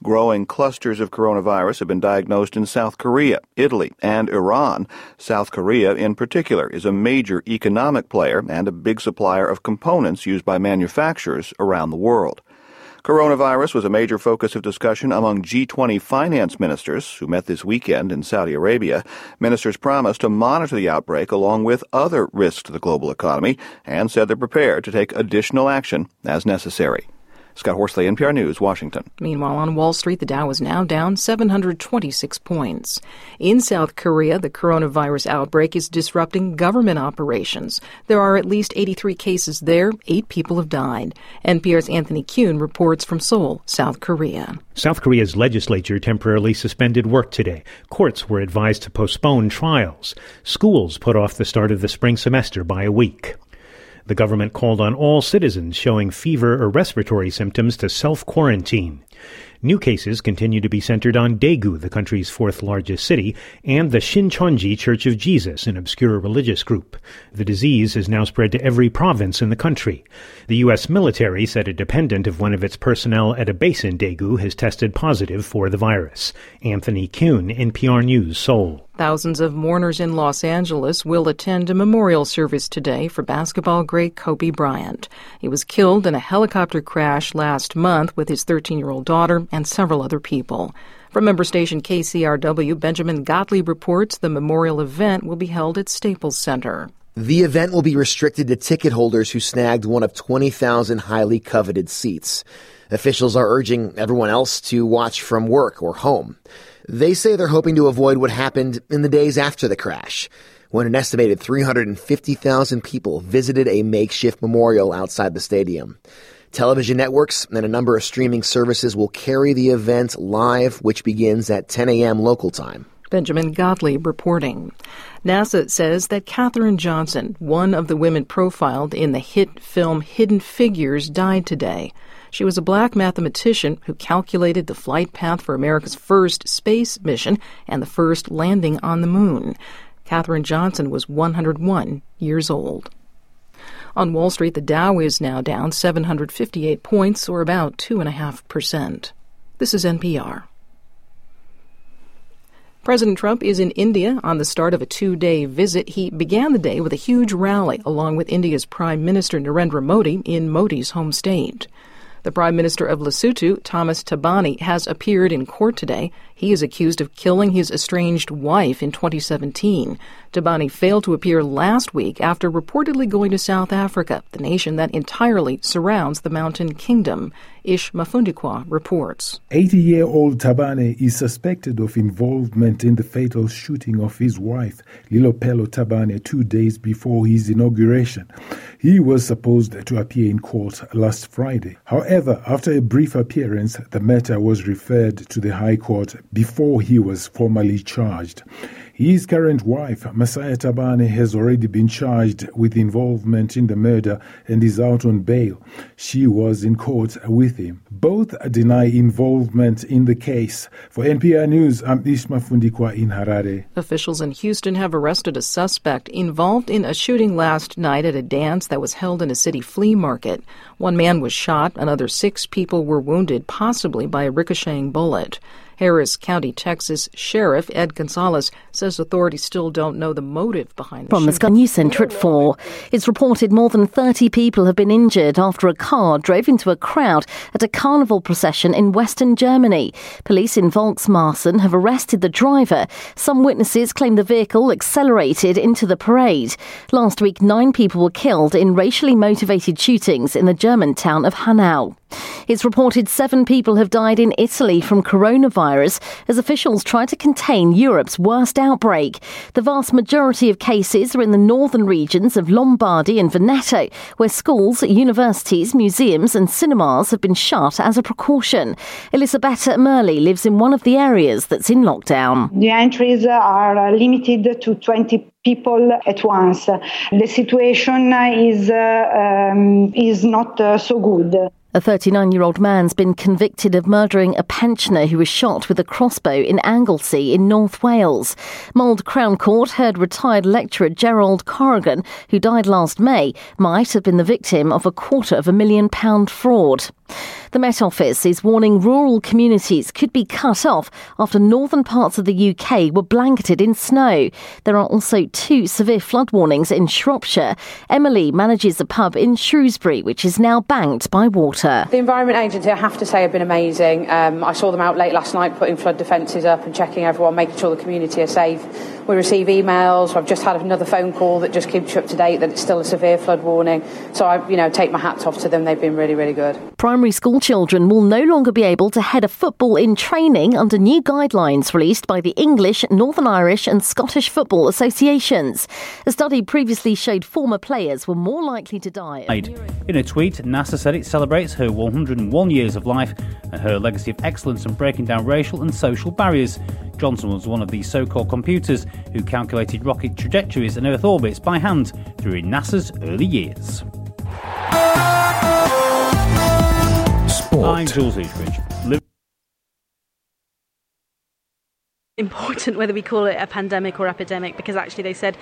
Growing clusters of coronavirus have been diagnosed in South Korea, Italy, and Iran. South Korea, in particular, is a major economic player and a big supplier of components used by manufacturers around the world. Coronavirus was a major focus of discussion among G20 finance ministers who met this weekend in Saudi Arabia. Ministers promised to monitor the outbreak along with other risks to the global economy and said they're prepared to take additional action as necessary. Scott Horsley, NPR News, Washington. Meanwhile, on Wall Street, the Dow is now down 726 points. In South Korea, the coronavirus outbreak is disrupting government operations. There are at least 83 cases there. Eight people have died. NPR's Anthony Kuhn reports from Seoul, South Korea. South Korea's legislature temporarily suspended work today. Courts were advised to postpone trials. Schools put off the start of the spring semester by a week. The government called on all citizens showing fever or respiratory symptoms to self quarantine. New cases continue to be centered on Daegu, the country's fourth largest city, and the Shincheonji Church of Jesus, an obscure religious group. The disease has now spread to every province in the country. The U.S. military said a dependent of one of its personnel at a base in Daegu has tested positive for the virus. Anthony Kuhn, NPR News, Seoul. Thousands of mourners in Los Angeles will attend a memorial service today for basketball great Kobe Bryant. He was killed in a helicopter crash last month with his 13 year old daughter and several other people. From member station KCRW, Benjamin Gottlieb reports the memorial event will be held at Staples Center. The event will be restricted to ticket holders who snagged one of 20,000 highly coveted seats. Officials are urging everyone else to watch from work or home. They say they're hoping to avoid what happened in the days after the crash, when an estimated 350,000 people visited a makeshift memorial outside the stadium. Television networks and a number of streaming services will carry the event live, which begins at 10 a.m. local time. Benjamin Gottlieb reporting. NASA says that Katherine Johnson, one of the women profiled in the hit film Hidden Figures, died today. She was a black mathematician who calculated the flight path for America's first space mission and the first landing on the moon. Katherine Johnson was 101 years old. On Wall Street, the Dow is now down 758 points, or about 2.5%. This is NPR. President Trump is in India on the start of a two day visit. He began the day with a huge rally along with India's Prime Minister Narendra Modi in Modi's home state. The Prime Minister of Lesotho, Thomas Thabane, has appeared in court today. He is accused of killing his estranged wife in 2017. Thabane failed to appear last week after reportedly going to South Africa, the nation that entirely surrounds the Mountain Kingdom. Ish Mafundikwa reports. 80 year old Thabane is suspected of involvement in the fatal shooting of his wife, Lipolelo Thabane, two days before his inauguration. He was supposed to appear in court last Friday. However, after a brief appearance, the matter was referred to the High Court before he was formally charged. His current wife, Maesaiah Thabane, has already been charged with involvement in the murder and is out on bail. She was in court with him. Both deny involvement in the case. For NPR News, I'm Ish Mafundikwa in Harare. Officials in Houston have arrested a suspect involved in a shooting last night at a dance that was held in a city flea market. One man was shot, another six people were wounded, possibly by a ricocheting bullet. Harris County, Texas Sheriff Ed Gonzalez says authorities still don't know the motive behind the From the Sky News Centre at 4. It's reported more than 30 people have been injured after a car drove into a crowd at a carnival procession in western Germany. Police in Volksmarsen have arrested the driver. Some witnesses claim the vehicle accelerated into the parade. Last week, nine people were killed in racially motivated shootings in the German town of Hanau. It's reported seven people have died in Italy from coronavirus as officials try to contain Europe's worst outbreak. The vast majority of cases are in the northern regions of Lombardy and Veneto, where schools, universities, museums, and cinemas have been shut as a precaution. Elisabetta Merli lives in one of the areas that's in lockdown. The entries are limited to 20 people at once. The situation is uh, um, is not uh, so good. A 39 year old man's been convicted of murdering a pensioner who was shot with a crossbow in Anglesey in North Wales. Mold Crown Court heard retired lecturer Gerald Corrigan, who died last May, might have been the victim of a quarter of a million pound fraud. The Met Office is warning rural communities could be cut off after northern parts of the UK were blanketed in snow. There are also two severe flood warnings in Shropshire. Emily manages a pub in Shrewsbury, which is now banked by water. The Environment Agency, I have to say, have been amazing. Um, I saw them out late last night putting flood defences up and checking everyone, making sure the community are safe. We receive emails. I've just had another phone call that just keeps you up to date that it's still a severe flood warning. So I, you know, take my hats off to them. They've been really, really good. Primary school children will no longer be able to head a football in training under new guidelines released by the English, Northern Irish, and Scottish football associations. A study previously showed former players were more likely to die. In a tweet, NASA said it celebrates her 101 years of life and her legacy of excellence in breaking down racial and social barriers. Johnson was one of the so called computers who calculated rocket trajectories and Earth orbits by hand during NASA's early years. Sport. I'm Jules Eastridge. important whether we call it a pandemic or epidemic because actually they said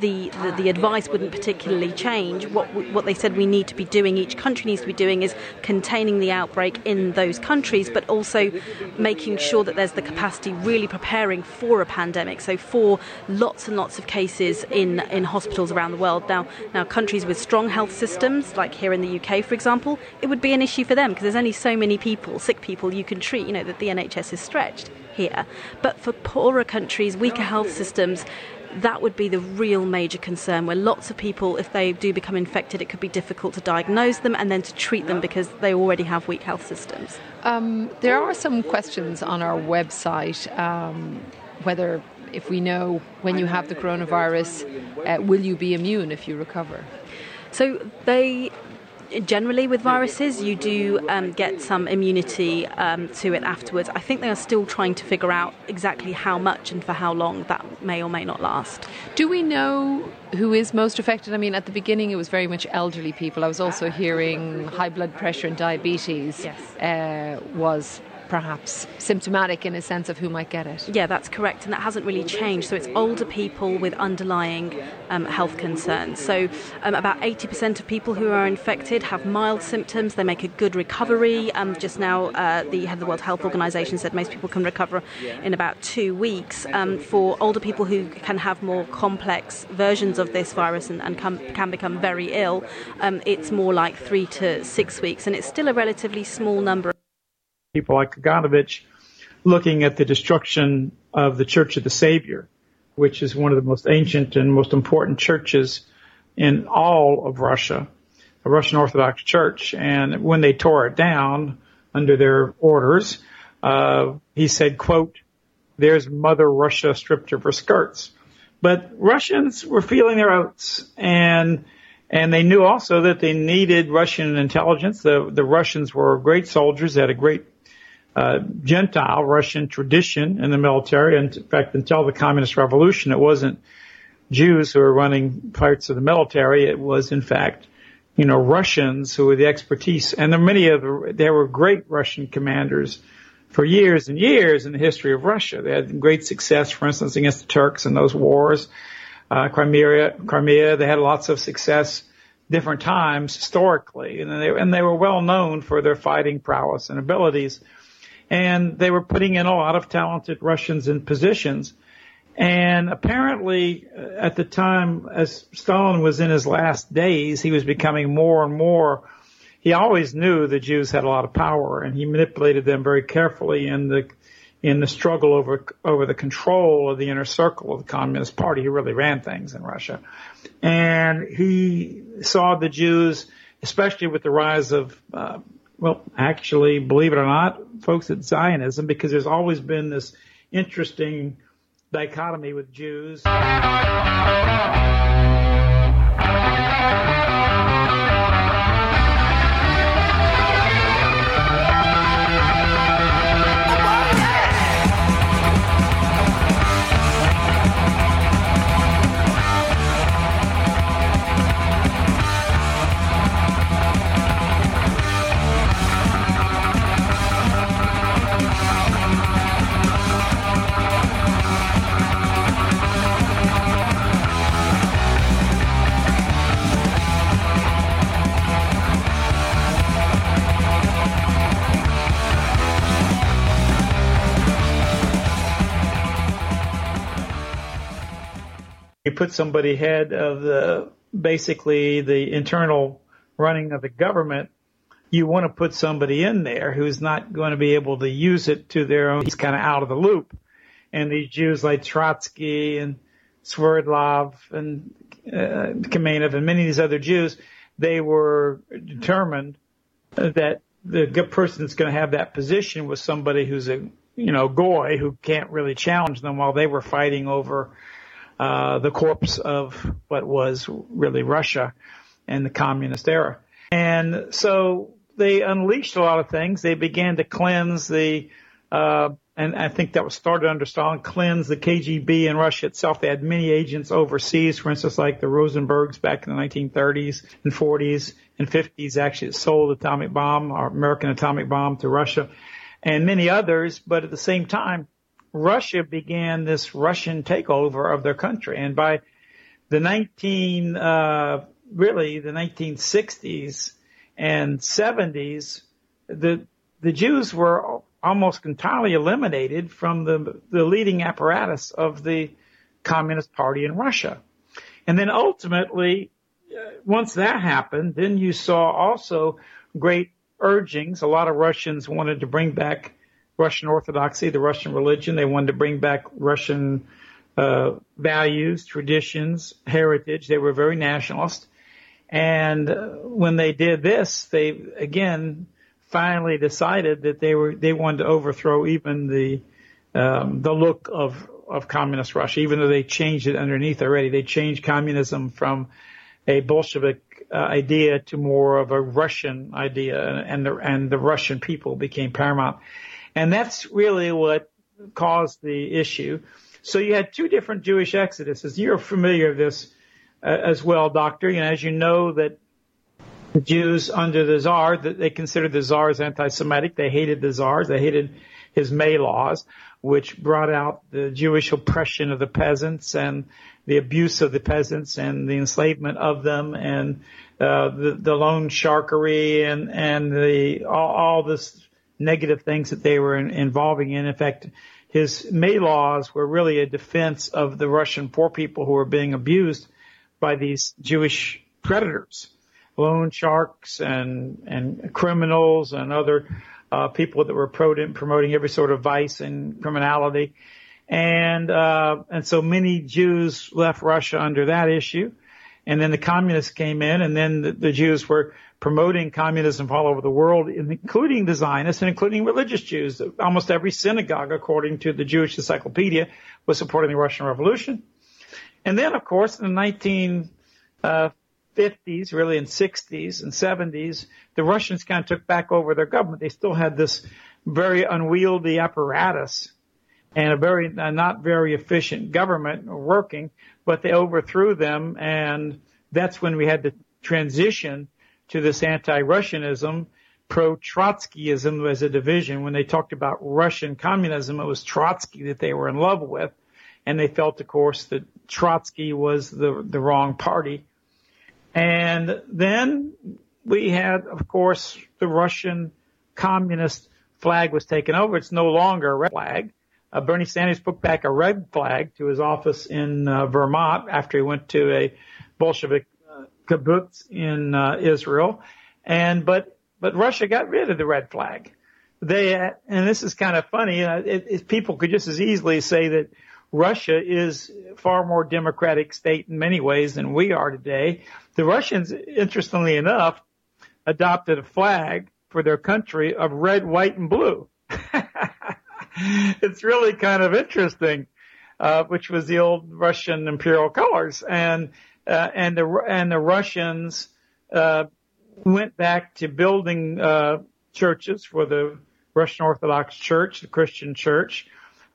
the, the, the, advice wouldn't particularly change. What, what they said we need to be doing, each country needs to be doing, is containing the outbreak in those countries, but also making sure that there's the capacity really preparing for a pandemic. So, for lots and lots of cases in, in hospitals around the world. Now, now, countries with strong health systems, like here in the UK, for example, it would be an issue for them because there's only so many people, sick people, you can treat, you know, that the NHS is stretched here. But for poorer countries, weaker health systems, that would be the real major concern where lots of people, if they do become infected, it could be difficult to diagnose them and then to treat them because they already have weak health systems. Um, there are some questions on our website um, whether, if we know when you have the coronavirus, uh, will you be immune if you recover? So they generally with viruses, you do um, get some immunity um, to it afterwards. I think they are still trying to figure out exactly how much and for how long that may or may not last. Do we know who is most affected? I mean, at the beginning, it was very much elderly people. I was also hearing high blood pressure and diabetes yes. uh, was perhaps symptomatic in a sense of who might get it. Yeah, that's correct, and that hasn't really changed. So it's older people with underlying um, health concerns. So um, about 80% of people who are infected have mild symptoms. They make a good recovery. Um, just now, uh, the head of the World Health Organization said most people can recover in about two weeks. Um, for older people who can have more complex versions of this virus and, and can become very ill, um, it's more like three to six weeks, and it's still a relatively small number people like Kaganovich looking at the destruction of the Church of the Savior, which is one of the most ancient and most important churches in all of Russia, the Russian Orthodox Church. And when they tore it down under their orders, uh, he said, quote, there's Mother Russia stripped of her skirts. But Russians were feeling their oats and and they knew also that they needed Russian intelligence. The the Russians were great soldiers, had a great uh, Gentile Russian tradition in the military. And in fact, until the communist revolution, it wasn't Jews who were running parts of the military. It was, in fact, you know, Russians who were the expertise. And there were many of the, there were great Russian commanders for years and years in the history of Russia. They had great success, for instance, against the Turks in those wars. Uh, Crimea, Crimea, they had lots of success different times historically, and they, and they were well known for their fighting prowess and abilities and they were putting in a lot of talented Russians in positions. And apparently, uh, at the time, as Stalin was in his last days, he was becoming more and more. He always knew the Jews had a lot of power, and he manipulated them very carefully in the in the struggle over over the control of the inner circle of the Communist Party. He really ran things in Russia, and he saw the Jews, especially with the rise of uh, well, actually, believe it or not, folks at Zionism, because there's always been this interesting dichotomy with Jews. You put somebody head of the basically the internal running of the government, you want to put somebody in there who's not going to be able to use it to their own. He's kind of out of the loop. And these Jews like Trotsky and Sverdlov and uh, Kamenev and many of these other Jews, they were determined that the person that's going to have that position was somebody who's a you know goy who can't really challenge them while they were fighting over uh, the corpse of what was really Russia and the communist era. And so they unleashed a lot of things. They began to cleanse the, uh, and I think that was started under Stalin, cleanse the KGB in Russia itself. They had many agents overseas, for instance, like the Rosenbergs back in the 1930s and 40s and 50s actually sold atomic bomb or American atomic bomb to Russia and many others. But at the same time, Russia began this Russian takeover of their country. And by the 19, uh, really the 1960s and 70s, the, the Jews were almost entirely eliminated from the, the leading apparatus of the Communist Party in Russia. And then ultimately, uh, once that happened, then you saw also great urgings. A lot of Russians wanted to bring back Russian Orthodoxy, the Russian religion. They wanted to bring back Russian uh, values, traditions, heritage. They were very nationalist. And uh, when they did this, they again finally decided that they were they wanted to overthrow even the um, the look of of communist Russia, even though they changed it underneath already. They changed communism from a Bolshevik uh, idea to more of a Russian idea, and the and the Russian people became paramount. And that's really what caused the issue. So you had two different Jewish exoduses. You're familiar with this uh, as well, Doctor. And as you know that the Jews under the Tsar, that they considered the Tsars anti-Semitic. They hated the Tsars. They hated his May laws, which brought out the Jewish oppression of the peasants and the abuse of the peasants and the enslavement of them and uh, the, the loan sharkery and and the all, all this negative things that they were in, involving in. In fact, his May laws were really a defense of the Russian poor people who were being abused by these Jewish predators, loan sharks and and criminals and other uh, people that were promoting every sort of vice and criminality. And uh, and so many Jews left Russia under that issue, and then the communists came in, and then the, the Jews were promoting communism all over the world, including the Zionists and including religious Jews. Almost every synagogue, according to the Jewish Encyclopedia, was supporting the Russian Revolution. And then, of course, in the 1950s, uh, really in 60s and 70s, the Russians kind of took back over their government. They still had this very unwieldy apparatus and a very uh, not very efficient government working, but they overthrew them, and that's when we had to transition to this anti-Russianism, pro-Trotskyism as a division. When they talked about Russian communism, it was Trotsky that they were in love with. And they felt, of course, that Trotsky was the, the wrong party. And then we had, of course, the Russian communist flag was taken over. It's no longer a red flag. Uh, Bernie Sanders put back a red flag to his office in uh, Vermont after he went to a Bolshevik kibbutz in uh, Israel, and but but Russia got rid of the red flag. They and this is kind of funny. Uh, it, it, people could just as easily say that Russia is far more democratic state in many ways than we are today. The Russians, interestingly enough, adopted a flag for their country of red, white, and blue. [laughs] [laughs] it's really kind of interesting, uh, which was the old Russian imperial colors, and uh, and the and the Russians uh, went back to building uh, churches for the Russian Orthodox Church, the Christian Church.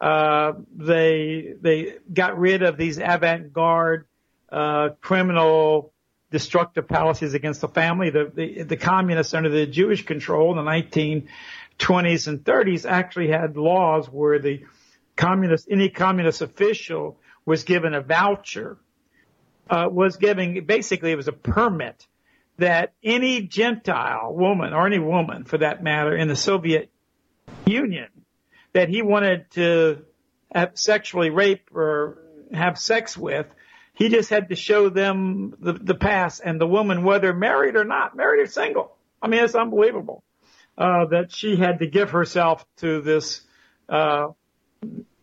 Uh, they they got rid of these avant-garde uh, criminal destructive policies against the family. The, the, the communists under the Jewish control in the 1920s and 30s actually had laws where the communist, any communist official was given a voucher, uh, was giving, basically it was a permit that any Gentile woman or any woman for that matter in the Soviet Union that he wanted to have sexually rape or have sex with he just had to show them the, the pass and the woman, whether married or not, married or single. I mean, it's unbelievable, uh, that she had to give herself to this, uh,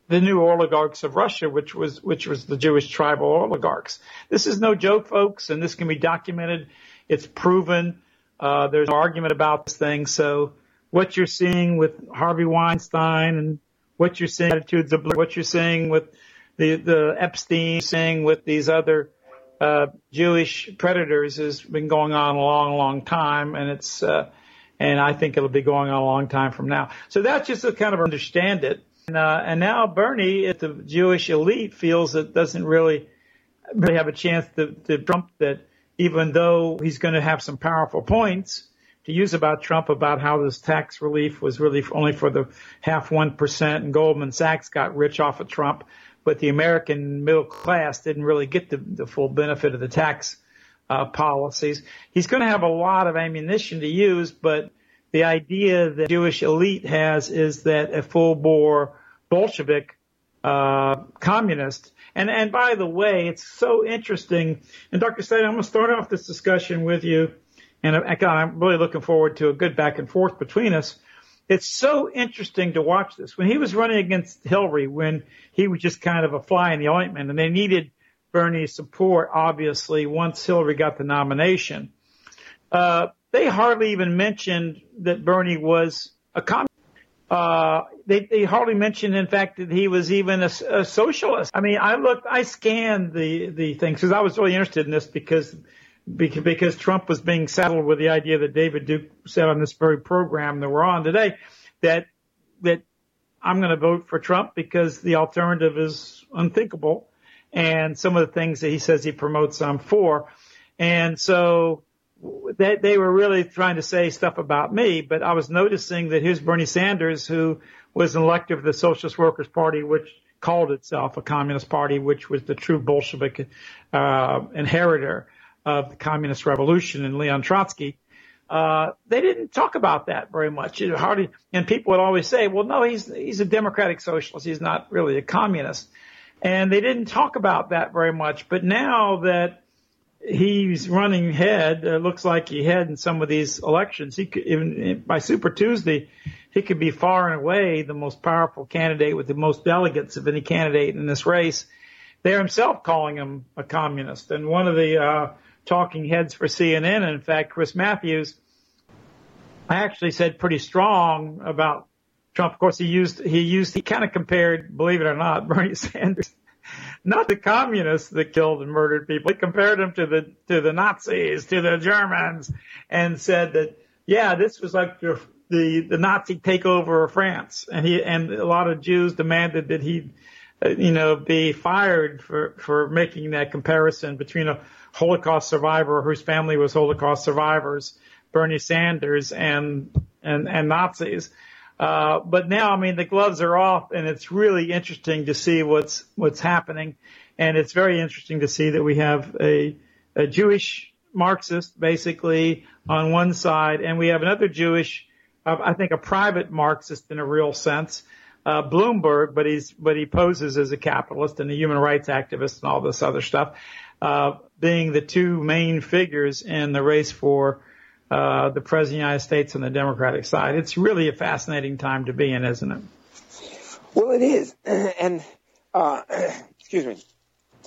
the new oligarchs of Russia, which was, which was the Jewish tribal oligarchs. This is no joke, folks, and this can be documented. It's proven. Uh, there's no argument about this thing. So what you're seeing with Harvey Weinstein and what you're seeing attitudes of what you're seeing with the the Epstein thing with these other uh, Jewish predators has been going on a long, long time, and it's uh, and I think it'll be going on a long time from now. So that's just to kind of understand it. And, uh, and now Bernie, the Jewish elite, feels it doesn't really really have a chance to, to Trump that even though he's going to have some powerful points to use about Trump about how this tax relief was really only for the half one percent and Goldman Sachs got rich off of Trump but the American middle class didn't really get the, the full benefit of the tax uh, policies. He's going to have a lot of ammunition to use, but the idea that Jewish elite has is that a full bore Bolshevik uh, communist. And and by the way, it's so interesting. And Dr. Slade, I'm going to start off this discussion with you, and I, I'm really looking forward to a good back and forth between us it's so interesting to watch this. When he was running against Hillary, when he was just kind of a fly in the ointment, and they needed Bernie's support, obviously, once Hillary got the nomination, uh, they hardly even mentioned that Bernie was a communist. Uh, they, they hardly mentioned, in fact, that he was even a, a socialist. I mean, I looked, I scanned the, the things because I was really interested in this because because Trump was being saddled with the idea that David Duke said on this very program that we're on today that that I'm going to vote for Trump because the alternative is unthinkable, and some of the things that he says he promotes I'm for, and so they, they were really trying to say stuff about me, but I was noticing that here's Bernie Sanders, who was an elector of the Socialist Workers Party, which called itself a communist party, which was the true Bolshevik uh, inheritor of the communist revolution and Leon Trotsky, uh, they didn't talk about that very much. It hardly, and people would always say, well, no, he's, he's a democratic socialist. He's not really a communist. And they didn't talk about that very much. But now that he's running head, it looks like he had in some of these elections, he could, even by Super Tuesday, he could be far and away the most powerful candidate with the most delegates of any candidate in this race. They're himself calling him a communist. And one of the, uh, talking heads for CNN. In fact, Chris Matthews, I actually said pretty strong about Trump. Of course, he used, he used, he kind of compared, believe it or not, [laughs] Bernie Sanders, not the communists that killed and murdered people. He compared him to the, to the Nazis, to the Germans and said that, yeah, this was like the, the, the Nazi takeover of France. And he, and a lot of Jews demanded that he, uh, you know, be fired for, for making that comparison between a Holocaust survivor whose family was Holocaust survivors, Bernie Sanders and and and Nazis. Uh, but now, I mean, the gloves are off, and it's really interesting to see what's what's happening, and it's very interesting to see that we have a a Jewish Marxist basically on one side, and we have another Jewish, uh, I think, a private Marxist in a real sense, uh, Bloomberg, but he's but he poses as a capitalist and a human rights activist and all this other stuff uh, being the two main figures in the race for uh, the President of the United States on the Democratic side. It's really a fascinating time to be in, isn't it? Well, it is. [clears throat] And, uh, [clears throat] excuse me,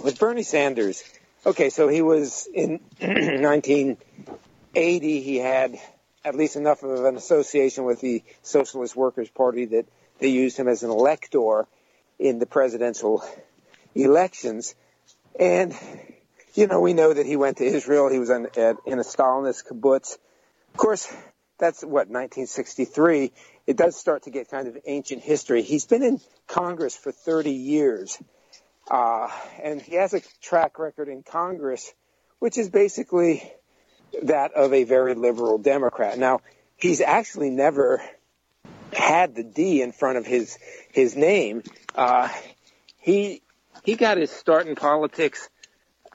with Bernie Sanders, okay, so he was in [clears throat] 1980, he had at least enough of an association with the Socialist Workers Party that they used him as an elector in the presidential elections. And, you know, we know that he went to Israel. He was in, in a Stalinist kibbutz. Of course, that's what, 1963. It does start to get kind of ancient history. He's been in Congress for 30 years. Uh, and he has a track record in Congress, which is basically that of a very liberal Democrat. Now, he's actually never had the D in front of his his name. Uh, he he got his start in politics.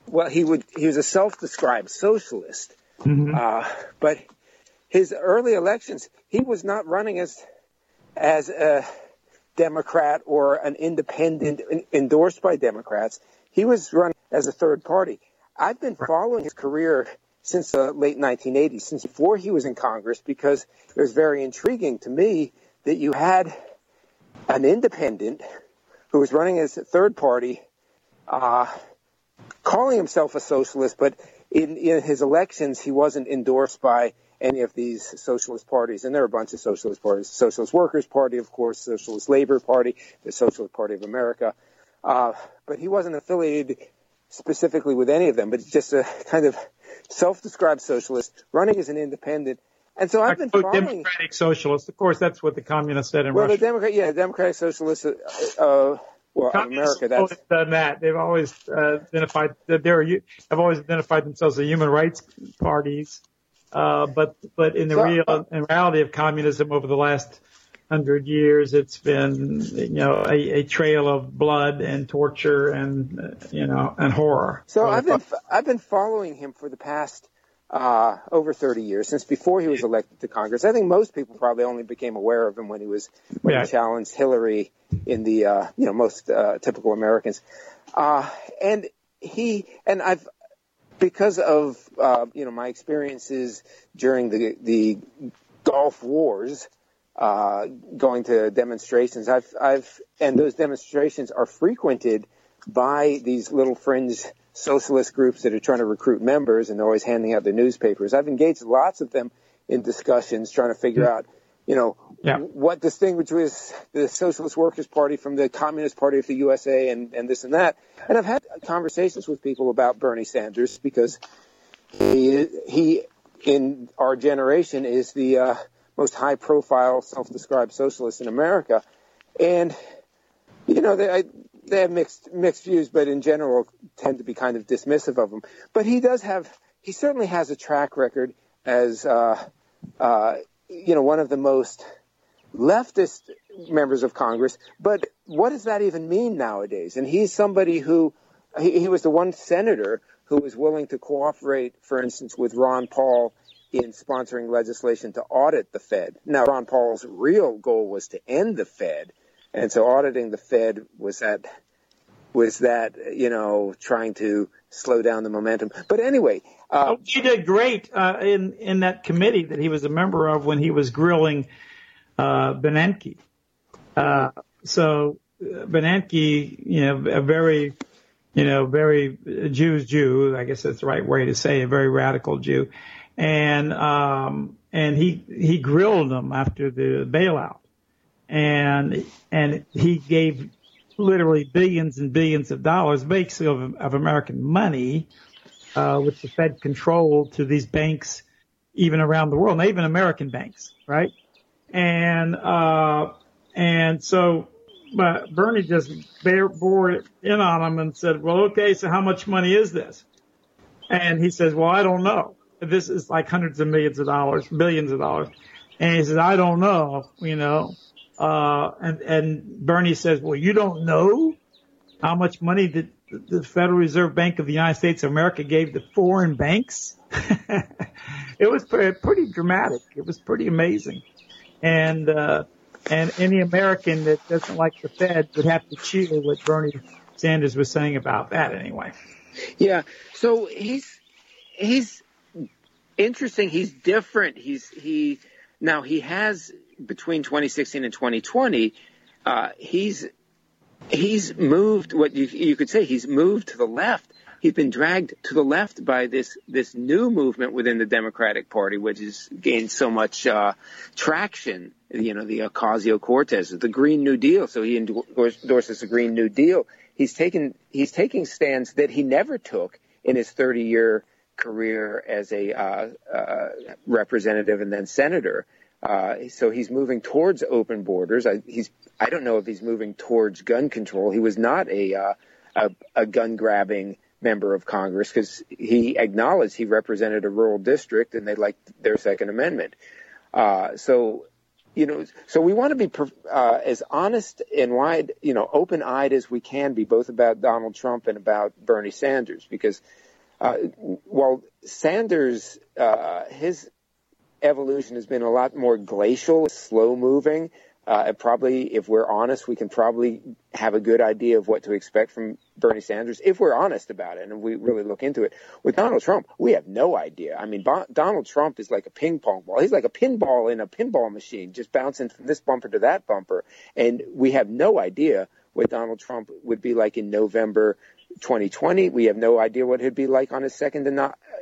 Well, he would he was a self-described socialist, mm-hmm. uh, but his early elections he was not running as as a Democrat or an independent endorsed by Democrats. He was running as a third party. I've been following his career since the late 1980s, since before he was in Congress, because it was very intriguing to me that you had an independent who was running as a third party, uh, calling himself a socialist, but in, in his elections, he wasn't endorsed by any of these socialist parties, and there are a bunch of socialist parties: Socialist Workers Party, of course, Socialist Labor Party, the Socialist Party of America. Uh, but he wasn't affiliated specifically with any of them, but just a [laughs] kind of self-described socialist running as an independent. And so I've been following democratic socialist. Of course, that's what the communists said in well, Russia. the Democrat, yeah, democratic socialists. Uh, uh, well, in America, that's done that. They've always uh, identified that they're have always identified themselves as human rights parties. Uh, but but in the So- real in reality of communism over the last hundred years, it's been you know a, a trail of blood and torture and uh, you know and horror. So I've been I've been following him for the past uh, over 30 years since before he was elected to Congress. I think most people probably only became aware of him when he was when Yeah. he challenged Hillary in the uh, you know most uh, typical Americans. Uh, and he and I've because of uh, you know my experiences during the the Gulf Wars, uh, going to demonstrations. I've I've and those demonstrations are frequented by these little fringe socialist groups that are trying to recruit members and they're always handing out their newspapers. I've engaged lots of them in discussions trying to figure out, you know, what distinguishes the Socialist Workers Party from the Communist Party of the USA and, and this and that. And I've had conversations with people about Bernie Sanders because he, he in our generation is the uh, most high profile self-described socialist in America. And, you know, they, I, they have mixed mixed views, but in general tend to be kind of dismissive of him. But he does have, he certainly has a track record as, uh, uh, you know, one of the most leftist members of Congress. But what does that even mean nowadays? And he's somebody who, he, he was the one senator who was willing to cooperate, for instance, with Ron Paul in sponsoring legislation to audit the Fed. Now, Ron Paul's real goal was to end the Fed. And so auditing the Fed was that was that you know trying to slow down the momentum. But anyway, uh, Oh, he did great uh, in in that committee that he was a member of when he was grilling uh, Bernanke. Uh, so uh, Bernanke, you know, a very, you know, very Jew's Jew. I guess that's the right way to say, a very radical Jew, and um, and he he grilled him after the bailout, and and he gave literally billions and billions of dollars, basically of, of American money, uh, which the Fed controlled to these banks, even around the world, and even American banks, right? And uh, and so, but Bernie just bear, bore in on him and said, "Well, okay, so how much money is this?" And he says, "Well, I don't know. This is like hundreds of millions of dollars, billions of dollars." And he says, "I don't know, you know." Uh, and and Bernie says, "Well, you don't know how much money the, the Federal Reserve Bank of the United States of America gave to foreign banks." [laughs] it was pretty, pretty dramatic. It was pretty amazing, and uh, and any American that doesn't like the Fed would have to cheer what Bernie Sanders was saying about that anyway. Yeah. So he's he's interesting. He's different. He's he now he has between 2016 and 2020. Uh, he's he's moved. What you you could say he's moved to the left. he's been dragged to the left by this this new movement within the Democratic Party, which has gained so much uh, traction. You know, the Ocasio Cortez, the Green New Deal. So he endorses the Green New Deal. He's taken he's taking stands that he never took in his 30 year career as a uh, uh, representative and then senator. Uh, so he's moving towards open borders. I, he's I don't know if he's moving towards gun control. He was not a uh, a, a gun grabbing member of Congress because he acknowledged he represented a rural district and they liked their Second Amendment. Uh, so, you know, so we want to be uh, as honest and wide, you know, open eyed as we can be, both about Donald Trump and about Bernie Sanders, because uh, while Sanders, uh, his evolution has been a lot more glacial, slow moving. Uh, probably, if we're honest, we can probably have a good idea of what to expect from Bernie Sanders if we're honest about it and we really look into it. With Donald Trump, we have no idea. I mean, Bo- Donald Trump is like a ping pong ball. He's like a pinball in a pinball machine, just bouncing from this bumper to that bumper. And we have no idea what Donald Trump would be like in November 2020. We have no idea what he'd be like on his second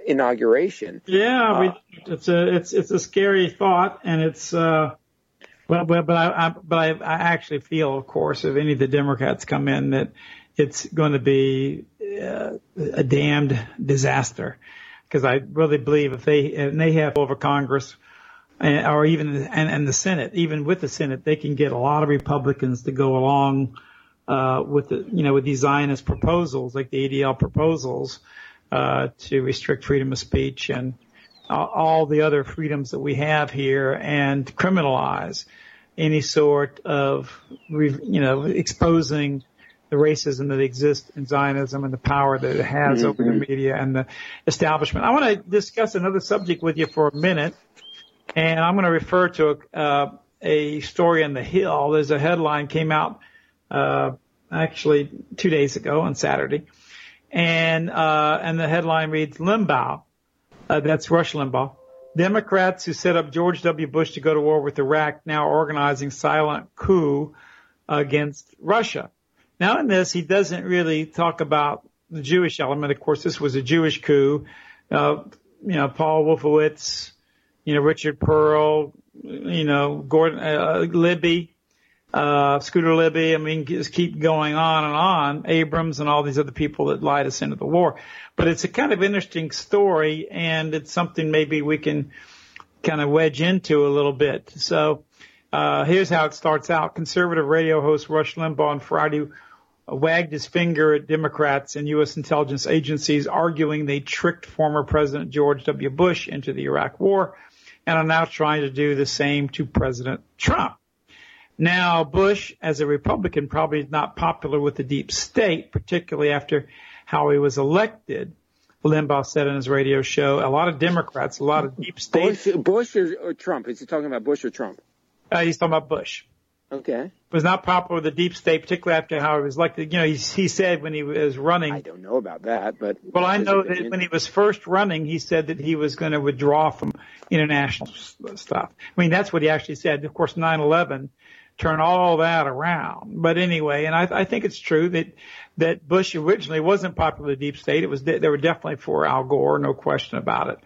inauguration. Yeah, uh, we, it's a it's it's a scary thought, and it's uh, well, but but I, I but I, I actually feel, of course, if any of the Democrats come in, that it's going to be uh, a damned disaster, because I really believe if they and they have over Congress. And, or even and, and the Senate, even with the Senate, they can get a lot of Republicans to go along uh, with the, you know, with these Zionist proposals, like the ADL proposals, uh, to restrict freedom of speech and all the other freedoms that we have here and criminalize any sort of, you know, exposing the racism that exists in Zionism and the power that it has mm-hmm. over the media and the establishment. I want to discuss another subject with you for a minute, and I'm going to refer to a, uh, a story in the Hill. There's a headline came out uh, actually two days ago on Saturday, and uh, and the headline reads Limbaugh, uh, that's Rush Limbaugh. Democrats who set up George W. Bush to go to war with Iraq now organizing silent coup against Russia. Now in this, he doesn't really talk about the Jewish element. Of course, this was a Jewish coup. Uh, you know, Paul Wolfowitz, you know, Richard Perle, you know, Gordon, uh, Libby, uh, Scooter Libby. I mean, just keep going on and on. Abrams and all these other people that lied us into the war. But it's a kind of interesting story, and it's something maybe we can kind of wedge into a little bit. So uh, here's how it starts out. Conservative radio host Rush Limbaugh on Friday wagged his finger at Democrats and U.S. intelligence agencies, arguing they tricked former President George W. Bush into the Iraq War and are now trying to do the same to President Trump. Now, Bush, as a Republican, probably is not popular with the deep state, particularly after how he was elected. Limbaugh said in his radio show, a lot of Democrats, a lot of deep state. Bush, Bush or, or Trump? Is he talking about Bush or Trump? Uh, he's talking about Bush. Okay. Was not popular with the deep state, particularly after how he was elected. You know, he, he said when he was running. I don't know about that, but. Well, I know that when he was first running, he said that he was going to withdraw from international stuff. I mean, that's what he actually said. Of course, 9/11 turn all that around. But anyway, and I, I think it's true that that Bush originally wasn't popular with the deep state. It was they were definitely for Al Gore, no question about it.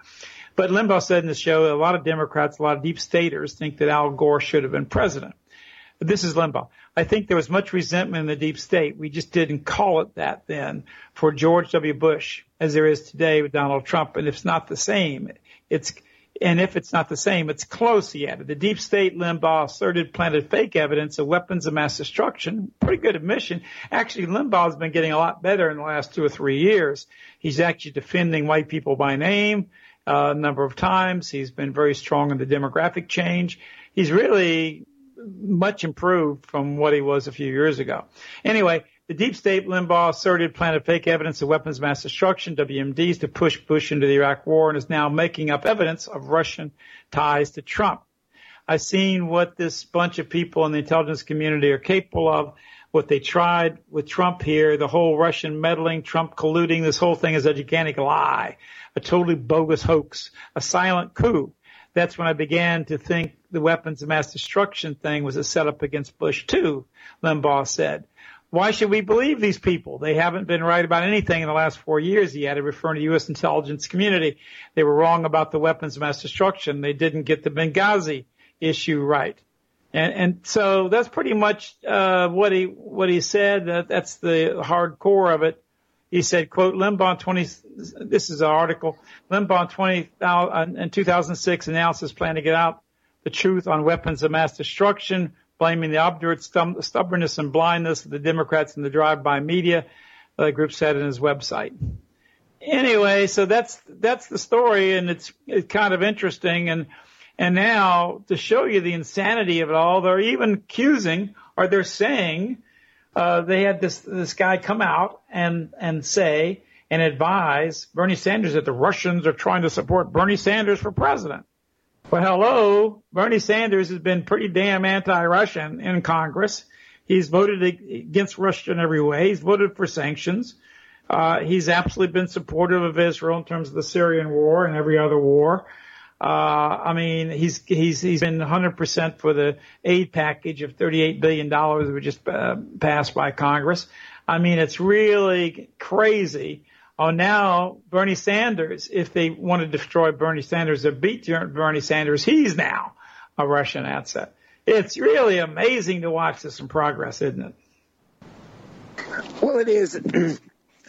But Limbaugh said in the show, a lot of Democrats, a lot of deep staters think that Al Gore should have been president. This is Limbaugh. I think there was much resentment in the deep state. We just didn't call it that then for George W. Bush as there is today with Donald Trump. And it's not the same. It's and if it's not the same, it's close, he added. The deep state Limbaugh asserted planted fake evidence of weapons of mass destruction. Pretty good admission. Actually, Limbaugh's been getting a lot better in the last two or three years. He's actually defending white people by name uh, a number of times. He's been very strong in the demographic change. He's really much improved from what he was a few years ago. Anyway, the deep state Limbaugh asserted planted fake evidence of weapons of mass destruction, WMDs, to push Bush into the Iraq war and is now making up evidence of Russian ties to Trump. I've seen what this bunch of people in the intelligence community are capable of, what they tried with Trump here, the whole Russian meddling, Trump colluding, this whole thing is a gigantic lie, a totally bogus hoax, a silent coup. That's when I began to think the weapons of mass destruction thing was a setup against Bush too, Limbaugh said. Why should we believe these people? They haven't been right about anything in the last four years. He had to refer to U.S. intelligence community. They were wrong about the weapons of mass destruction. They didn't get the Benghazi issue right. And, and so that's pretty much, uh, what he, what he said. That, that's the hard core of it. He said, quote, Limbaugh 20, this is an article, Limbaugh 20, uh, in 2006 announced his plan to get out the truth on weapons of mass destruction, blaming the obdurate stubbornness and blindness of the Democrats and the drive-by media, the group said in his website. Anyway, so that's, that's the story and it's, it's kind of interesting. And, and now to show you the insanity of it all, they're even accusing or they're saying, uh, they had this, this guy come out and, and say and advise Bernie Sanders that the Russians are trying to support Bernie Sanders for president. Well, hello. Bernie Sanders has been pretty damn anti-Russian in Congress. He's voted against Russia in every way. He's voted for sanctions. Uh, he's absolutely been supportive of Israel in terms of the Syrian war and every other war. Uh, I mean, he's, he's, he's been 100% for the aid package of $38 billion that was just uh, passed by Congress. I mean, it's really crazy Oh, now Bernie Sanders, if they want to destroy Bernie Sanders or beat Bernie Sanders, he's now a Russian asset. It's really amazing to watch this in progress, isn't it? Well, it is. [clears throat] and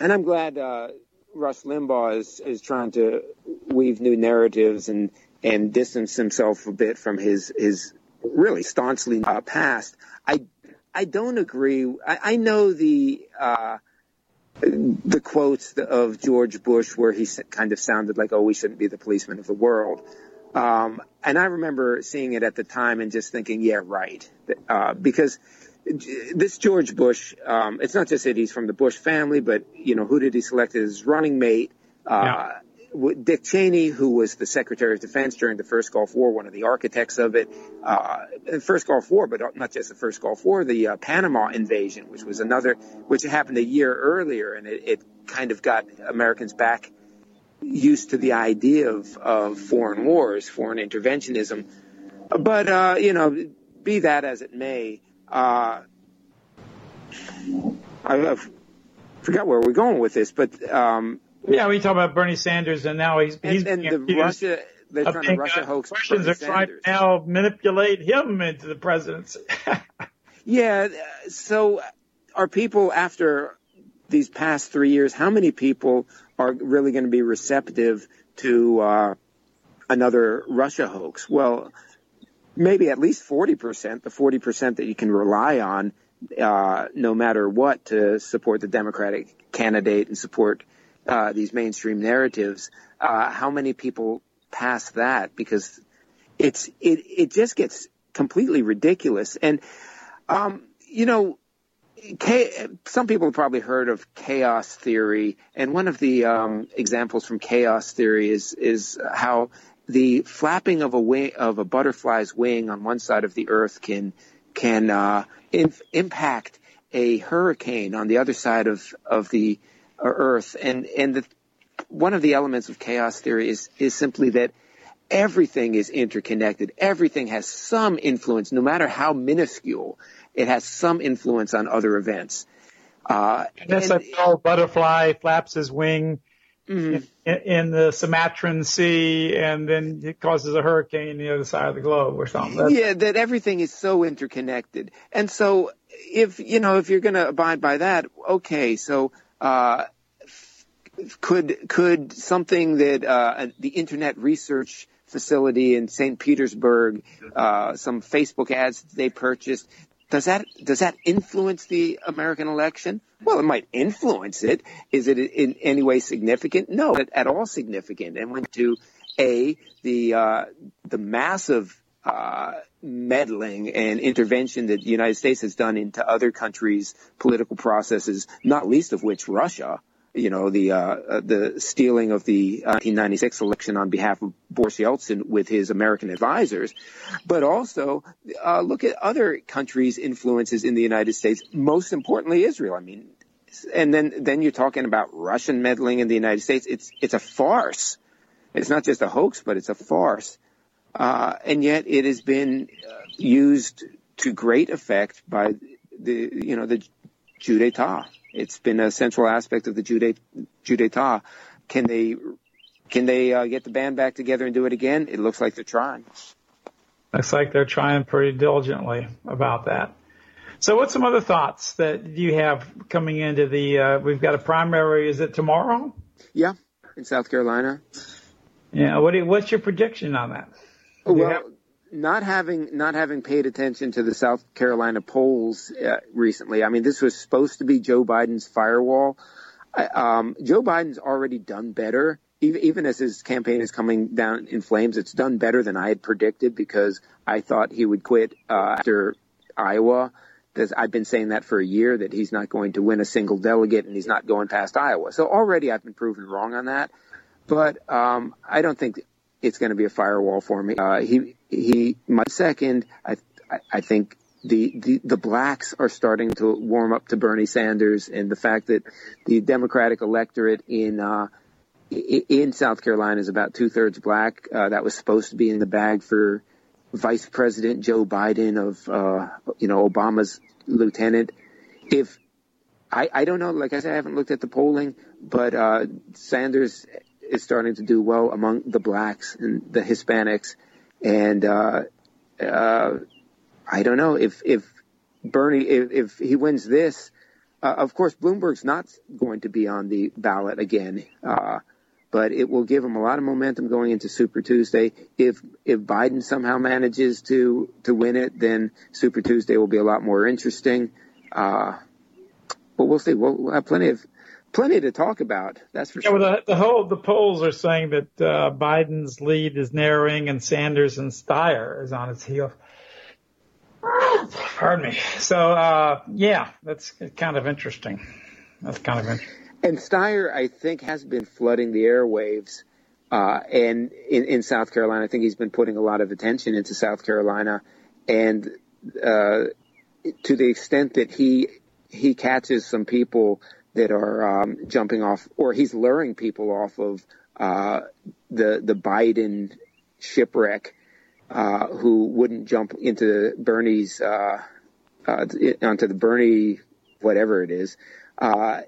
I'm glad uh, Rush Limbaugh is, is trying to weave new narratives and, and distance himself a bit from his, his really staunchly uh, past. I, I don't agree. I, I know the, uh, the quotes of George Bush where he kind of sounded like, oh, we shouldn't be the policeman of the world. Um, and I remember seeing it at the time and just thinking, yeah, right. Uh, because this George Bush, um, it's not just that he's from the Bush family, but, you know, who did he select as running mate? Uh, yeah. Dick Cheney, who was the Secretary of Defense during the first Gulf War, one of the architects of it, uh, the first Gulf War, but not just the first Gulf War, the uh, Panama invasion, which was another, which happened a year earlier, and it, it kind of got Americans back used to the idea of, of foreign wars, foreign interventionism. But, uh, you know, be that as it may, uh, I, I forgot where we're going with this, but, um, yeah, we talk about Bernie Sanders, and now he's he's and, and the Russia. They're trying to Russia hoax Russians Bernie are trying to now manipulate him into the presidency. [laughs] yeah. So, are people after these past three years? How many people are really going to be receptive to uh, another Russia hoax? Well, maybe at least forty percent. The forty percent that you can rely on, uh, no matter what, to support the Democratic candidate and support uh, these mainstream narratives, uh, how many people pass that? Because it's it it just gets completely ridiculous. And um, you know, some people have probably heard of chaos theory, and one of the um, examples from chaos theory is is how the flapping of a wing of a butterfly's wing on one side of the earth can can uh, inf- impact a hurricane on the other side of of the Earth. And and the, one of the elements of chaos theory is is simply that everything is interconnected. Everything has some influence, no matter how minuscule. It has some influence on other events. Uh, and that's and, a butterfly flaps his wing mm-hmm. in, in, the Sumatran Sea, and then it causes a hurricane on the other side of the globe or something. That's, yeah, that everything is so interconnected. And so, if you know, if you're going to abide by that, okay, so uh, could could something that uh, the Internet Research Facility in St. Petersburg, uh, some Facebook ads they purchased, does that does that influence the American election? Well, it might influence it. Is it in any way significant? No, at, all significant. And went to a the uh, the massive uh, meddling and intervention that the United States has done into other countries' political processes, not least of which Russia. You know, the uh, uh the stealing of the 1996 election on behalf of Boris Yeltsin with his American advisors, but also uh, look at other countries' influences in the United States. Most importantly, Israel. I mean, and then then you're talking about Russian meddling in the United States. It's it's a farce. It's not just a hoax, but it's a farce. Uh, and yet it has been uh, used to great effect by the, you know, the coup. It's been a central aspect of the coup d'etat. Can they can they uh, get the band back together and do it again? It looks like they're trying. Looks like they're trying pretty diligently about that. So, what's some other thoughts that you have coming into the? Uh, we've got a primary. Is it tomorrow? Yeah, in South Carolina. Yeah. What you, what's your prediction on that? Do well, not having not having paid attention to the South Carolina polls uh, recently. I mean, this was supposed to be Joe Biden's firewall. Um, Joe Biden's already done better even, even as his campaign is coming down in flames, it's done better than I had predicted because I thought he would quit uh, after Iowa. I've been saying that for a year that he's not going to win a single delegate and he's not going past Iowa. So already I've been proven wrong on that. But um, I don't think it's going to be a firewall for me. Uh, he he. My second, I I think the, the, the blacks are starting to warm up to Bernie Sanders and the fact that the Democratic electorate in uh, in South Carolina is about two thirds black. Uh, that was supposed to be in the bag for Vice President Joe Biden of, uh, you know, Obama's lieutenant. If I, I don't know, like I said, I haven't looked at the polling, but uh, Sanders is starting to do well among the blacks and the Hispanics, and uh, uh, I don't know if if Bernie if, if he wins this. Uh, of course, Bloomberg's not going to be on the ballot again. Uh, but it will give him a lot of momentum going into Super Tuesday. If if Biden somehow manages to to win it, then Super Tuesday will be a lot more interesting. Uh, but we'll see. We'll, we'll have plenty of plenty to talk about. That's for yeah, sure. Well, the, the whole the polls are saying that uh, Biden's lead is narrowing, and Sanders and Steyer is on his heels. Pardon me. So uh, yeah, that's kind of interesting. That's kind of interesting. And Steyer, I think, has been flooding the airwaves. Uh, and in, in South Carolina, I think he's been putting a lot of attention into South Carolina. And uh, to the extent that he he catches some people that are um, jumping off, or he's luring people off of uh, the the Biden shipwreck, uh, who wouldn't jump into Bernie's uh, uh, onto the Bernie whatever it is. Uh,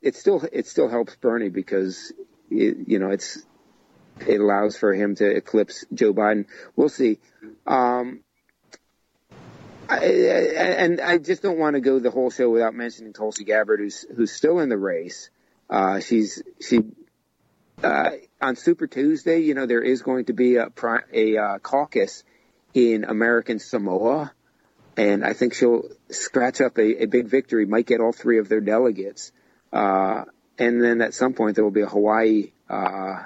it still it still helps Bernie because it, you know it's it allows for him to eclipse Joe Biden. We'll see. Um, I, and I just don't want to go the whole show without mentioning Tulsi Gabbard, who's who's still in the race. Uh, she's she uh, on Super Tuesday. You know there is going to be a a uh, caucus in American Samoa, and I think she'll scratch up a, a big victory. Might get all three of their delegates. Uh, and then at some point there will be a Hawaii uh,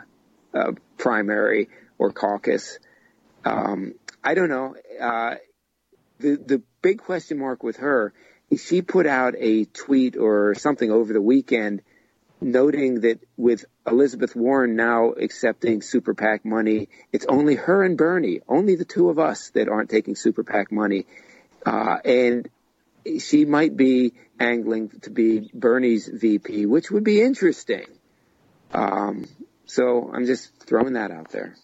uh, primary or caucus. Um, I don't know. The the big question mark with her is she put out a tweet or something over the weekend noting that with Elizabeth Warren now accepting super PAC money, it's only her and Bernie, only the two of us that aren't taking super PAC money. Uh, and she might be angling to be Bernie's VP, which would be interesting. Um, so I'm just throwing that out there.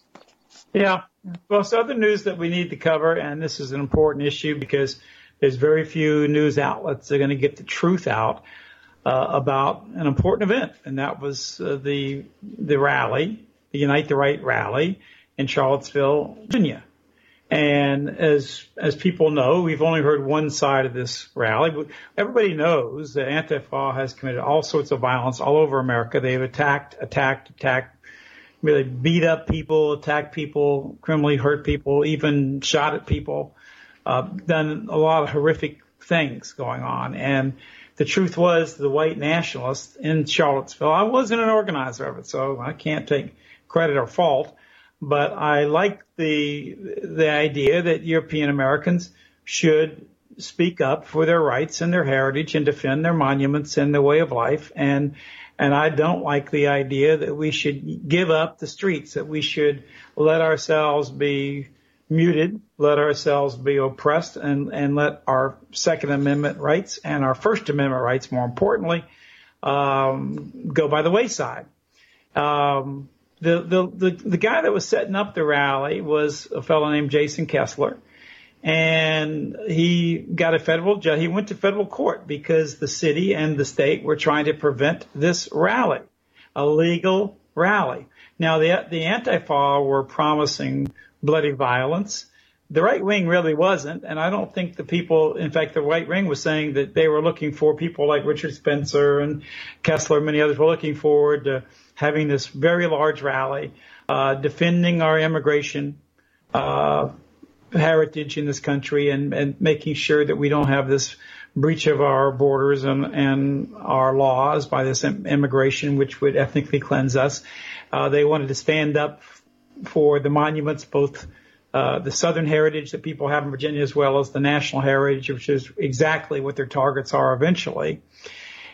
Yeah. Well, so other news that we need to cover, and this is an important issue because there's very few news outlets that are going to get the truth out uh, about an important event, and that was uh, the the rally, the Unite the Right rally in Charlottesville, Virginia. And as as people know, we've only heard one side of this rally. But everybody knows that Antifa has committed all sorts of violence all over America. They've attacked, attacked, attacked, really beat up people, attacked people, criminally hurt people, even shot at people, uh, done a lot of horrific things going on. And the truth was, the white nationalists in Charlottesville, I wasn't an organizer of it, so I can't take credit or fault but I like the the idea that European Americans should speak up for their rights and their heritage and defend their monuments and their way of life and and I don't like the idea that we should give up the streets that we should let ourselves be muted let ourselves be oppressed and and let our second amendment rights and our first amendment rights more importantly um, go by the wayside um, the, the, the, the guy that was setting up the rally was a fellow named Jason Kessler. And he got a federal judge. He went to federal court because the city and the state were trying to prevent this rally, a legal rally. Now the the Antifa were promising bloody violence. The right wing really wasn't, and I don't think the people, in fact, the right wing was saying that they were looking for people like Richard Spencer and Kessler, and many others were looking forward to having this very large rally, uh, defending our immigration, uh, heritage in this country and, and making sure that we don't have this breach of our borders and, and our laws by this immigration, which would ethnically cleanse us. Uh, they wanted to stand up for the monuments, both uh, the Southern heritage that people have in Virginia, as well as the national heritage, which is exactly what their targets are eventually.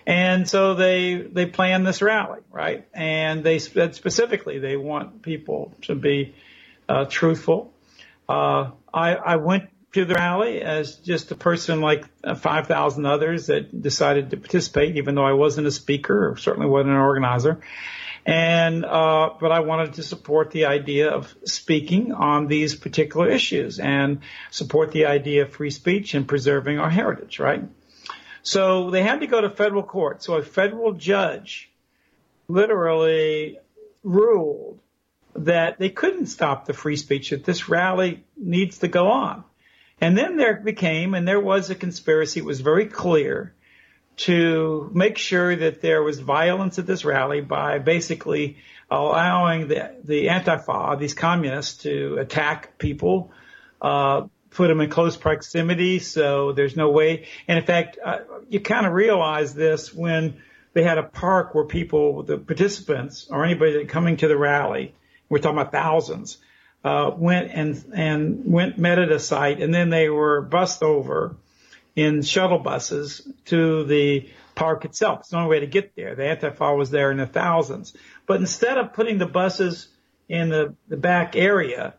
And so they they plan this rally, right? And they said specifically they want people to be uh, truthful, uh, I, I went to the rally as just a person like uh, 5,000 others that decided to participate, even though I wasn't a speaker or certainly wasn't an organizer. And, uh, but I wanted to support the idea of speaking on these particular issues and support the idea of free speech and preserving our heritage, right? So they had to go to federal court. So a federal judge literally ruled that they couldn't stop the free speech, that this rally needs to go on. And then there became, and there was a conspiracy, it was very clear, to make sure that there was violence at this rally by basically allowing the, the Antifa, these communists, to attack people, uh, put them in close proximity, so there's no way. And in fact, uh, you kind of realize this when they had a park where people, the participants, or anybody coming to the rally, we're talking about thousands, uh, went and, and went, met at a site and then they were bussed over in shuttle buses to the park itself. It's the only way to get there. The Antifa was there in the thousands. But instead of putting the buses in the, the back area,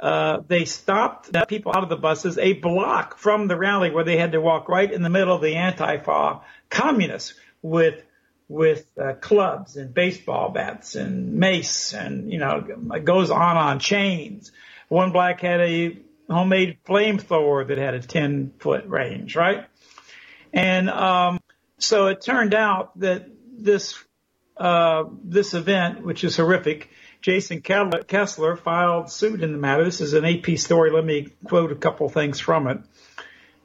uh, they stopped the people out of the buses a block from the rally where they had to walk right in the middle of the Antifa communists with with uh, clubs and baseball bats and mace and, you know, it goes on on chains. One black had a homemade flamethrower that had a 10 foot range, right? And, um, so it turned out that this, uh, this event, which is horrific, Jason Kessler filed suit in the matter. This is an AP story. Let me quote a couple things from it.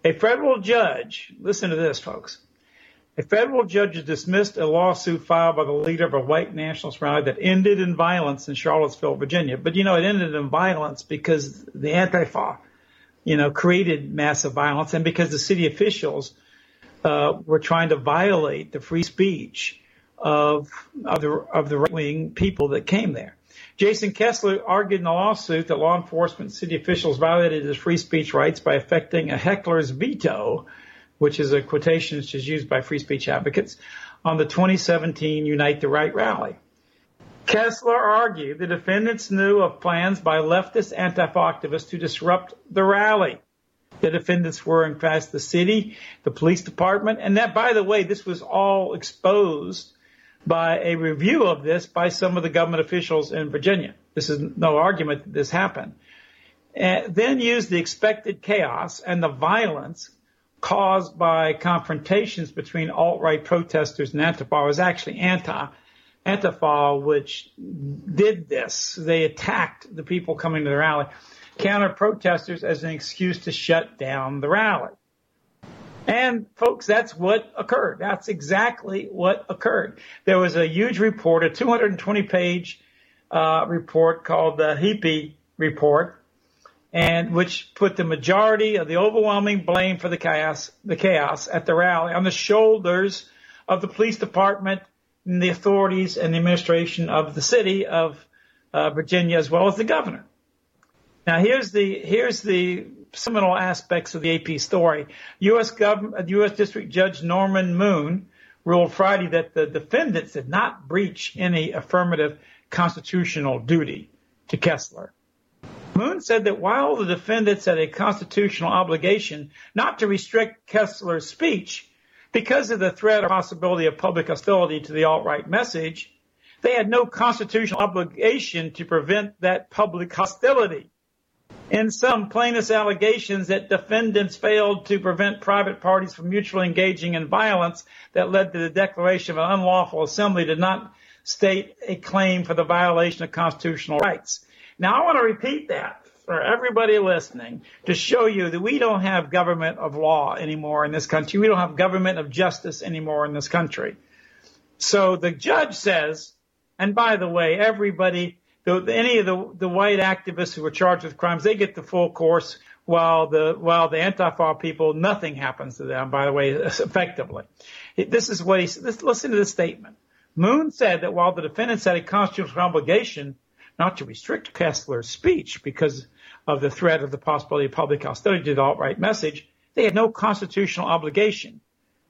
A federal judge, listen to this, folks. A federal judge dismissed a lawsuit filed by the leader of a white nationalist rally that ended in violence in Charlottesville, Virginia. But you know, it ended in violence because the Antifa, you know, created massive violence and because the city officials uh, were trying to violate the free speech of of the of the right wing people that came there. Jason Kessler argued in the lawsuit that law enforcement city officials violated his free speech rights by affecting a heckler's veto which is a quotation which is used by free speech advocates, on the 2017 Unite the Right rally. Kessler argued the defendants knew of plans by leftist Antifa activists to disrupt the rally. The defendants were, in fact, the city, the police department, and that, by the way, this was all exposed by a review of this by some of the government officials in Virginia. This is no argument that this happened. Then used the expected chaos and the violence caused by confrontations between alt-right protesters and Antifa was actually anti Antifa, which did this. They attacked the people coming to the rally, counter protesters as an excuse to shut down the rally. And folks, that's what occurred. That's exactly what occurred. There was a huge report, a 220 page uh, report called the Heaphy report, and which put the majority of the overwhelming blame for the chaos, the chaos at the rally on the shoulders of the police department and the authorities and the administration of the city of uh, Virginia, as well as the governor. Now, here's the here's the seminal aspects of the AP story. U.S. Government, U.S. District Judge Norman Moon ruled Friday that the defendants did not breach any affirmative constitutional duty to Kessler. Moon said that while the defendants had a constitutional obligation not to restrict Kessler's speech because of the threat or possibility of public hostility to the alt-right message, they had no constitutional obligation to prevent that public hostility. in some plaintiff's allegations that defendants failed to prevent private parties from mutually engaging in violence that led to the declaration of an unlawful assembly did not state a claim for the violation of constitutional rights. Now I want to repeat that for everybody listening to show you that we don't have government of law anymore in this country. We don't have government of justice anymore in this country. So the judge says, and by the way, everybody any of the, the white activists who were charged with crimes, they get the full course, while the while the Antifa people, nothing happens to them. By the way, effectively, this is what he. said. listen to this statement. Moon said that while the defendants had a constitutional obligation not to restrict Kessler's speech because of the threat of the possibility of public hostility to the alt-right message, they had no constitutional obligation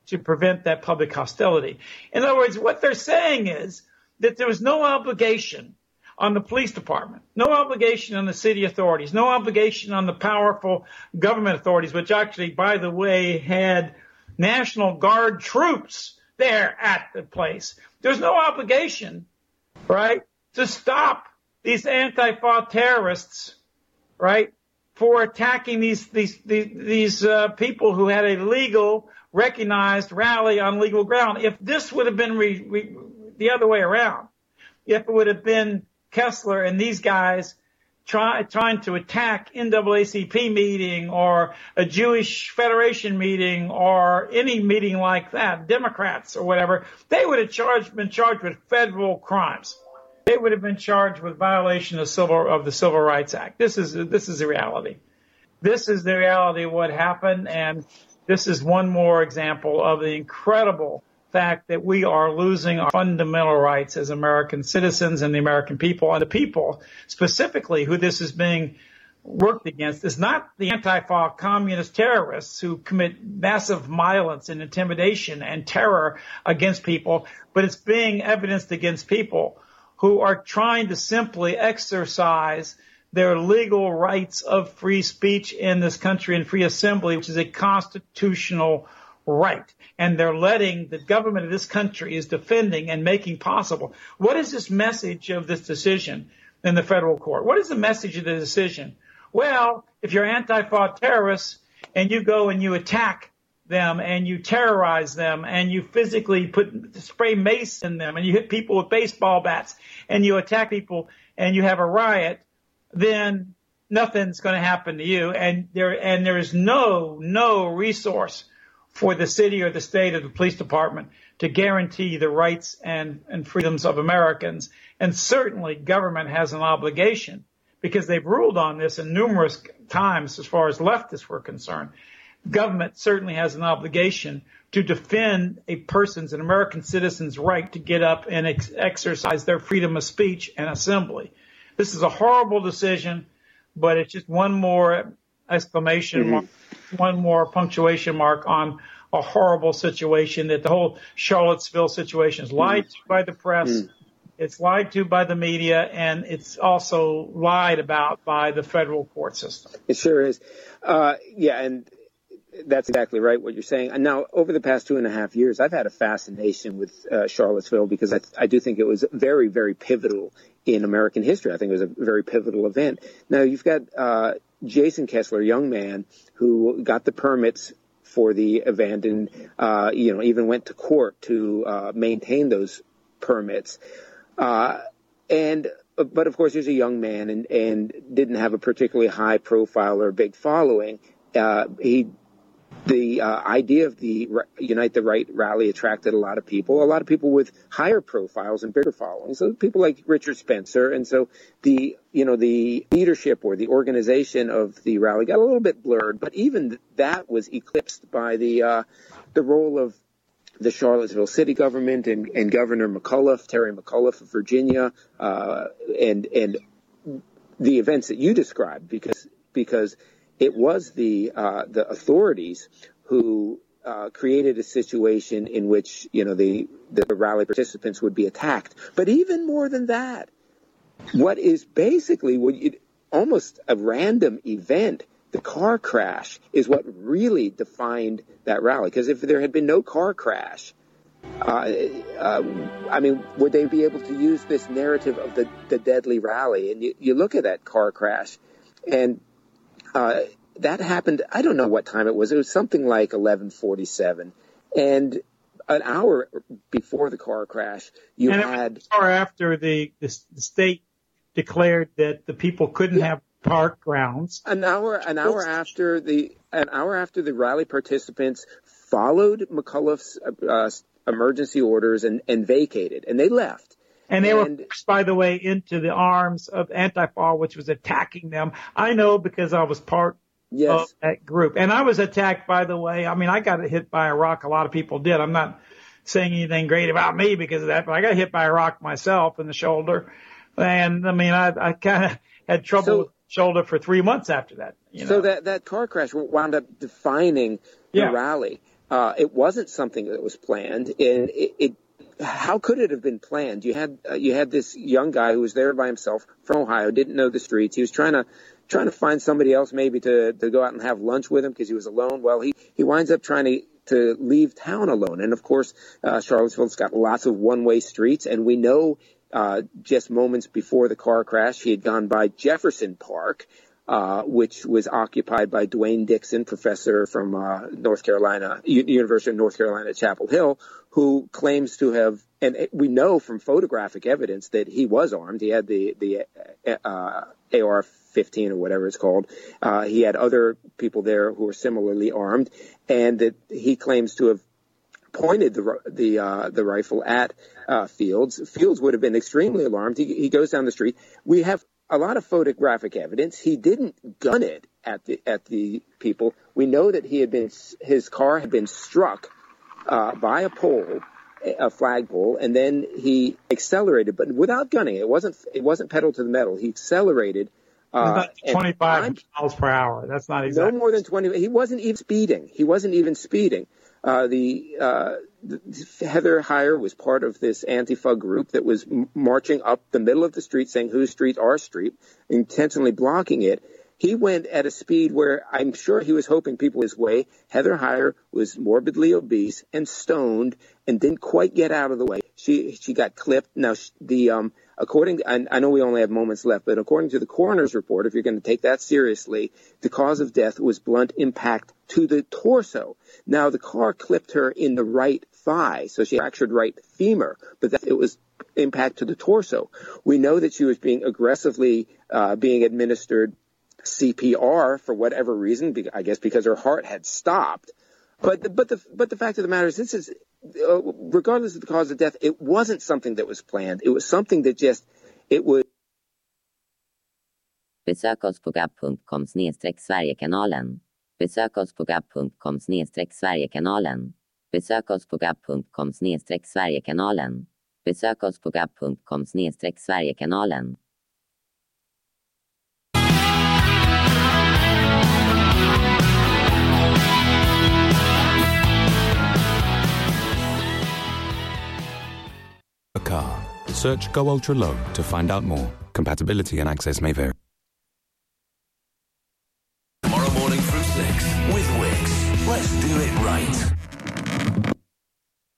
to prevent that public hostility. In other words, what they're saying is that there was no obligation on the police department, no obligation on the city authorities, no obligation on the powerful government authorities, which actually, by the way, had National Guard troops there at the place. There's no obligation, right, to stop these anti-fa terrorists, right, for attacking these these these, these uh, people who had a legal, recognized rally on legal ground. If this would have been re, re, the other way around, if it would have been Kessler and these guys try, trying to attack NAACP meeting or a Jewish Federation meeting or any meeting like that, Democrats or whatever, they would have charged, been charged with federal crimes. They would have been charged with violation of civil of the Civil Rights Act. This is this is the reality. This is the reality of what happened, and this is one more example of the incredible fact that we are losing our fundamental rights as American citizens and the American people. And the people specifically who this is being worked against is not the anti-fa communist terrorists who commit massive violence and intimidation and terror against people, but it's being evidenced against people who are trying to simply exercise their legal rights of free speech in this country and free assembly, which is a constitutional right. And they're letting the government of this country is defending and making possible. What is this message of this decision in the federal court? What is the message of the decision? Well, if you're anti-fa terrorists and you go and you attack them and you terrorize them and you physically put spray mace in them and you hit people with baseball bats and you attack people and you have a riot, then nothing's going to happen to you. And there, and there is no, no resource for the city or the state or the police department to guarantee the rights and, and freedoms of Americans. And certainly government has an obligation because they've ruled on this in numerous times as far as leftists were concerned. Government certainly has an obligation to defend a person's, an American citizen's right to get up and ex- exercise their freedom of speech and assembly. This is a horrible decision, but it's just one more exclamation mm-hmm. mark one more punctuation mark on a horrible situation that the whole Charlottesville situation is lied to by the press. Mm. It's lied to by the media and it's also lied about by the federal court system. It sure is. Uh, yeah. And that's exactly right what you're saying. And now, over the past two and a half years, I've had a fascination with uh, Charlottesville because I, I do think it was very, very pivotal in American history. I think it was a very pivotal event. Now, you've got uh, Jason Kessler, young man who got the permits for the event and, uh, you know, even went to court to uh, maintain those permits. Uh, and but of course, he's a young man and, and didn't have a particularly high profile or big following. Uh, he the uh, idea of the Unite the Right rally attracted a lot of people, a lot of people with higher profiles and bigger followings. So people like Richard Spencer. And so the, you know, the leadership or the organization of the rally got a little bit blurred, but even that was eclipsed by the, uh, the role of the Charlottesville city government and, and Governor McAuliffe, Terry McAuliffe of Virginia, uh, and, and the events that you described because, because it was the uh, the authorities who uh, created a situation in which you know the the rally participants would be attacked. But even more than that, what is basically what you, almost a random event, the car crash, is what really defined that rally. Because if there had been no car crash, uh, uh, I mean, would they be able to use this narrative of the, the deadly rally? And you, you look at that car crash, and uh, that happened. I don't know what time it was. It was something like 11:47, and an hour before the car crash, you and had an hour after the, the, state declared that the people couldn't yeah. have park grounds. An hour, an hour after the, an hour after the rally participants followed McAuliffe's uh, emergency orders and, and vacated, and they left. And they and, were pushed, by the way, into the arms of Antifa, which was attacking them. I know because I was part yes. of that group. And I was attacked, by the way. I mean, I got hit by a rock. A lot of people did. I'm not saying anything great about me because of that, but I got hit by a rock myself in the shoulder. And I mean, I, I kind of had trouble so, with the shoulder for three months after that. You know? So that, that car crash wound up defining the yeah. rally. Uh, it wasn't something that was planned. And it, it how could it have been planned? You had uh, you had this young guy who was there by himself from Ohio, didn't know the streets. He was trying to trying to find somebody else maybe to, to go out and have lunch with him because he was alone. Well, he, he winds up trying to, to leave town alone. And of course, uh, Charlottesville's got lots of one-way streets and we know, uh, just moments before the car crash, he had gone by Jefferson Park, uh, which was occupied by Dwayne Dixon, professor from uh, North Carolina, U- University of North Carolina, Chapel Hill, who claims to have, and we know from photographic evidence that he was armed. He had the the uh, AR 15 or whatever it's called. Uh, he had other people there who were similarly armed, and that he claims to have pointed the the uh, the rifle at uh, Fields. Fields would have been extremely alarmed. He, he goes down the street. We have a lot of photographic evidence. He didn't gun it at the at the people. We know that he had been his car had been struck uh, by a pole a flagpole, and then he accelerated, but without gunning. It wasn't it wasn't pedal to the metal. He accelerated uh, 25 miles per hour. That's not exactly. No more than 20. He wasn't even speeding. He wasn't even speeding. Uh, the, uh, the, Heather Heyer was part of this Antifa group that was m- marching up the middle of the street saying whose street, our street, intentionally blocking it. He went at a speed where I'm sure he was hoping people his way. Heather Heyer was morbidly obese and stoned and didn't quite get out of the way. She she got clipped. Now the um according I, I know we only have moments left, but according to the coroner's report, if you're going to take that seriously, the cause of death was blunt impact to the torso. Now the car clipped her in the right thigh, so she fractured right femur, but that, it was impact to the torso. We know that she was being aggressively uh, being administered CPR for whatever reason. I guess because her heart had stopped. But the, but the but the fact of the matter is, this is uh, regardless of the cause of death, it wasn't something that was planned. It was something that just it was. Besök oss på gab.com Sverigekanalen. Besök oss på gab.com Sverigekanalen. Besök oss på gab.com Sverigekanalen. Besök oss på gab.com Sverigekanalen. Car. Search Go Ultra Low to find out more. Compatibility and access may vary. Tomorrow morning from 6 with Wickes. Let's do it right.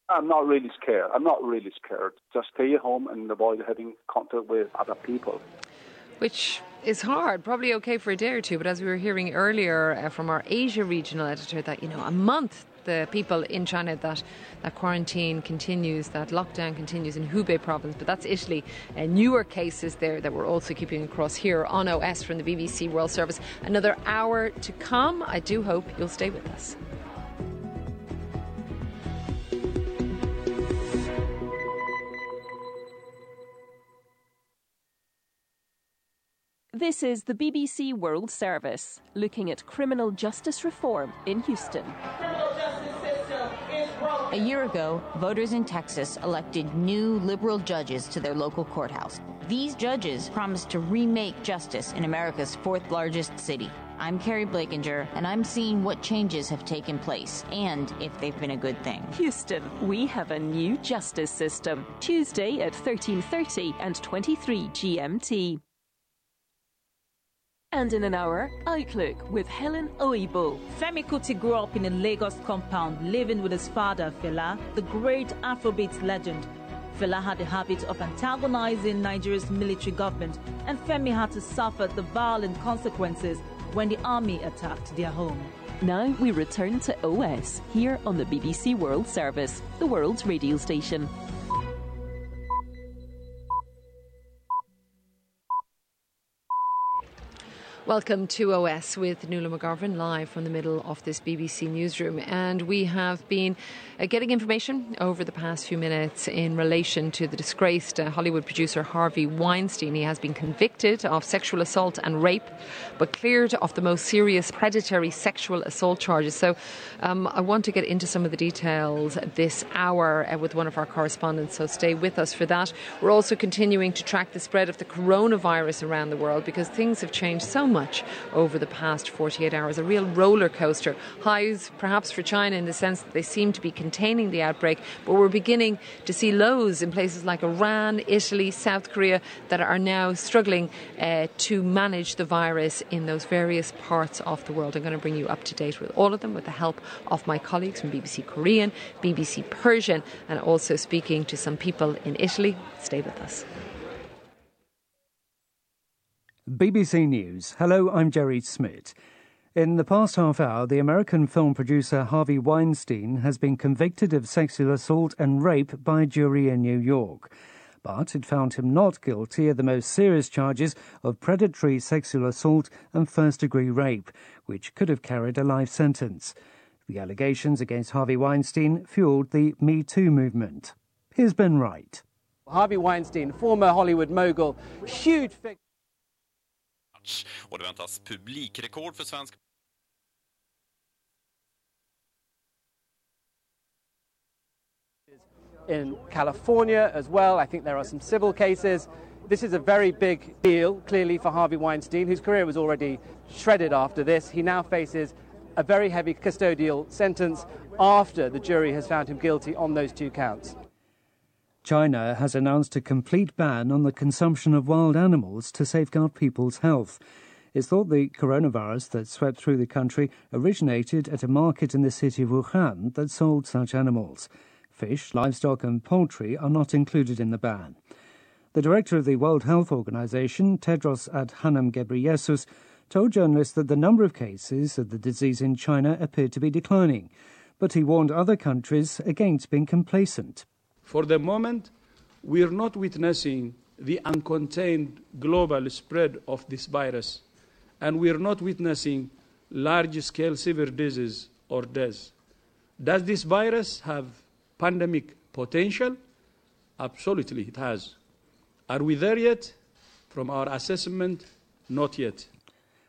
I'm not really scared. I'm not really scared. Just stay at home and avoid having contact with other people. Which is hard, probably okay for a day or two, but as we were hearing earlier uh, from our Asia regional editor, that, you know, a month the people in China that that quarantine continues, that lockdown continues in Hubei province, but that's Italy. Uh, newer cases there that we're also keeping across here on OS from the BBC World Service. Another hour to come. I do hope you'll stay with us. This is the BBC World Service, looking at criminal justice reform in Houston. A year ago, voters in Texas elected new liberal judges to their local courthouse. These judges promised to remake justice in America's fourth largest city. I'm Keri Blakinger, and I'm seeing what changes have taken place and if they've been a good thing. Houston, we have a new justice system. Tuesday at 13:30 and 23 GMT. And in an hour, Outlook with Helen Oibo. Femi Kuti grew up in a Lagos compound, living with his father, Fela, the great Afrobeat legend. Fela had a habit of antagonizing Nigeria's military government, and Femi had to suffer the violent consequences when the army attacked their home. Now we return to OS here on the BBC World Service, the world's radio station. Welcome to OS with Nuala McGovern live from the middle of this BBC newsroom. And we have been uh, getting information over the past few minutes in relation to the disgraced uh, Hollywood producer Harvey Weinstein. He has been convicted of sexual assault and rape, but cleared of the most serious predatory sexual assault charges. So um, I want to get into some of the details this hour uh, with one of our correspondents. So stay with us for that. We're also continuing to track the spread of the coronavirus around the world because things have changed so much over the past 48 hours. A real roller coaster. Highs, perhaps, for China in the sense that they seem to be containing the outbreak, but we're beginning to see lows in places like Iran, Italy, South Korea that are now struggling uh, to manage the virus in those various parts of the world. I'm going to bring you up to date with all of them with the help of my colleagues from BBC Korean, BBC Persian, and also speaking to some people in Italy. Stay with us. BBC News. Hello, I'm Jerry Smith. In the past half hour, the American film producer Harvey Weinstein has been convicted of sexual assault and rape by a jury in New York. But it found him not guilty of the most serious charges of predatory sexual assault and first degree rape, which could have carried a life sentence. The allegations against Harvey Weinstein fueled the Me Too movement. Here's Ben Wright. Harvey Weinstein, former Hollywood mogul, huge figure. Match och det väntas publikrekord för svensk in California as well. I think there are some civil cases. This is a very big deal, clearly, for Harvey Weinstein, whose career was already shredded after this. He now faces a very heavy custodial sentence after the jury has found him guilty on those two counts. China has announced a complete ban on the consumption of wild animals to safeguard people's health. It's thought the coronavirus that swept through the country originated at a market in the city of Wuhan that sold such animals. Fish, livestock, and poultry are not included in the ban. The director of the World Health Organization, Tedros Adhanom Ghebreyesus, told journalists that the number of cases of the disease in China appeared to be declining, but he warned other countries against being complacent. For the moment, we are not witnessing the uncontained global spread of this virus, and we are not witnessing large scale severe disease or deaths. Does this virus have pandemic potential? Absolutely, it has. Are we there yet? From our assessment, not yet.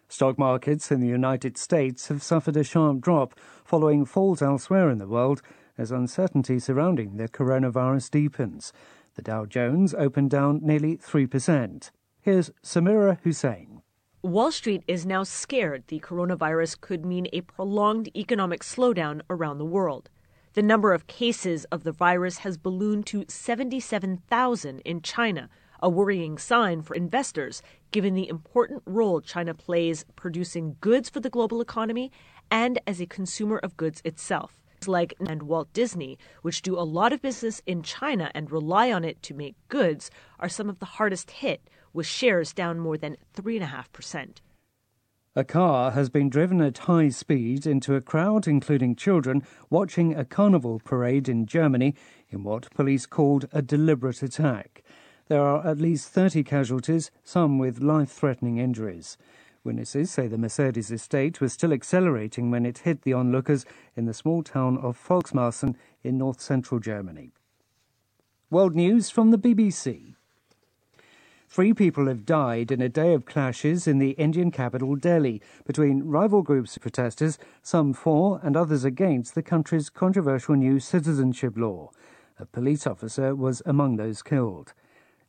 Stock markets in the United States have suffered a sharp drop following falls elsewhere in the world as uncertainty surrounding the coronavirus deepens. The Dow Jones opened down nearly 3%. Here's Samira Hussain. Wall Street is now scared the coronavirus could mean a prolonged economic slowdown around the world. The number of cases of the virus has ballooned to 77,000 in China, a worrying sign for investors given the important role China plays producing goods for the global economy and as a consumer of goods itself like and Walt Disney, which do a lot of business in China and rely on it to make goods, are some of the hardest hit, with shares down more than 3.5%. A car has been driven at high speed into a crowd, including children, watching a carnival parade in Germany in what police called a deliberate attack. There are at least 30 casualties, some with life threatening injuries. Witnesses say the Mercedes estate was still accelerating when it hit the onlookers in the small town of Volkmarsen in north central Germany. World News from the BBC. Three people have died in a day of clashes in the Indian capital Delhi between rival groups of protesters, some for and others against the country's controversial new citizenship law. A police officer was among those killed.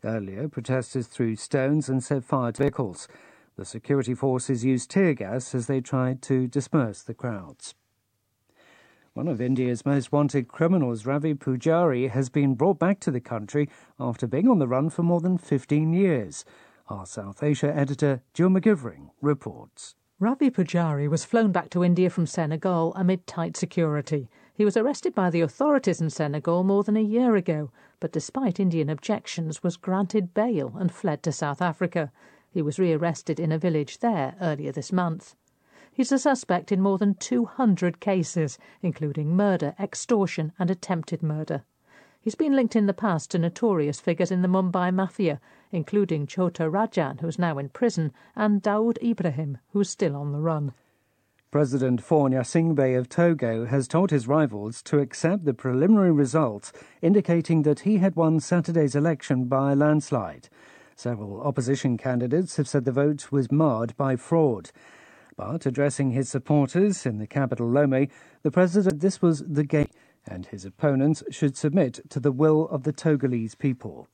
Earlier, protesters threw stones and set fire to vehicles. The security forces used tear gas as they tried to disperse the crowds. One of India's most wanted criminals, Ravi Pujari, has been brought back to the country after being on the run for more than 15 years. Our South Asia editor, Jill McGivering, reports. Ravi Pujari was flown back to India from Senegal amid tight security. He was arrested by the authorities in Senegal more than a year ago, but despite Indian objections was granted bail and fled to South Africa. He was rearrested in a village there earlier this month. He's a suspect in more than 200 cases, including murder, extortion, and attempted murder. He's been linked in the past to notorious figures in the Mumbai mafia, including Chota Rajan, who's now in prison, and Dawood Ibrahim, who's still on the run. President Faure Gnassingbé of Togo has told his rivals to accept the preliminary results, indicating that he had won Saturday's election by a landslide. Several opposition candidates have said the vote was marred by fraud. But addressing his supporters in the capital Lomé, the president said this was the game and his opponents should submit to the will of the Togolese people.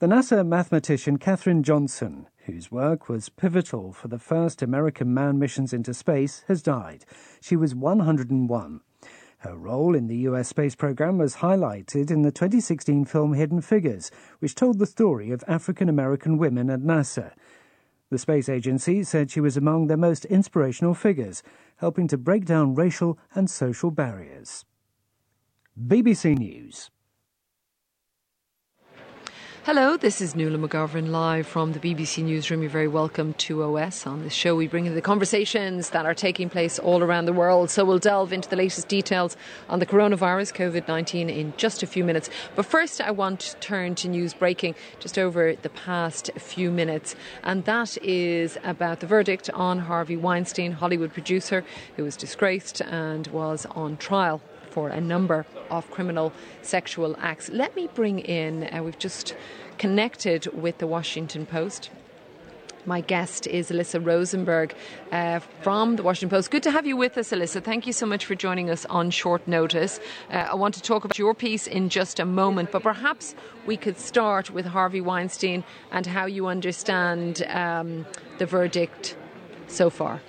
The NASA mathematician Katherine Johnson, whose work was pivotal for the first American manned missions into space, has died. She was 101. Her role in the US space program was highlighted in the 2016 film Hidden Figures, which told the story of African American women at NASA. The space agency said she was among their most inspirational figures, helping to break down racial and social barriers. BBC News. Hello, this is Nuala McGovern live from the BBC Newsroom. You're very welcome to OS. On this show, we bring you the conversations that are taking place all around the world. So we'll delve into the latest details on the coronavirus, COVID 19, in just a few minutes. But first, I want to turn to news breaking just over the past few minutes. And that is about the verdict on Harvey Weinstein, Hollywood producer who was disgraced and was on trial for a number of criminal sexual acts. Let me bring in, uh, we've just connected with the Washington Post. My guest is Alyssa Rosenberg uh, from the Washington Post. Good to have you with us, Alyssa. Thank you so much for joining us on short notice. Uh, I want to talk about your piece in just a moment, but perhaps we could start with Harvey Weinstein and how you understand um, the verdict so far.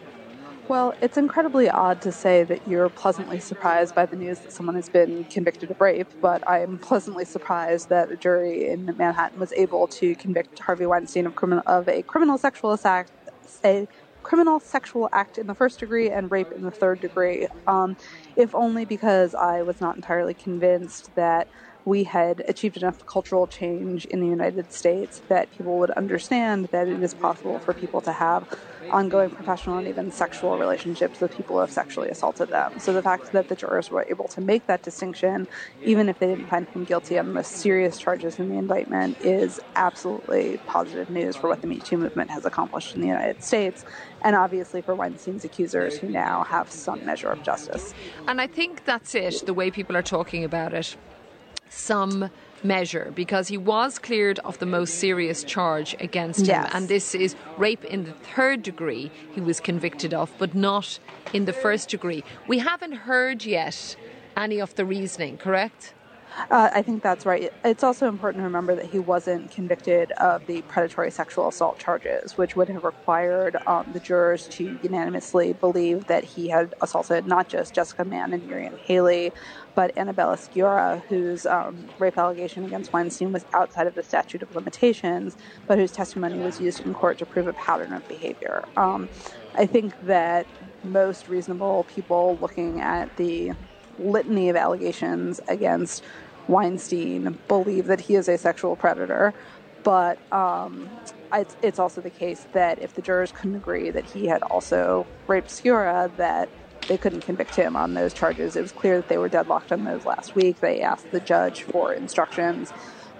Well, it's incredibly odd to say that you're pleasantly surprised by the news that someone has been convicted of rape, but I am pleasantly surprised that a jury in Manhattan was able to convict Harvey Weinstein of, of a criminal sexual act, a criminal sexual act in the first degree and rape in the third degree. Um, if only because I was not entirely convinced that we had achieved enough cultural change in the United States that people would understand that it is possible for people to have ongoing professional and even sexual relationships with people who have sexually assaulted them. So the fact that the jurors were able to make that distinction, even if they didn't find him guilty on the serious charges in the indictment, is absolutely positive news for what the Me Too movement has accomplished in the United States. And obviously for Weinstein's accusers who now have some measure of justice. And I think that's it, the way people are talking about it some measure because he was cleared of the most serious charge against him. Yes. And this is rape in the third degree he was convicted of, but not in the first degree. We haven't heard yet any of the reasoning, correct? Uh, I think that's right. It's also important to remember that he wasn't convicted of the predatory sexual assault charges, which would have required um, the jurors to unanimously believe that he had assaulted not just Jessica Mann and Miriam Haley, but Annabella Sciorra, whose um, rape allegation against Weinstein was outside of the statute of limitations, but whose testimony was used in court to prove a pattern of behavior. Um, I think that most reasonable people looking at the litany of allegations against Weinstein believe that he is a sexual predator, but um, it's, it's, also the case that if the jurors couldn't agree that he had also raped Sciorra, that they couldn't convict him on those charges. It was clear that they were deadlocked on those last week. They asked the judge for instructions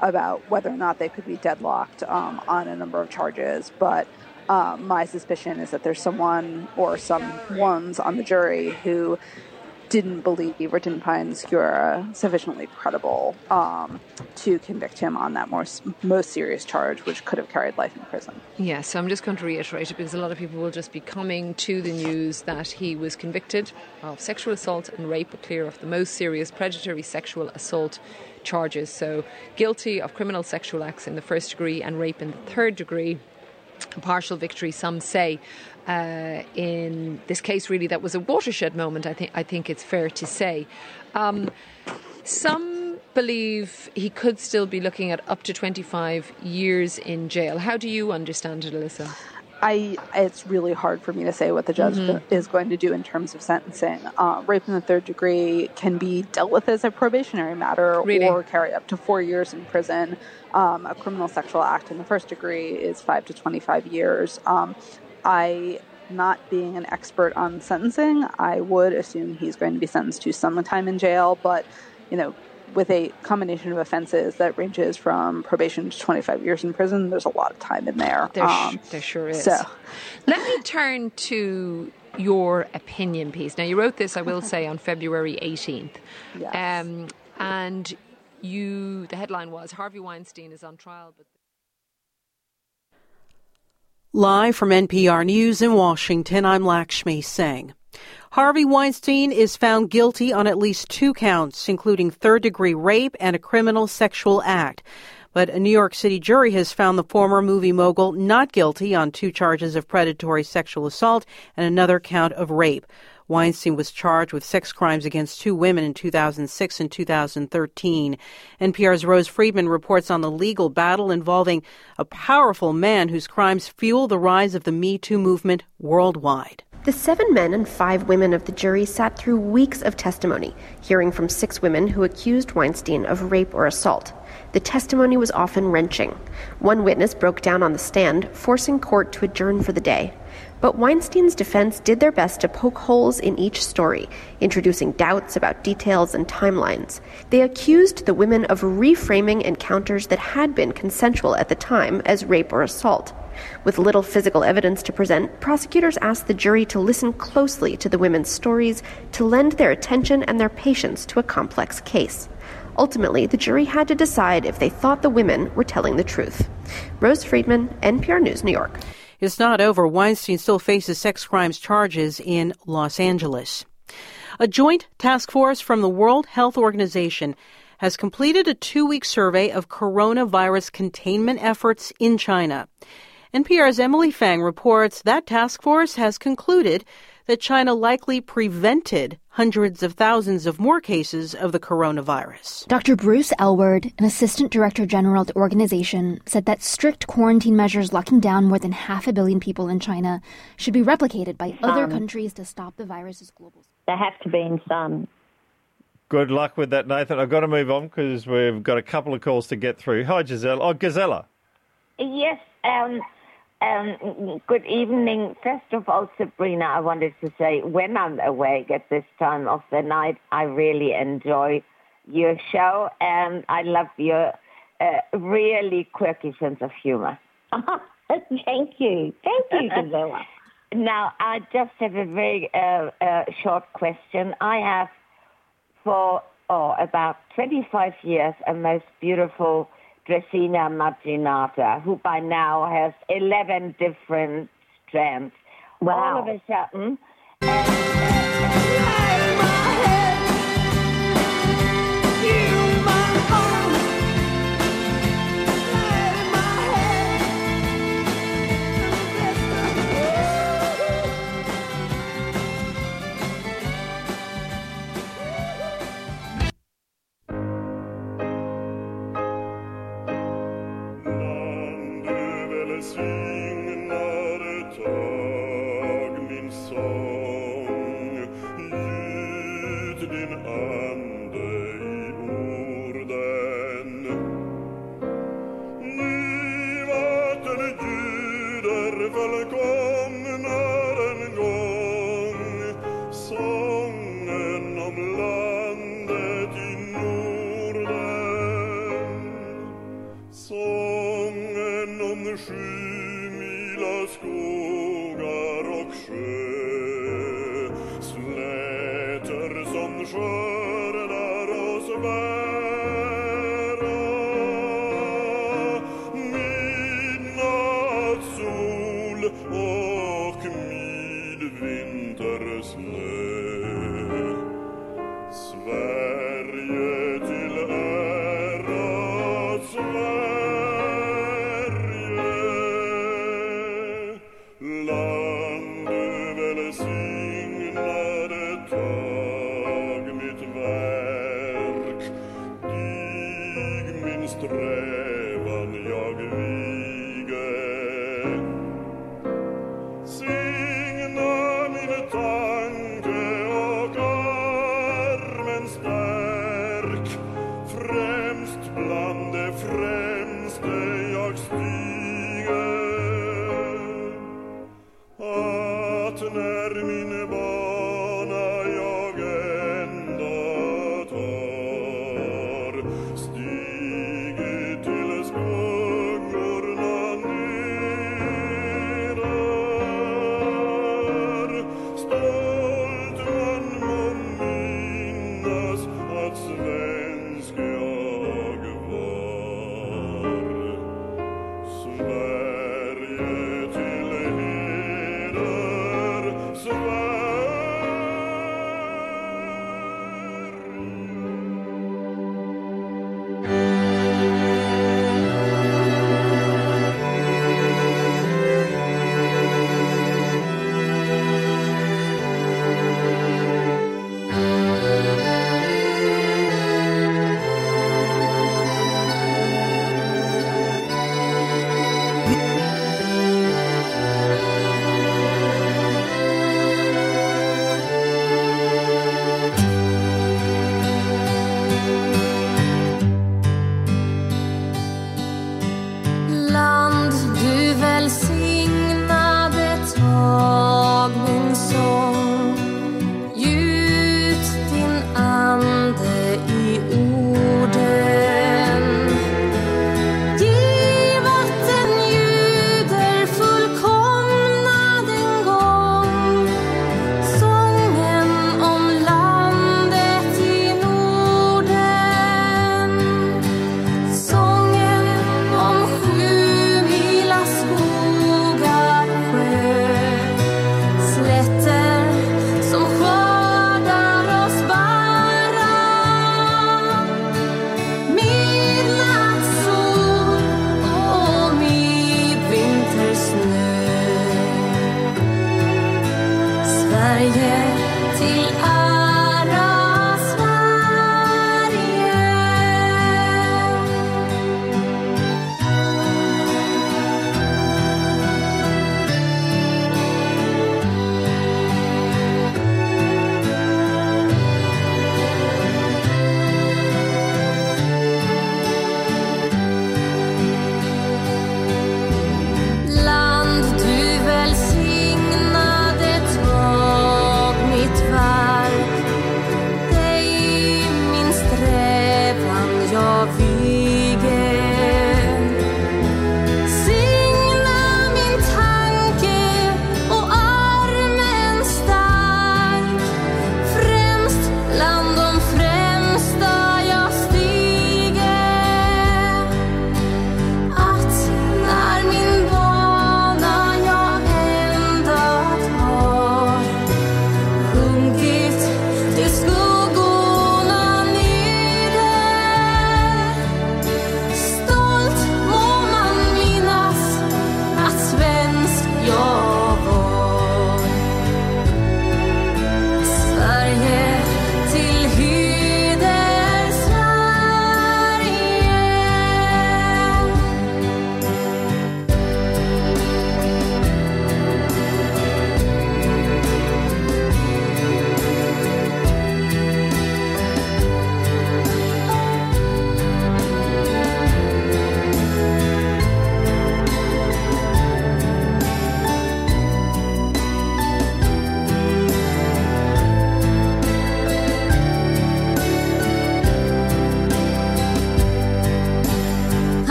about whether or not they could be deadlocked um, on a number of charges, but. Um, my suspicion is that there's someone or some ones on the jury who didn't believe or didn't find Sciorra sufficiently credible um, to convict him on that most, most serious charge, which could have carried life in prison. Yeah, so I'm just going to reiterate it because a lot of people will just be coming to the news that he was convicted of sexual assault and rape, clear of the most serious predatory sexual assault charges. So guilty of criminal sexual acts in the first degree and rape in the third degree. A partial victory, some say uh, in this case, really, that was a watershed moment. I think I think it's fair to say. Um, some believe he could still be looking at up to 25 years in jail. How do you understand it, Alyssa? I it's really hard for me to say what the judge mm-hmm. is going to do in terms of sentencing. Uh, rape in the third degree can be dealt with as a probationary matter really? or carry up to four years in prison. Um, a criminal sexual act in the first degree is five to twenty-five years. Um, I not being an expert on sentencing, I would assume he's going to be sentenced to some time in jail, but, you know, with a combination of offenses that ranges from probation to 25 years in prison, there's a lot of time in there. There, Um, there sure is. So, Let me turn to your opinion piece. Now, you wrote this, I will say, on February 18th. Yes. Um, and you, the headline was Harvey Weinstein is on trial, but. Live from NPR News in Washington, I'm Lakshmi Singh. Harvey Weinstein is found guilty on at least two counts, including third degree rape and a criminal sexual act. But a New York City jury has found the former movie mogul not guilty on two charges of predatory sexual assault and another count of rape. Weinstein was charged with sex crimes against two women in 2006 and 2013. NPR's Rose Friedman reports on the legal battle involving a powerful man whose crimes fuel the rise of the Me Too movement worldwide. The seven men and five women of the jury sat through weeks of testimony, hearing from six women who accused Weinstein of rape or assault. The testimony was often wrenching. One witness broke down on the stand, forcing court to adjourn for the day. But Weinstein's defense did their best to poke holes in each story, introducing doubts about details and timelines. They accused the women of reframing encounters that had been consensual at the time as rape or assault. With little physical evidence to present, prosecutors asked the jury to listen closely to the women's stories, to lend their attention and their patience to a complex case. Ultimately, the jury had to decide if they thought the women were telling the truth. Rose Friedman, NPR News, New York. It's not over. Weinstein still faces sex crimes charges in Los Angeles. A joint task force from the World Health Organization has completed a two week survey of coronavirus containment efforts in China. NPR's Emily Feng reports that task force has concluded that China likely prevented hundreds of thousands of more cases of the coronavirus. Dr. Bruce Aylward, an assistant director general at the organization, said that strict quarantine measures locking down more than half a billion people in China should be replicated by other Um, countries to stop the virus's global. There have to be in some. Good luck with that, Nathan. I've got to move on because we've got a couple of calls to get through. Hi, Giselle. Oh, Gazella. Yes. Um, um, good evening. First of all, Sabrina, I wanted to say when I'm awake at this time of the night, I really enjoy your show and I love your uh, really quirky sense of humor. [laughs] Thank you. Thank you, Gazella. Now, I just have a very uh, uh, short question. I have for oh, about 25 years a most beautiful Dracaena marginata, who by now has 11 different strands. Wow. All of a sudden, hmm? skugga och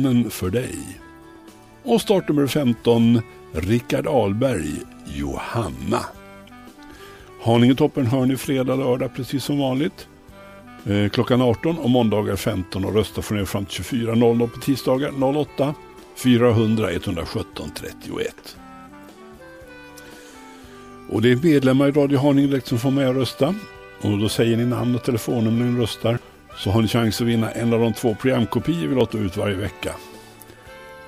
Men för dig. Och startnummer 15, Rickard Ahlberg, Johanna. Haninge-toppen hör ni fredag, lördag precis som vanligt. Eh, klockan 18 och måndagar 15 och rösta får ni fram till 24.00 på tisdagar 08 400 117 31. Och det är medlemmar i Radio Haninge direkt som får med och rösta. Och då säger ni namn och telefonnummer när ni röstar. Så har ni chans att vinna en av de två programkopior vi låter ut varje vecka.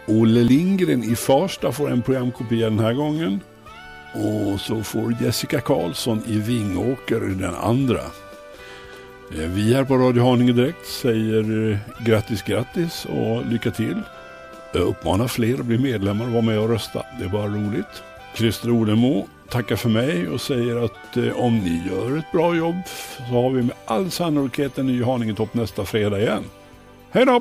Olle Lindgren i Farsta får en programkopia den här gången. Och så får Jessica Karlsson i Vingåker den andra. Eh, vi här på Radio Haninge Direkt säger eh, grattis grattis och lycka till. Jag uppmanar fler att bli medlemmar och vara med och rösta. Det är bara roligt. Christer Odenmo tackar för mig och säger att eh, om ni gör ett bra jobb så har vi med all sannolikhet en ny Haninge-topp nästa fredag igen. Hej då!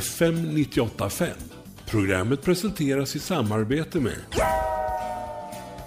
FM 98.5. Programmet presenteras i samarbete med